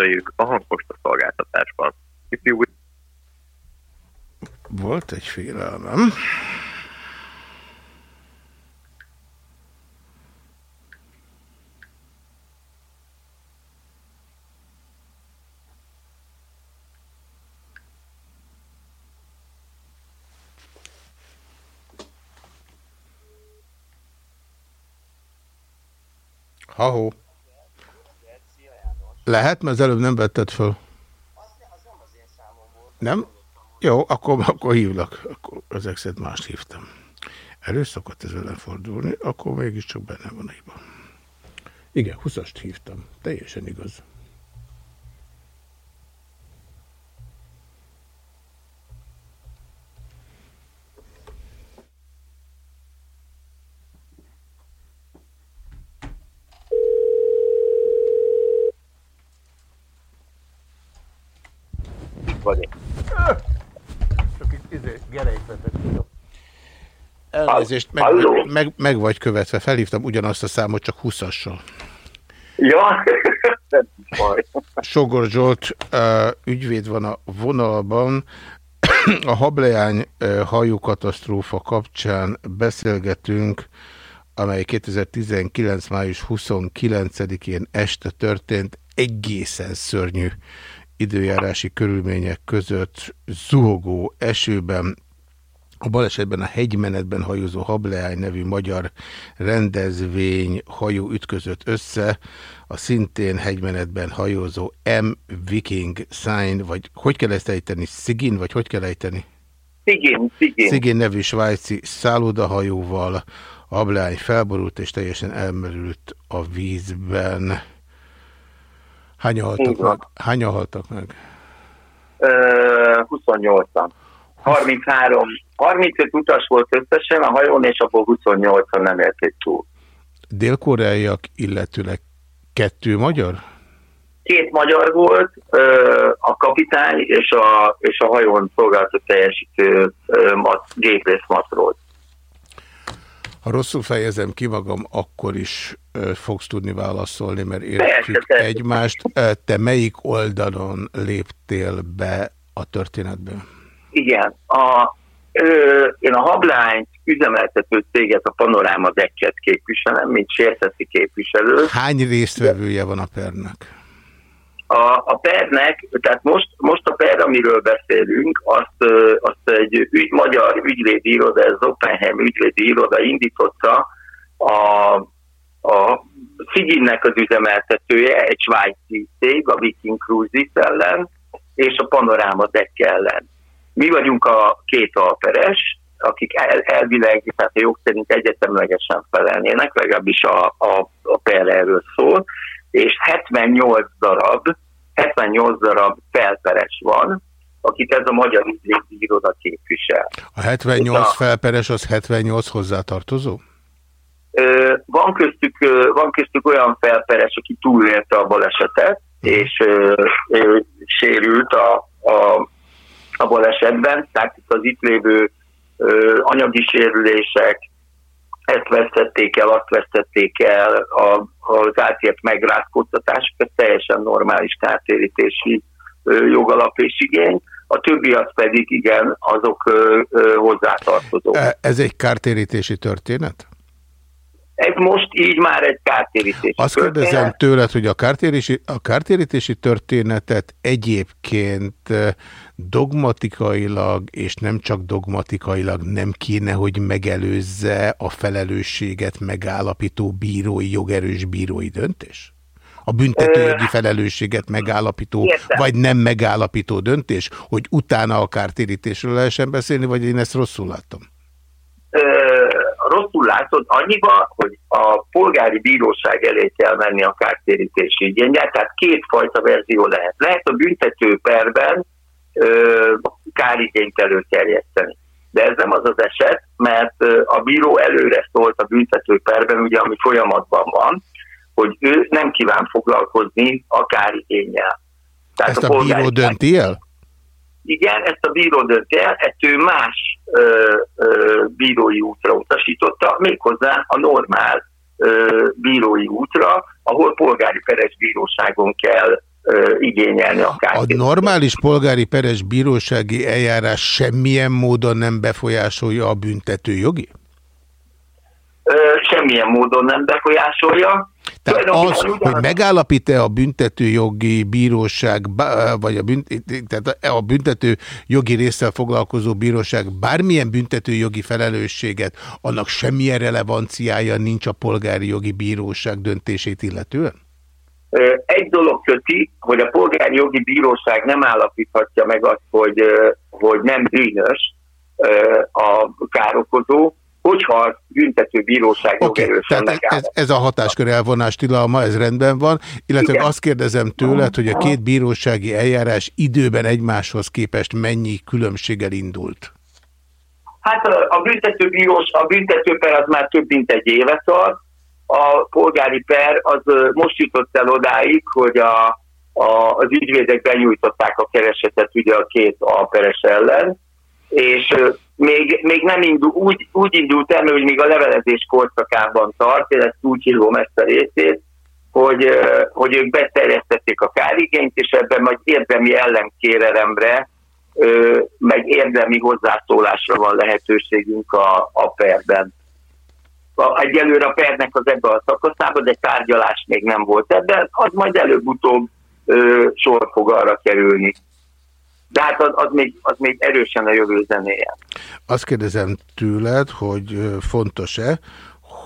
Üdvözöljük a hangposta szolgáltatásban. Volt egy félelmem. Ha-hó. Lehet, mert az előbb nem vetted föl. Nem? Jó, akkor, akkor hívlak. Akkor ezek szerint mást hívtam. Elő szokott ez fordulni, akkor mégiscsak benne van a hiba. Igen, 20-ast hívtam. Teljesen igaz. Vagyok. Csak itt izé, gerejtvetek tudom. Elnézést, meg, meg, meg vagy követve. Felhívtam ugyanazt a számot, csak 20-assal. Ja, nem baj. Sogor Zsolt uh, ügyvéd van a vonalban. A hableány uh, hajókatasztrófa kapcsán beszélgetünk, amely 2019. május 29-én este történt. Egészen szörnyű időjárási körülmények között zuhogó esőben a balesetben a hegymenetben hajózó Hableány nevű magyar rendezvény hajó ütközött össze, a szintén hegymenetben hajózó M. Viking Sign, vagy hogy kell ezt ejteni? Szigin, vagy hogy kell ejteni? Szigén, szigén. Szigén nevű svájci szállodahajóval Hableány felborult és teljesen elmerült a vízben. Hányan haltak meg? Hányan haltak meg? Ö, 28-an. 33, 35 utas volt összesen a hajón, és abból 28-an nem élték túl. Dél-koreaiak, illetőleg kettő magyar? Két magyar volt, a kapitány és a, és a hajón szolgálatot teljesítő mat, gépész matróz. Ha rosszul fejezem ki magam, akkor is fogsz tudni válaszolni, mert értjük persze. egymást. Te melyik oldalon léptél be a történetbe? Igen, a, ö, én a Hablányt üzemeltető céget, a Panoráma Dekket képviselem, mint sérteti képviselő. Hány résztvevője van a pernek? A, a pernek, tehát most, most a per, amiről beszélünk, azt, azt egy ügy, magyar ügyvédi iroda, ez Oppenheim ügyvédi iroda indította a, a Sziginnek az üzemeltetője, egy svájci cég, a Viking Cruises ellen, és a Panorama Deck ellen. Mi vagyunk a két alperes, akik el, elvileg, tehát a jog szerint egyetemlegesen felelnének, legalábbis a, a, a per erről szól, és 78 darab, 78 darab felperes van, akit ez a magyar ügyvédi iroda képvisel. A 78 Na. felperes az 78 hozzátartozó? Van köztük, van köztük olyan felperes, aki túlélte a balesetet, és ö, ö, sérült a, a, a balesetben, tehát itt az itt lévő anyagi sérülések, ezt vesztették el, azt vesztették el, a, az átért megrázkódtatás, ez teljesen normális kártérítési jogalap és igény. A többi az pedig igen, azok hozzátartozók. E- Ez egy kártérítési történet? Most így már egy kártérítés. Azt kérdezem tőled, hogy a kártérítési, a kártérítési történetet egyébként eh, dogmatikailag, és nem csak dogmatikailag nem kéne, hogy megelőzze a felelősséget megállapító bírói, jogerős bírói döntés? A büntetőjogi felelősséget megállapító, Értem. vagy nem megállapító döntés, hogy utána a kártérítésről lehessen beszélni, vagy én ezt rosszul látom? Ö, rosszul látod annyiba, hogy a polgári bíróság elé kell menni a kártérítési igényel, tehát kétfajta verzió lehet. Lehet a büntető perben ö, kárigényt előterjeszteni. De ez nem az az eset, mert a bíró előre szólt a büntető perben, ugye, ami folyamatban van, hogy ő nem kíván foglalkozni a kárigényel. Tehát Ezt a bíró polgári dönti el? Igen, ezt a bíró dönti el, ettől más ö, ö, bírói útra utasította, méghozzá a normál ö, bírói útra, ahol polgári peres bíróságon kell ö, igényelni a A kártérítést. normális polgári peres bírósági eljárás semmilyen módon nem befolyásolja a büntető jogi? Ö, Semmilyen módon nem befolyásolja. Tehát az, hogy megállapít-e a büntetőjogi bíróság, vagy a, bünt, tehát a büntető jogi résszel foglalkozó bíróság bármilyen büntetőjogi felelősséget, annak semmilyen relevanciája nincs a polgári jogi bíróság döntését illetően? Egy dolog köti, hogy a polgári jogi bíróság nem állapíthatja meg azt, hogy, hogy nem bűnös a károkozó, hogyha a büntető bíróság jogerősen tehát ez, ez a hatáskör elvonás tilalma, ez rendben van, illetve Igen. azt kérdezem tőled, hogy a két bírósági eljárás időben egymáshoz képest mennyi különbséggel indult? Hát a a büntető bírós, a büntető per az már több mint egy éve tart, a polgári per az most jutott el odáig, hogy a, a, az ügyvédek benyújtották a keresetet ugye a két alperes ellen, és még, még nem indul, úgy, úgy indult el, hogy még a levelezés korszakában tart, én ezt úgy hívom ezt a részét, hogy, hogy ők beterjesztették a kárigényt, és ebben majd érdemi ellenkérelemre, meg érdemi hozzászólásra van lehetőségünk a, a perben. A, egyelőre a pernek az ebben a szakaszában, de tárgyalás még nem volt ebben, az majd előbb-utóbb sor fog arra kerülni. De hát az, az, még, az még erősen a jövő zenéje. Azt kérdezem tőled, hogy fontos-e,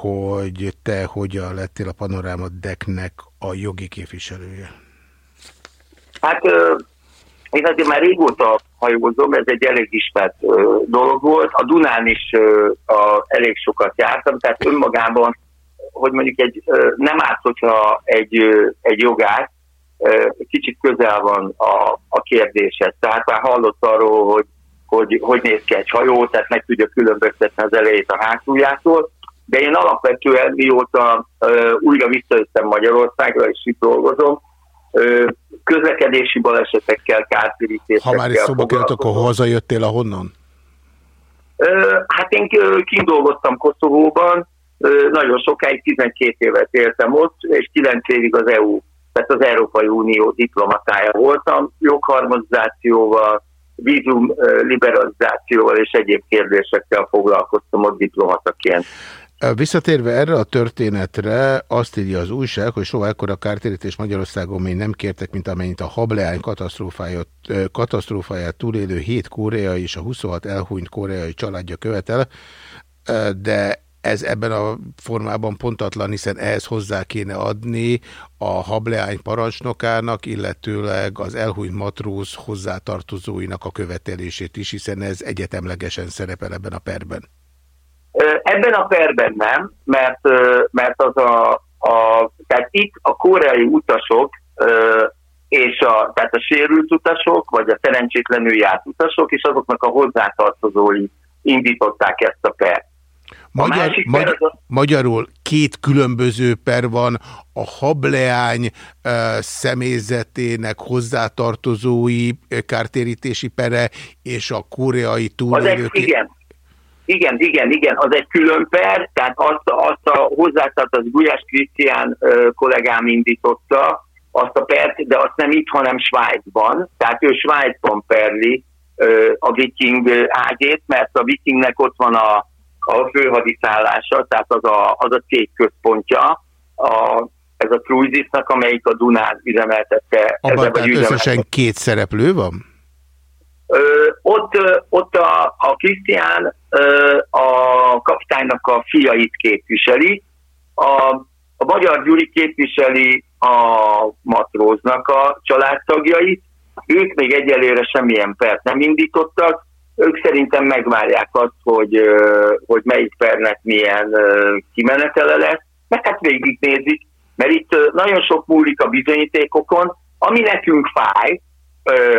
hogy te hogyan lettél a Panoráma Decknek a jogi képviselője? Hát én azért már régóta hajózom, ez egy elég ismert ö, dolog volt. A Dunán is ö, a, elég sokat jártam, tehát önmagában, hogy mondjuk egy, ö, nem árt, hogyha egy, ö, egy jogász kicsit közel van a, a kérdéshez. Tehát már hallott arról, hogy hogy, hogy néz ki egy hajó, tehát meg tudja különböztetni az elejét a hátuljától. De én alapvetően mióta ö, újra visszajöttem Magyarországra, és itt dolgozom, ö, közlekedési balesetekkel, kártérítésekkel. Ha már is szóba került, akkor hazajöttél ahonnan? Ö, hát én ö, kint dolgoztam Koszovóban, ö, nagyon sokáig, 12 évet éltem ott, és 9 évig az EU, tehát az Európai Unió diplomatája voltam, jogharmonizációval, vízum liberalizációval és egyéb kérdésekkel foglalkoztam ott diplomataként. Visszatérve erre a történetre, azt írja az újság, hogy soha ekkora kártérítés Magyarországon még nem kértek, mint amennyit a hableány katasztrófáját, katasztrófáját túlélő 7 koreai és a 26 elhunyt koreai családja követel, de ez ebben a formában pontatlan, hiszen ehhez hozzá kéne adni a hableány parancsnokának, illetőleg az elhunyt matróz hozzátartozóinak a követelését is, hiszen ez egyetemlegesen szerepel ebben a perben. Ebben a perben nem, mert, mert az a, a, tehát itt a koreai utasok és a, tehát a sérült utasok, vagy a szerencsétlenül járt utasok, és azoknak a hozzátartozói indították ezt a pert. Magyar, másik per magy az magyarul két különböző per van, a hableány uh, személyzetének hozzátartozói ö, kártérítési pere, és a koreai Az egy, túlélők. igen, igen, igen, igen, az egy külön per, tehát azt, azt a hozzátartozó Gulyás Krisztián ö, kollégám indította, azt a pert, de azt nem itt, hanem Svájcban. Tehát ő Svájcban perli ö, a viking ágét, mert a vikingnek ott van a, a főhadiszállása, tehát az a, az a cég központja, a, ez a Cruisisnak, amelyik a Dunán üzemeltette. Abban tehát üzemeltette. összesen két szereplő van? Ö, ott, ö, ott a, a Krisztián ö, a kapitánynak a fiait képviseli, a, a Magyar Gyuri képviseli a matróznak a családtagjait, ők még egyelőre semmilyen pert nem indítottak, ők szerintem megvárják azt, hogy, hogy melyik pernek milyen kimenetele lesz, meg hát végignézik, mert itt nagyon sok múlik a bizonyítékokon, ami nekünk fáj,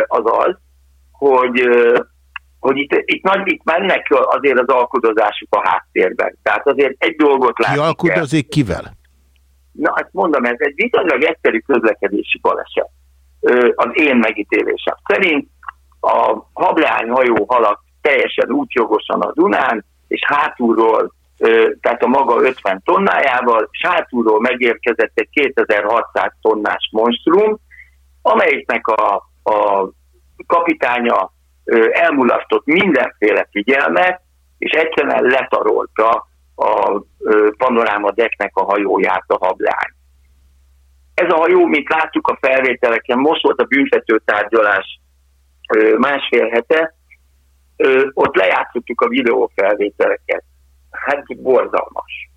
az az, hogy, hogy itt, itt, nagy, itt mennek azért az alkudozásuk a háttérben. Tehát azért egy dolgot Ki látni kell. alkudozik kivel? Na, azt mondom, ez egy viszonylag egyszerű közlekedési baleset. Az én megítélésem szerint a hableány hajó haladt teljesen útjogosan a Dunán, és hátulról, tehát a maga 50 tonnájával, és hátulról megérkezett egy 2600 tonnás monstrum, amelyiknek a, a kapitánya elmulasztott mindenféle figyelmet, és egyszerűen letarolta a panoráma decknek a hajóját a hablány. Ez a hajó, mint látjuk a felvételeken, most volt a büntetőtárgyalás ö, másfél hete, ott lejátszottuk a videófelvételeket. Hát borzalmas.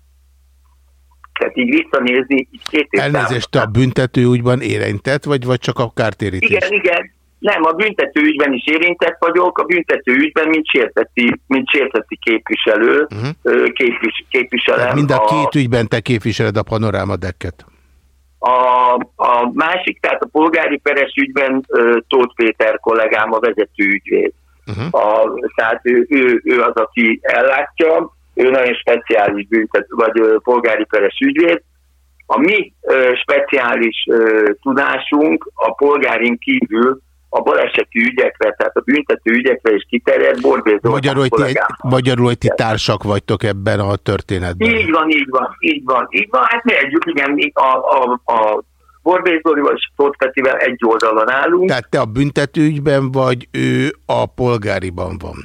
Tehát így visszanézni, így két év Elnézést, a büntető úgyban érintett, vagy, vagy csak a kártérítés? Igen, igen. Nem, a büntető ügyben is érintett vagyok, a büntető ügyben, mint sérteti, mint sérteti képviselő, uh -huh. képvis, képviselem. Tehát mind a két ügyben te képviseled a panorámadekket. A, a másik, tehát a polgári peres ügyben Tóth Péter kollégám a vezető ügyvéd. Uh -huh. a, tehát ő, ő, ő az, aki ellátja, ő nagyon speciális büntet, vagy polgári peres ügyvéd. A mi ö, speciális ö, tudásunk a polgárin kívül a baleseti ügyekre, tehát a büntető ügyekre is kiterjed. Magyarul, ti, egy, magyarul, hogy ti társak vagytok ebben a történetben. Így van, így van, így van. Így van. Hát mi együtt, igen, a, a, a Borbély Zolival és Tóth Petivel egy oldalon állunk. Tehát te a büntetőügyben vagy, ő a polgáriban van?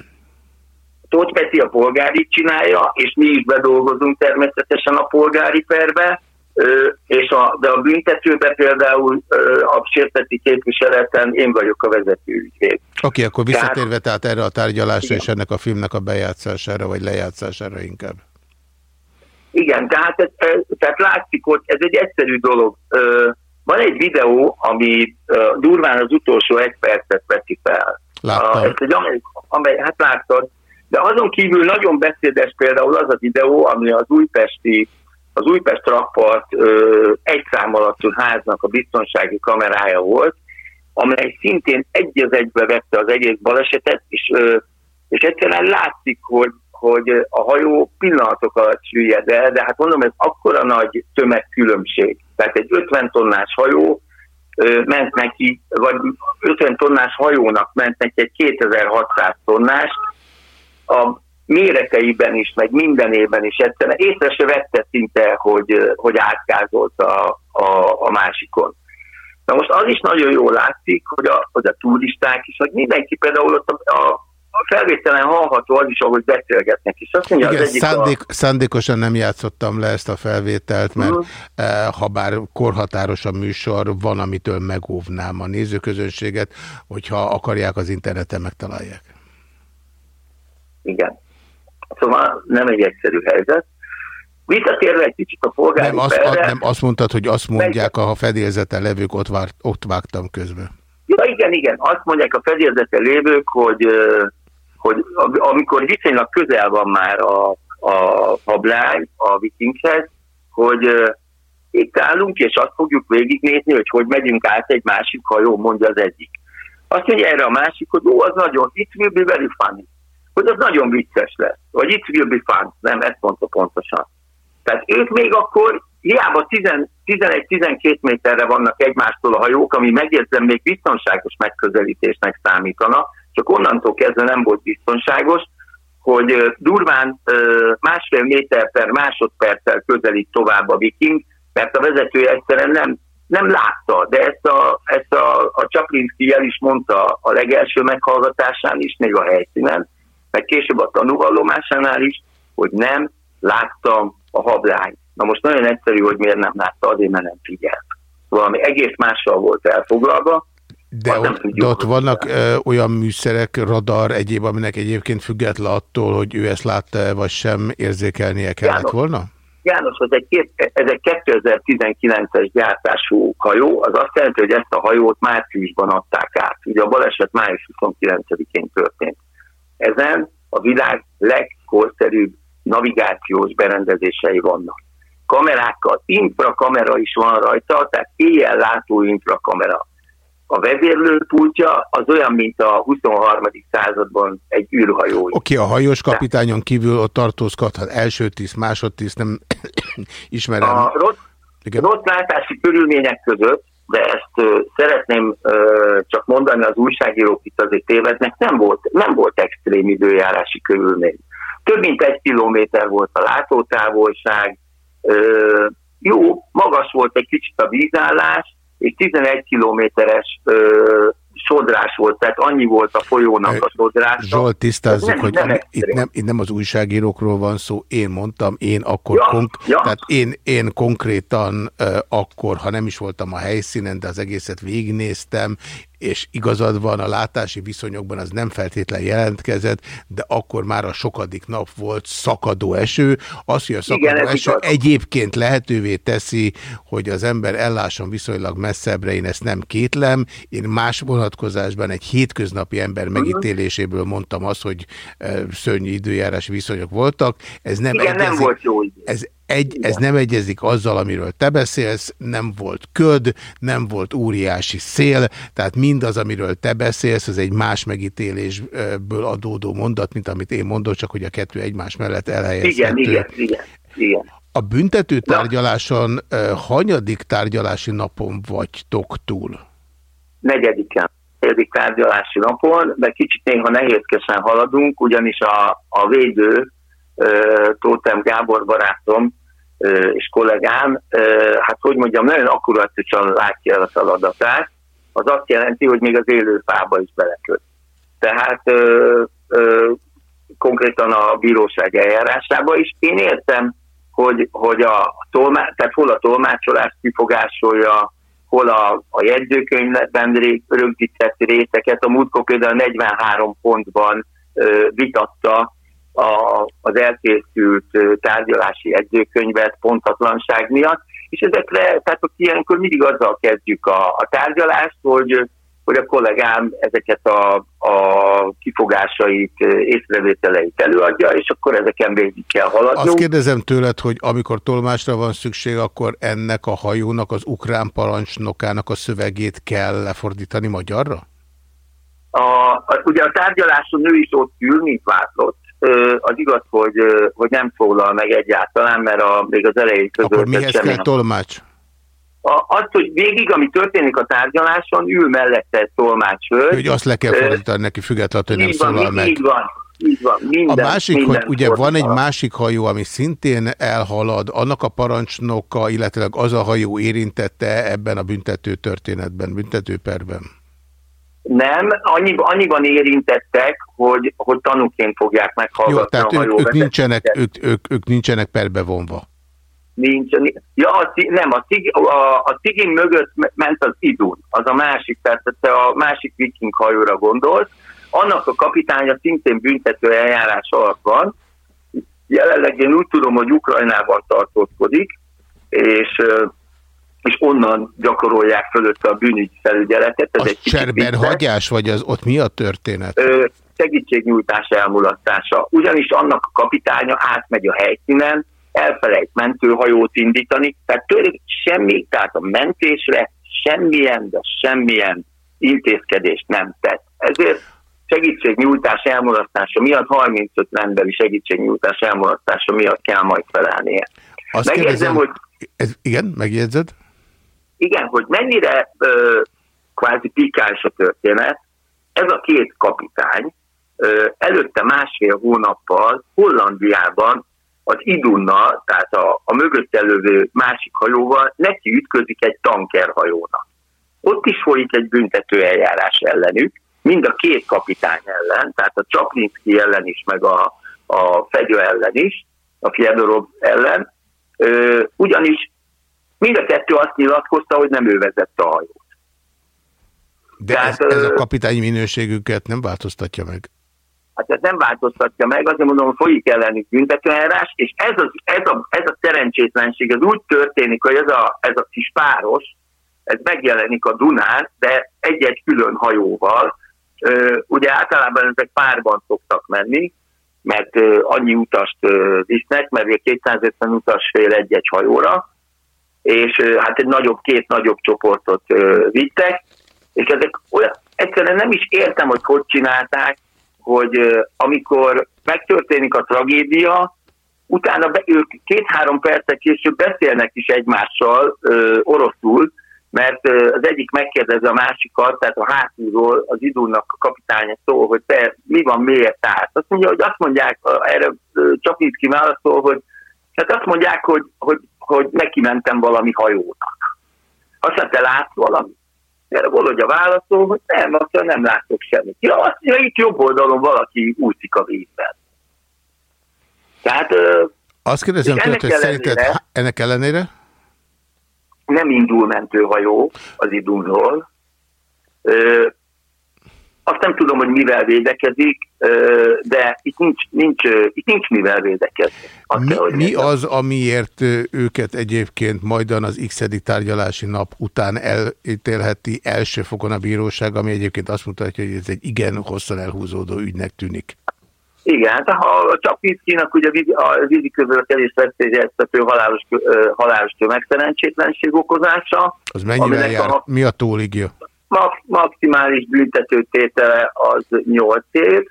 Tóth Peti a polgári csinálja, és mi is bedolgozunk természetesen a polgári perbe, és a, de a büntetőben például a sérteti képviseleten én vagyok a vezető ügyvéd. Oké, okay, akkor visszatérve tehát, tehát erre a tárgyalásra igen. és ennek a filmnek a bejátszására, vagy lejátszására inkább. Igen, tehát, ez, tehát látszik, hogy ez egy egyszerű dolog. Van egy videó, ami durván az utolsó egy percet veszi fel. Láttam. Ez egy, amely, hát láttad, de azon kívül nagyon beszédes például az a videó, ami az újpesti az Újpest rakpart egy szám alattú háznak a biztonsági kamerája volt, amely szintén egy az egybe vette az egész balesetet, és, ö, és egyszerűen látszik, hogy, hogy a hajó pillanatok alatt süllyed el, de hát mondom, ez akkora nagy tömegkülönbség. Tehát egy 50 tonnás hajó ö, ment neki, vagy 50 tonnás hajónak ment neki egy 2600 tonnás, a méreteiben is, meg mindenében is egyszerűen észre se vette szinte, hogy, hogy átkázolt a, a, a másikon. Na most az is nagyon jól látszik, hogy a, hogy a turisták is, hogy mindenki például ott a, a a felvételen hallható az is, ahogy beszélgetnek. És azt mondja, Igen, az egyik szándék, a... szándékosan nem játszottam le ezt a felvételt, mert uh -huh. eh, ha bár korhatáros a műsor, van, amitől megóvnám a nézőközönséget, hogyha akarják, az interneten megtalálják. Igen. Szóval nem egy egyszerű helyzet. Visszatérve egy kicsit a polgári nem azt, perre, nem azt mondtad, hogy azt mondják a fedélzeten levők, ott, vár, ott vágtam közben. Ja, igen, igen. Azt mondják a fedélzeten lévők, hogy, hogy amikor viszonylag közel van már a, a hablány a vikinghez, hogy itt állunk, és azt fogjuk végignézni, hogy hogy megyünk át egy másik hajó, mondja az egyik. Azt mondja erre a másik, hogy ó, az nagyon, it will be very funny hogy az nagyon vicces lesz. Vagy it will be fun, nem, ezt mondta pontosan. Tehát ők még akkor hiába 11-12 méterre vannak egymástól a hajók, ami megjegyzem még biztonságos megközelítésnek számítana, csak onnantól kezdve nem volt biztonságos, hogy durván másfél méter per másodperccel közelít tovább a viking, mert a vezetője egyszerűen nem, nem látta, de ezt a, ezt a, a Csaplinszki el is mondta a legelső meghallgatásán is, még a helyszínen, meg később a tanúvallomásánál is, hogy nem láttam a hablányt. Na most nagyon egyszerű, hogy miért nem látta, azért mert nem figyelt. Valami egész mással volt elfoglalva, de ott, de ott vannak ö, olyan műszerek, radar, egyéb, aminek egyébként független attól, hogy ő ezt látta -e, vagy sem, érzékelnie kellett János, volna? János, ez egy, ez egy 2019-es gyártású hajó, az azt jelenti, hogy ezt a hajót márciusban adták át. Ugye a baleset május 29-én történt. Ezen a világ legkorszerűbb navigációs berendezései vannak. Kamerákkal, infrakamera is van rajta, tehát éjjel látó infrakamera. A vezérlőpultja az olyan, mint a 23. században egy űrhajó. Oké, okay, a hajós kapitányon kívül ott tartózkodhat első tiszt, másodtiszt, nem ismerem. A rossz, rossz látási körülmények között de ezt uh, szeretném uh, csak mondani, az újságírók itt azért tévednek, nem volt, nem volt extrém időjárási körülmény. Több mint egy kilométer volt a látótávolság, uh, jó, magas volt egy kicsit a vízállás, és 11 kilométeres ö, sodrás volt, tehát annyi volt a folyónak a sodrása. Zsolt, tisztázzuk, nem, hogy nem itt, extrém. nem, itt nem az újságírókról van szó, én mondtam, én akkor, Ja, konk ja. tehát én, én konkrétan uh, akkor, ha nem is voltam a helyszínen, de az egészet végignéztem, és igazad van, a látási viszonyokban az nem feltétlen jelentkezett, de akkor már a sokadik nap volt szakadó eső. Az, hogy a szakadó Igen, eső igaz. egyébként lehetővé teszi, hogy az ember ellásson viszonylag messzebbre, én ezt nem kétlem. Én más vonatkozásban egy hétköznapi ember megítéléséből mondtam azt, hogy eh, szörnyű időjárás viszonyok voltak. Ez nem Igen, nem egyezik- volt jó idő. ez, egy, ez nem egyezik azzal, amiről te beszélsz, nem volt köd, nem volt óriási szél, tehát mindaz, amiről te beszélsz, az egy más megítélésből adódó mondat, mint amit én mondok, csak hogy a kettő egymás mellett elhelyezhető. Igen, igen, igen, igen. A büntető tárgyaláson hanyadik tárgyalási napon vagytok túl? negyediken, negyedik tárgyalási napon, de kicsit néha nehézkesen haladunk, ugyanis a, a védő Tótem Gábor barátom és kollégám, hát hogy mondjam, nagyon akkuratosan látja el a feladatát, az azt jelenti, hogy még az élő fába is beleköt. Tehát konkrétan a bíróság eljárásába is. Én értem, hogy, hogy a tolmá, tehát hol a tolmácsolás kifogásolja, hol a, a jegyzőkönyvben rögzített részeket. A múltkor például 43 pontban ö, vitatta a, az elkészült tárgyalási jegyzőkönyvet pontatlanság miatt, és ezekre, tehát hogy ilyenkor mindig azzal kezdjük a, a tárgyalást, hogy hogy a kollégám ezeket a, a kifogásait, észrevételeit előadja, és akkor ezeken végig kell Azt haladnunk. kérdezem tőled, hogy amikor tolmásra van szükség, akkor ennek a hajónak, az ukrán parancsnokának a szövegét kell lefordítani magyarra? A, a, ugye a tárgyaláson ő is ott ül, mint látott. Az igaz, hogy, hogy nem szólal meg egyáltalán, mert a, még az elején Akkor között mihez kell tolmács? A, azt, hogy végig, ami történik a tárgyaláson, ül mellette egy tolmácshölgy. Hogy azt le kell fordítani neki függetlenül, hogy nem van, szólal meg. így van, így van. Minden, A másik, minden hogy ugye van egy másik hajó, ami szintén elhalad, annak a parancsnoka, illetve az a hajó érintette ebben a büntető történetben, büntetőperben. Nem, annyi, annyiban érintettek, hogy, hogy tanúként fogják Jó, meghallgatni tehát a ők, ők, nincsenek, ők, ők, ők nincsenek perbe vonva. Nincs. Ja, a, nem, a, Cig, a, a Cigin mögött me- ment az Idun, az a másik, tehát te a másik viking hajóra gondolsz. Annak a kapitánya szintén büntető eljárás alatt van. Jelenleg én úgy tudom, hogy Ukrajnában tartózkodik, és, és onnan gyakorolják fölötte a bűnügy felügyeletet. Ez A egy kicsit cserben vicces. hagyás, vagy az ott mi a történet? Ö, segítségnyújtás elmulasztása. Ugyanis annak a kapitánya átmegy a helyszínen, elfelejt mentőhajót indítani, tehát tőlük semmi, tehát a mentésre semmilyen, de semmilyen intézkedést nem tett. Ezért segítségnyújtás elmulasztása miatt, 35 rendbeli segítségnyújtás elmulasztása miatt kell majd felelnie. Azt Megjegyzem, kérdezem, hogy ez, igen, megjegyzed? Igen, hogy mennyire ö, kvázi pikáns a történet, ez a két kapitány ö, előtte másfél hónappal Hollandiában az Idunnal, tehát a, a mögött elővő másik hajóval neki ütközik egy tankerhajónak. Ott is folyik egy büntető eljárás ellenük, mind a két kapitány ellen, tehát a Csaplinszki ellen is, meg a, a Fegyő ellen is, a Fjodorov ellen, ö, ugyanis mind a kettő azt nyilatkozta, hogy nem ő vezette a hajót. De ez, Tehát, ez a ö, kapitányi minőségüket nem változtatja meg. Hát ez nem változtatja meg, azért mondom, hogy folyik ellenük büntetőeljárás, és ez, az, ez, a, ez a szerencsétlenség, ez úgy történik, hogy ez a, ez a kis páros, ez megjelenik a Dunán, de egy-egy külön hajóval. Ugye általában ezek párban szoktak menni, mert annyi utast visznek, mert ugye 250 utas fél egy-egy hajóra, és hát egy nagyobb, két nagyobb csoportot vittek, és ezek olyan, egyszerűen nem is értem, hogy hogy csinálták, hogy amikor megtörténik a tragédia, utána be, ők két-három percet később beszélnek is egymással ö, oroszul, mert az egyik megkérdezi a másikat, tehát a hátulról az idúnak a kapitánya szól, hogy te mi van, miért állt. Azt mondja, hogy azt mondják, erre ö, Csapnicki válaszol, hogy hát azt mondják, hogy, hogy, hogy neki mentem valami hajónak. Aztán te látsz valamit? Erre Volodya válaszol, hogy nem, aztán nem látok semmit. Ja, azt mondja, itt jobb oldalon valaki úszik a vízben. Tehát... Azt kérdezem tőled, hogy szerinted ennek ellenére? Nem indul mentőhajó az idúnról. Azt nem tudom, hogy mivel védekezik, de itt nincs, nincs, itt nincs mivel védekezni. mi, kell, mi az, amiért őket egyébként majdan az x tárgyalási nap után elítélheti első fokon a bíróság, ami egyébként azt mutatja, hogy ez egy igen hosszan elhúzódó ügynek tűnik? Igen, ha a Csapinszkinak ugye a vízi közölkedés veszélyeztető halálos, halálos tömegszerencsétlenség okozása. Az mennyivel jár? A, mi a tóligja? Max, maximális büntetőtétele az 8 év,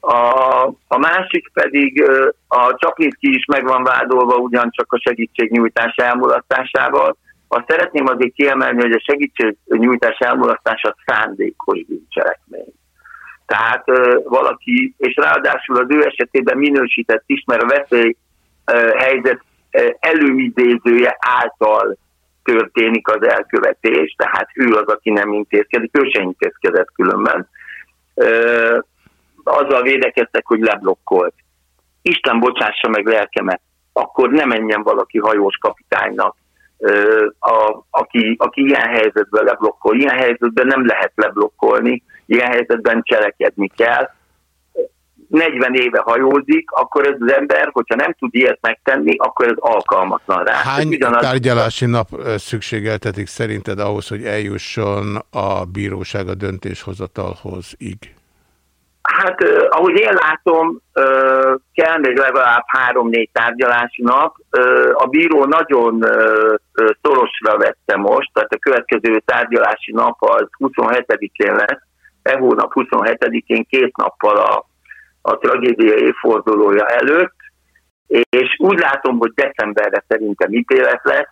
a, a másik pedig a Csaplinszki is meg van vádolva ugyancsak a segítségnyújtás elmulasztásával. Azt szeretném azért kiemelni, hogy a segítségnyújtás elmulasztása szándékos bűncselekmény. Tehát valaki, és ráadásul az ő esetében minősített is, mert a veszély előidézője által történik az elkövetés, tehát ő az, aki nem intézkedik, ő sem intézkedett különben. Ö, azzal védekeztek, hogy leblokkolt. Isten bocsássa meg lelkemet, akkor nem menjen valaki hajós kapitánynak, a, aki, aki ilyen helyzetben leblokkol. Ilyen helyzetben nem lehet leblokkolni, ilyen helyzetben cselekedni kell 40 éve hajózik, akkor ez az ember, hogyha nem tud ilyet megtenni, akkor ez alkalmatlan rá. Hány ugyanaz... tárgyalási nap szükségeltetik szerinted ahhoz, hogy eljusson a bíróság a döntéshozatalhoz ig? Hát, eh, ahogy én látom, eh, kell még legalább három-négy tárgyalási nap. Eh, a bíró nagyon eh, szorosra vette most, tehát a következő tárgyalási nap az 27-én lesz, e hónap 27-én két nappal a a tragédia évfordulója előtt, és úgy látom, hogy decemberre szerintem ítélet lesz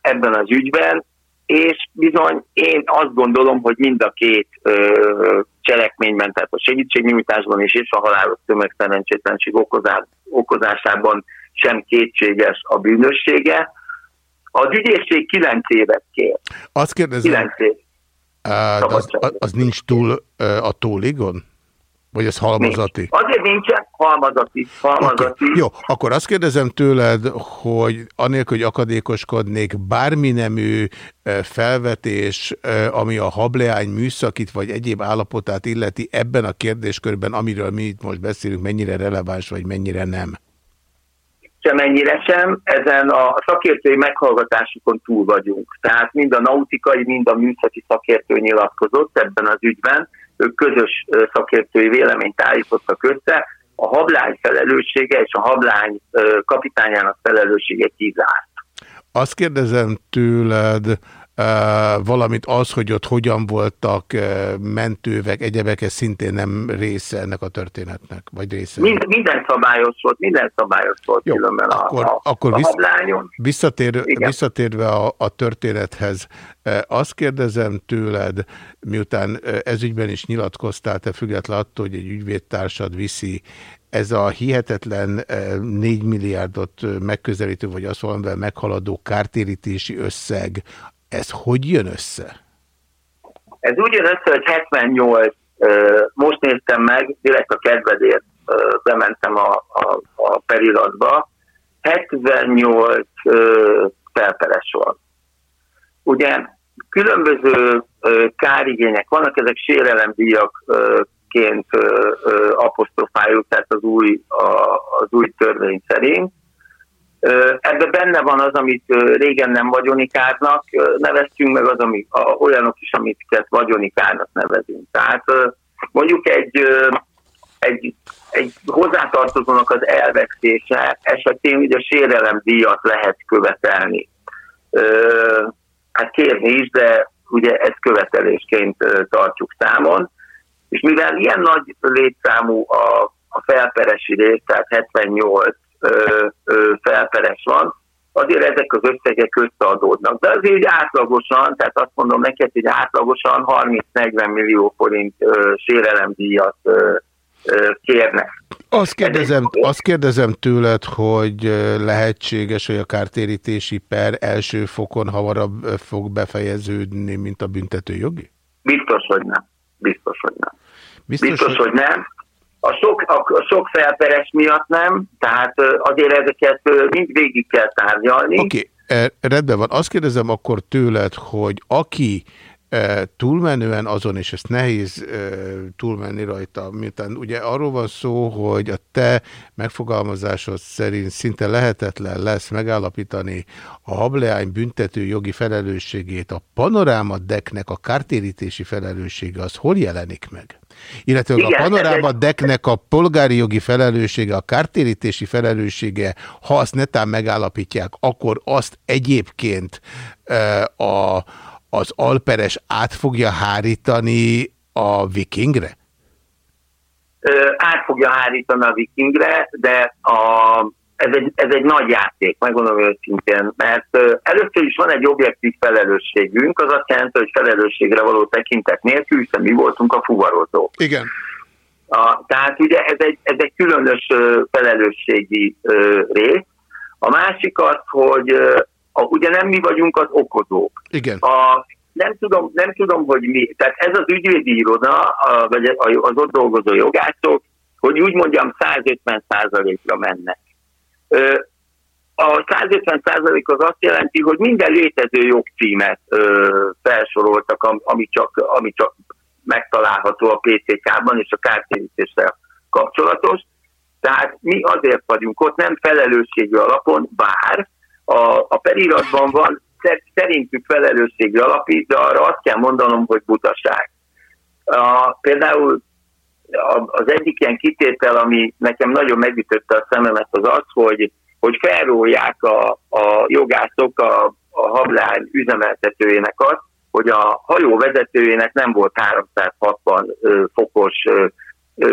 ebben az ügyben, és bizony én azt gondolom, hogy mind a két ö, cselekményben, tehát a segítségnyújtásban is, és a halálos tömegszerencsétlenség okozás, okozásában sem kétséges a bűnössége. Az ügyészség 9 évet kér. Azt kérdezem, 9 év. Az, az, az nincs túl a tóligon? Vagy ez halmazati? Nincs. Azért nincsen halmazati. halmazati. Okay. Jó, akkor azt kérdezem tőled, hogy anélkül, hogy akadékoskodnék, bármi nemű felvetés, ami a hableány műszakit vagy egyéb állapotát illeti ebben a kérdéskörben, amiről mi itt most beszélünk, mennyire releváns vagy mennyire nem? Semennyire sem, ezen a szakértői meghallgatásukon túl vagyunk. Tehát mind a nautikai, mind a műszaki szakértő nyilatkozott ebben az ügyben, ők közös szakértői véleményt állítottak össze, a hablány felelőssége és a hablány kapitányának felelőssége kizárt. Azt kérdezem tőled, valamint az, hogy ott hogyan voltak mentővek, egyebek, ez szintén nem része ennek a történetnek, vagy része? Mind, minden szabályos volt, minden szabályos volt Jó, különben akkor, a, a, akkor a hablányon. Visszatér, visszatérve a, a történethez, azt kérdezem tőled, miután ezügyben is nyilatkoztál, te független attól, hogy egy ügyvédtársad viszi ez a hihetetlen 4 milliárdot megközelítő, vagy azt valamivel meghaladó kártérítési összeg, ez hogy jön össze? Ez úgy jön össze, hogy 78, most néztem meg, direkt a kedvedért bementem a, a, a periratba, 78 felperes van. Ugye különböző kárigények vannak, ezek sérelemdíjakként apostrofáljuk, tehát az új, az új törvény szerint. Ebben benne van az, amit régen nem vagyoni kárnak neveztünk, meg az, ami, a, olyanok is, amiket vagyoni kárnak nevezünk. Tehát mondjuk egy, egy, egy hozzátartozónak az elvesztése esetén ugye sérelem díjat lehet követelni. Hát kérni is, de ugye ezt követelésként tartjuk számon. És mivel ilyen nagy létszámú a, a felperesi rész, tehát 78 ö, ö, felperes van, azért ezek az összegek összeadódnak. De azért hogy átlagosan, tehát azt mondom neked, hogy átlagosan 30-40 millió forint ö, sérelemdíjat ö, ö, kérnek. Azt kérdezem, azt kérdezem tőled, hogy lehetséges, hogy a kártérítési per első fokon hamarabb fog befejeződni, mint a büntetőjogi? Biztos, hogy nem. Biztos, hogy nem. Biztos, Biztos hogy nem. A sok, a, sok felperes miatt nem, tehát azért ezeket mind végig kell tárgyalni. Oké, okay. rendben van. Azt kérdezem akkor tőled, hogy aki túlmenően azon, és ezt nehéz túlmenni rajta, miután ugye arról van szó, hogy a te megfogalmazásod szerint szinte lehetetlen lesz megállapítani a hableány büntető jogi felelősségét, a panoráma deknek a kártérítési felelőssége, az hol jelenik meg? Illetve Igen, a panoráma deknek a polgári jogi felelőssége, a kártérítési felelőssége, ha azt netán megállapítják, akkor azt egyébként a az alperes át fogja hárítani a vikingre? Át fogja hárítani a vikingre, de a, ez, egy, ez egy nagy játék, megmondom őszintén, mert először is van egy objektív felelősségünk, az azt jelenti, hogy felelősségre való tekintet nélkül, hiszen mi voltunk a fuvarozók. Igen. A, tehát ugye ez egy, ez egy különös felelősségi rész. A másik az, hogy a, ugye nem mi vagyunk az okozók. Igen. A, nem, tudom, nem tudom, hogy mi. Tehát ez az ügyvédi iroda, a, vagy az ott dolgozó jogászok, hogy úgy mondjam, 150 ra mennek. A 150% az azt jelenti, hogy minden létező jogcímet felsoroltak, ami csak, ami csak megtalálható a PCK-ban és a kártérítéssel kapcsolatos. Tehát mi azért vagyunk ott, nem felelősségi alapon, bár a, a periratban van szerintük felelősségi alapít, de arra azt kell mondanom, hogy butaság. A, például az egyik ilyen kitétel, ami nekem nagyon megütötte a szememet, az az, hogy, hogy felrólják a, a jogászok a, a hablár üzemeltetőjének azt, hogy a hajó vezetőjének nem volt 360 fokos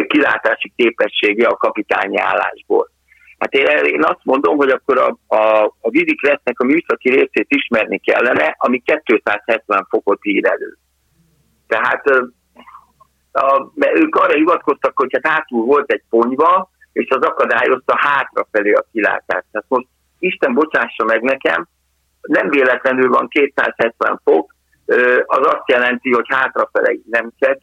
kilátási képessége a kapitányi állásból. Hát én, én azt mondom, hogy akkor a, a, a vízikresznek a műszaki részét ismerni kellene, ami 270 fokot ír elő. Tehát a, ők arra hivatkoztak, hogy hát hátul volt egy ponyva, és az akadályozta hátrafelé a kilátást. Tehát most Isten bocsássa meg nekem, nem véletlenül van 270 fok, az azt jelenti, hogy hátrafelé nem kell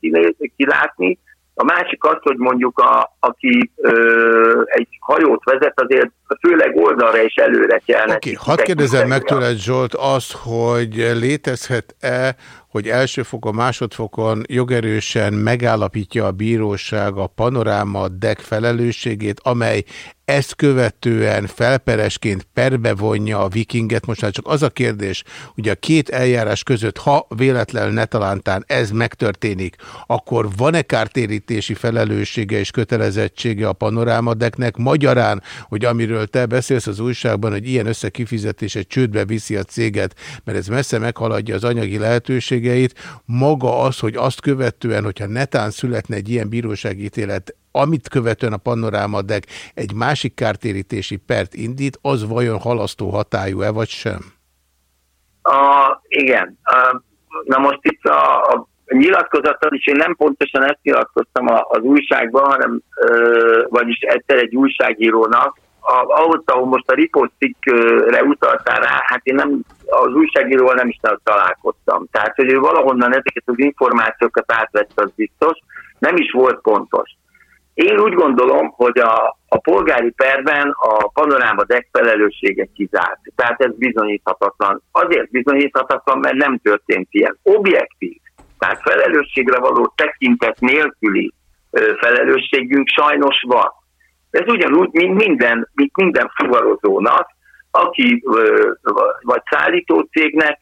kilátni, a másik az, hogy mondjuk a, aki ö, egy hajót vezet, azért főleg oldalra és előre kell. Oké, okay, hadd kérdezem meg tőled Zsolt azt, hogy létezhet-e hogy elsőfokon, másodfokon jogerősen megállapítja a bíróság a panoráma dek felelősségét, amely ezt követően felperesként perbe vonja a vikinget. Most már csak az a kérdés, hogy a két eljárás között, ha véletlenül netalántán ez megtörténik, akkor van-e kártérítési felelőssége és kötelezettsége a panorámadeknek? Magyarán, hogy amiről te beszélsz az újságban, hogy ilyen összekifizetése csődbe viszi a céget, mert ez messze meghaladja az anyagi lehetőségeit, maga az, hogy azt követően, hogyha netán születne egy ilyen bíróságítélet, amit követően a panorámadek egy másik kártérítési pert indít, az vajon halasztó hatályú-e, vagy sem? A, igen. A, na most itt a, a nyilatkozattal is én nem pontosan ezt nyilatkoztam az újságban, hanem ö, vagyis egyszer egy újságírónak, a, ahhoz, ahol most a riposztikre utaltál rá, hát én nem, az újságíróval nem is találkoztam. Tehát, hogy ő valahonnan ezeket az információkat átvette, az biztos, nem is volt pontos. Én úgy gondolom, hogy a, a polgári perben a panoráma deck felelőssége kizárt. Tehát ez bizonyíthatatlan. Azért bizonyíthatatlan, mert nem történt ilyen. Objektív, tehát felelősségre való tekintet nélküli felelősségünk sajnos van. Ez ugyanúgy, mint minden, mint minden fuvarozónak, aki vagy szállító cégnek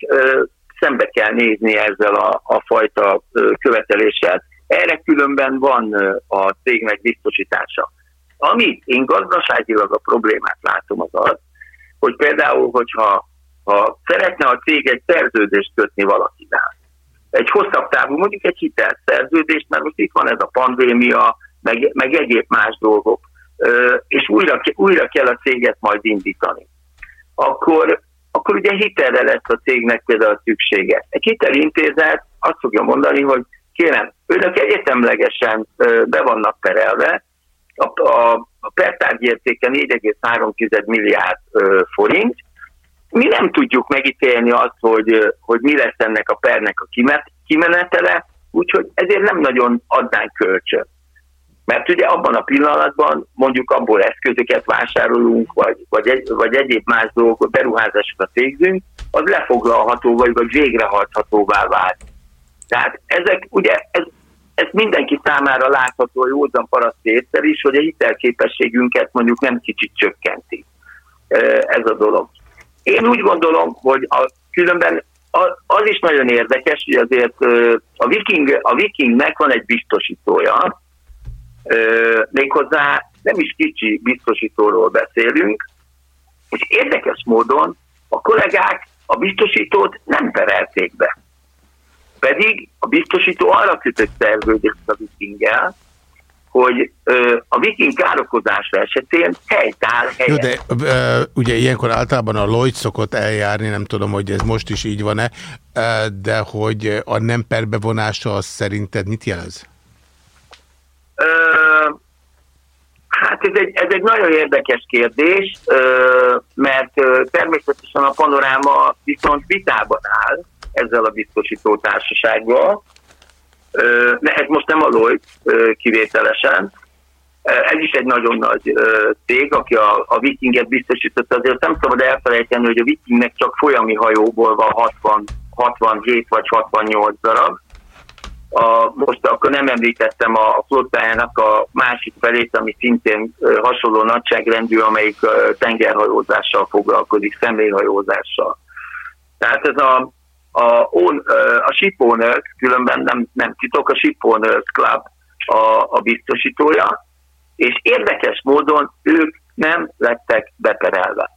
szembe kell nézni ezzel a, a fajta követeléssel. Erre különben van a cégnek biztosítása. Amit én gazdaságilag a problémát látom az az, hogy például, hogyha ha szeretne a cég egy szerződést kötni valakivel, egy hosszabb távú, mondjuk egy hitelszerződést, mert most itt van ez a pandémia, meg, meg egyéb más dolgok, és újra, újra kell a céget majd indítani, akkor, akkor ugye hitelre lesz a cégnek például szüksége. Egy hitelintézet azt fogja mondani, hogy kérem, önök egyetemlegesen be vannak perelve, a, a, a pertárgy értéke 4,3 milliárd forint. Mi nem tudjuk megítélni azt, hogy, hogy mi lesz ennek a pernek a kimenetele, úgyhogy ezért nem nagyon adnánk kölcsön. Mert ugye abban a pillanatban mondjuk abból eszközöket vásárolunk, vagy, vagy, egy, vagy egyéb más dolgok, beruházásokat végzünk, az lefoglalható, vagy, vagy végrehajthatóvá vált. Tehát ezek ugye, ez, ez mindenki számára látható, józan paraszti észre is, hogy a hitelképességünket mondjuk nem kicsit csökkenti ez a dolog. Én úgy gondolom, hogy a, különben az is nagyon érdekes, hogy azért a, viking, a vikingnek van egy biztosítója, méghozzá nem is kicsi biztosítóról beszélünk, és érdekes módon a kollégák a biztosítót nem perelték be. Pedig a biztosító arra kötött szerződést a vikinggel, hogy ö, a viking károkozása esetén helytáll helyen. Jó, de ö, ugye ilyenkor általában a Lloyd szokott eljárni, nem tudom, hogy ez most is így van-e, de hogy a nem perbevonása az szerinted mit jelez? Hát ez egy, ez egy nagyon érdekes kérdés, mert természetesen a panoráma viszont vitában áll ezzel a biztosító társasággal, de ez most nem a Lloyd kivételesen. Ez is egy nagyon nagy cég, aki a, a Vikinget biztosította. Azért nem szabad elfelejteni, hogy a Vikingnek csak folyami hajóból van 60, 67 vagy 68 darab. A, most akkor nem említettem a flottájának a másik felét, ami szintén hasonló nagyságrendű, amelyik tengerhajózással foglalkozik, személyhajózással. Tehát ez a, a, a Shipowners, különben nem, nem titok, a Shipowners Club a, a biztosítója, és érdekes módon ők nem lettek beperelve.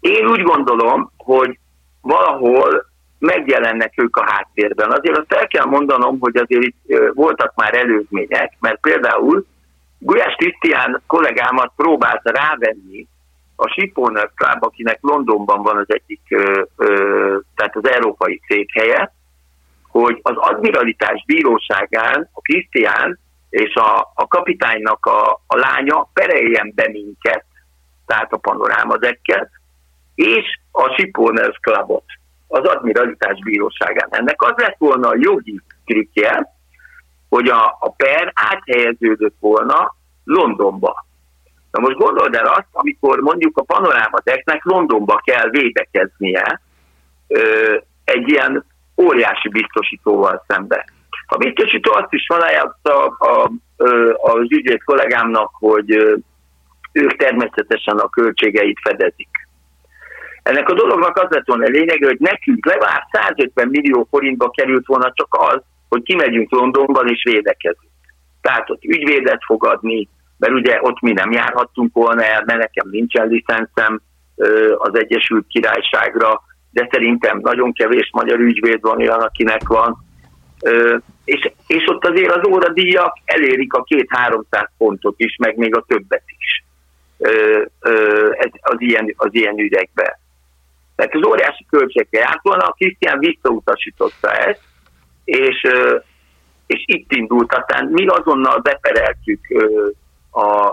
Én úgy gondolom, hogy valahol megjelennek ők a háttérben. Azért azt el kell mondanom, hogy azért itt voltak már előzmények, mert például Gulyás Krisztián kollégámat próbálta rávenni a Shipowner Club, akinek Londonban van az egyik, tehát az európai székhelye, hogy az admiralitás bíróságán a Krisztián és a, a kapitánynak a, a lánya pereljen be minket, tehát a panorámadekket, és a Shipowners Clubot az admiralitás bíróságán. Ennek az lett volna a jogi trikje, hogy a, a per áthelyeződött volna Londonba. Na most gondold el azt, amikor mondjuk a panorámateknek Londonba kell védekeznie ö, egy ilyen óriási biztosítóval szembe. A biztosító azt is felajánlotta a, a, az ügyvéd kollégámnak, hogy ők természetesen a költségeit fedezik. Ennek a dolognak az lett volna a lényege, hogy nekünk legalább 150 millió forintba került volna csak az, hogy kimegyünk Londonban és védekezünk. Tehát ott ügyvédet fogadni, mert ugye ott mi nem járhattunk volna el, mert nekem nincsen licenszem az Egyesült Királyságra, de szerintem nagyon kevés magyar ügyvéd van olyan, akinek van. És, és ott azért az óradíjak elérik a két-háromszáz pontot is, meg még a többet is az ilyen, az ilyen ügyekben. Tehát az óriási költségekkel járt volna, a Krisztián visszautasította ezt, és, és itt indult. Aztán mi azonnal bepereltük a,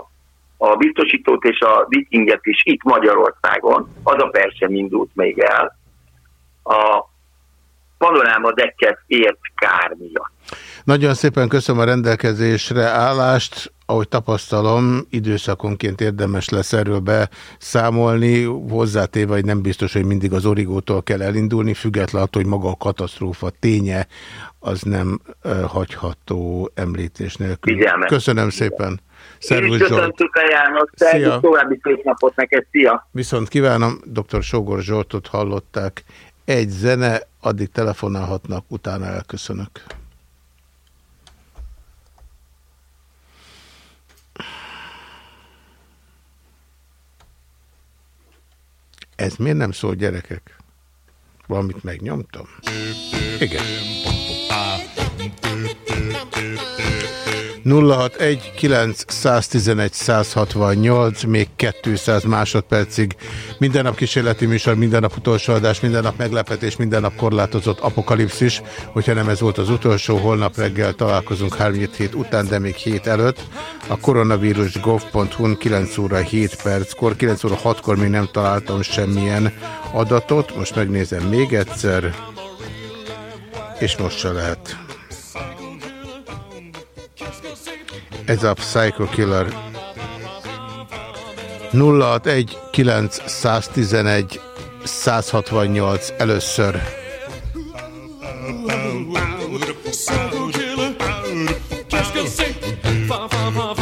a biztosítót és a vikinget is itt Magyarországon, az a per sem indult még el, a panoráma dekket ért kár miatt. Nagyon szépen köszönöm a rendelkezésre állást. Ahogy tapasztalom, időszakonként érdemes lesz erről beszámolni, hozzátéve, hogy nem biztos, hogy mindig az origótól kell elindulni, függetlenül attól, hogy maga a katasztrófa ténye az nem hagyható említés nélkül. Figyelme. Köszönöm szépen. Szervusz Zsolt. János, Szia. további szép napot neked, szia! Viszont kívánom, dr. Sogor Zsoltot hallották. Egy zene, addig telefonálhatnak, utána elköszönök. Ez miért nem szól, gyerekek? Valamit megnyomtam? Igen. 061 911 168, még 200 másodpercig. Minden nap kísérleti műsor, minden nap utolsó adás, minden nap meglepetés, minden nap korlátozott apokalipszis. Hogyha nem ez volt az utolsó, holnap reggel találkozunk 3 hét után, de még hét előtt. A koronavírus gov.hu 9 óra 7 perckor, 9 óra 6-kor még nem találtam semmilyen adatot. Most megnézem még egyszer, és most se lehet. ez a Psycho Killer. 061 911 168 először. Let's go sing.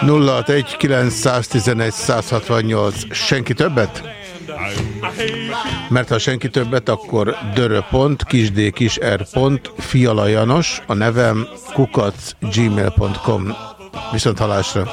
061 911 168. Senki többet? Mert ha senki többet, akkor döröpont, kisdkisr.pont, er fialajanos, a nevem kukac gmail.com. Viszont halásra!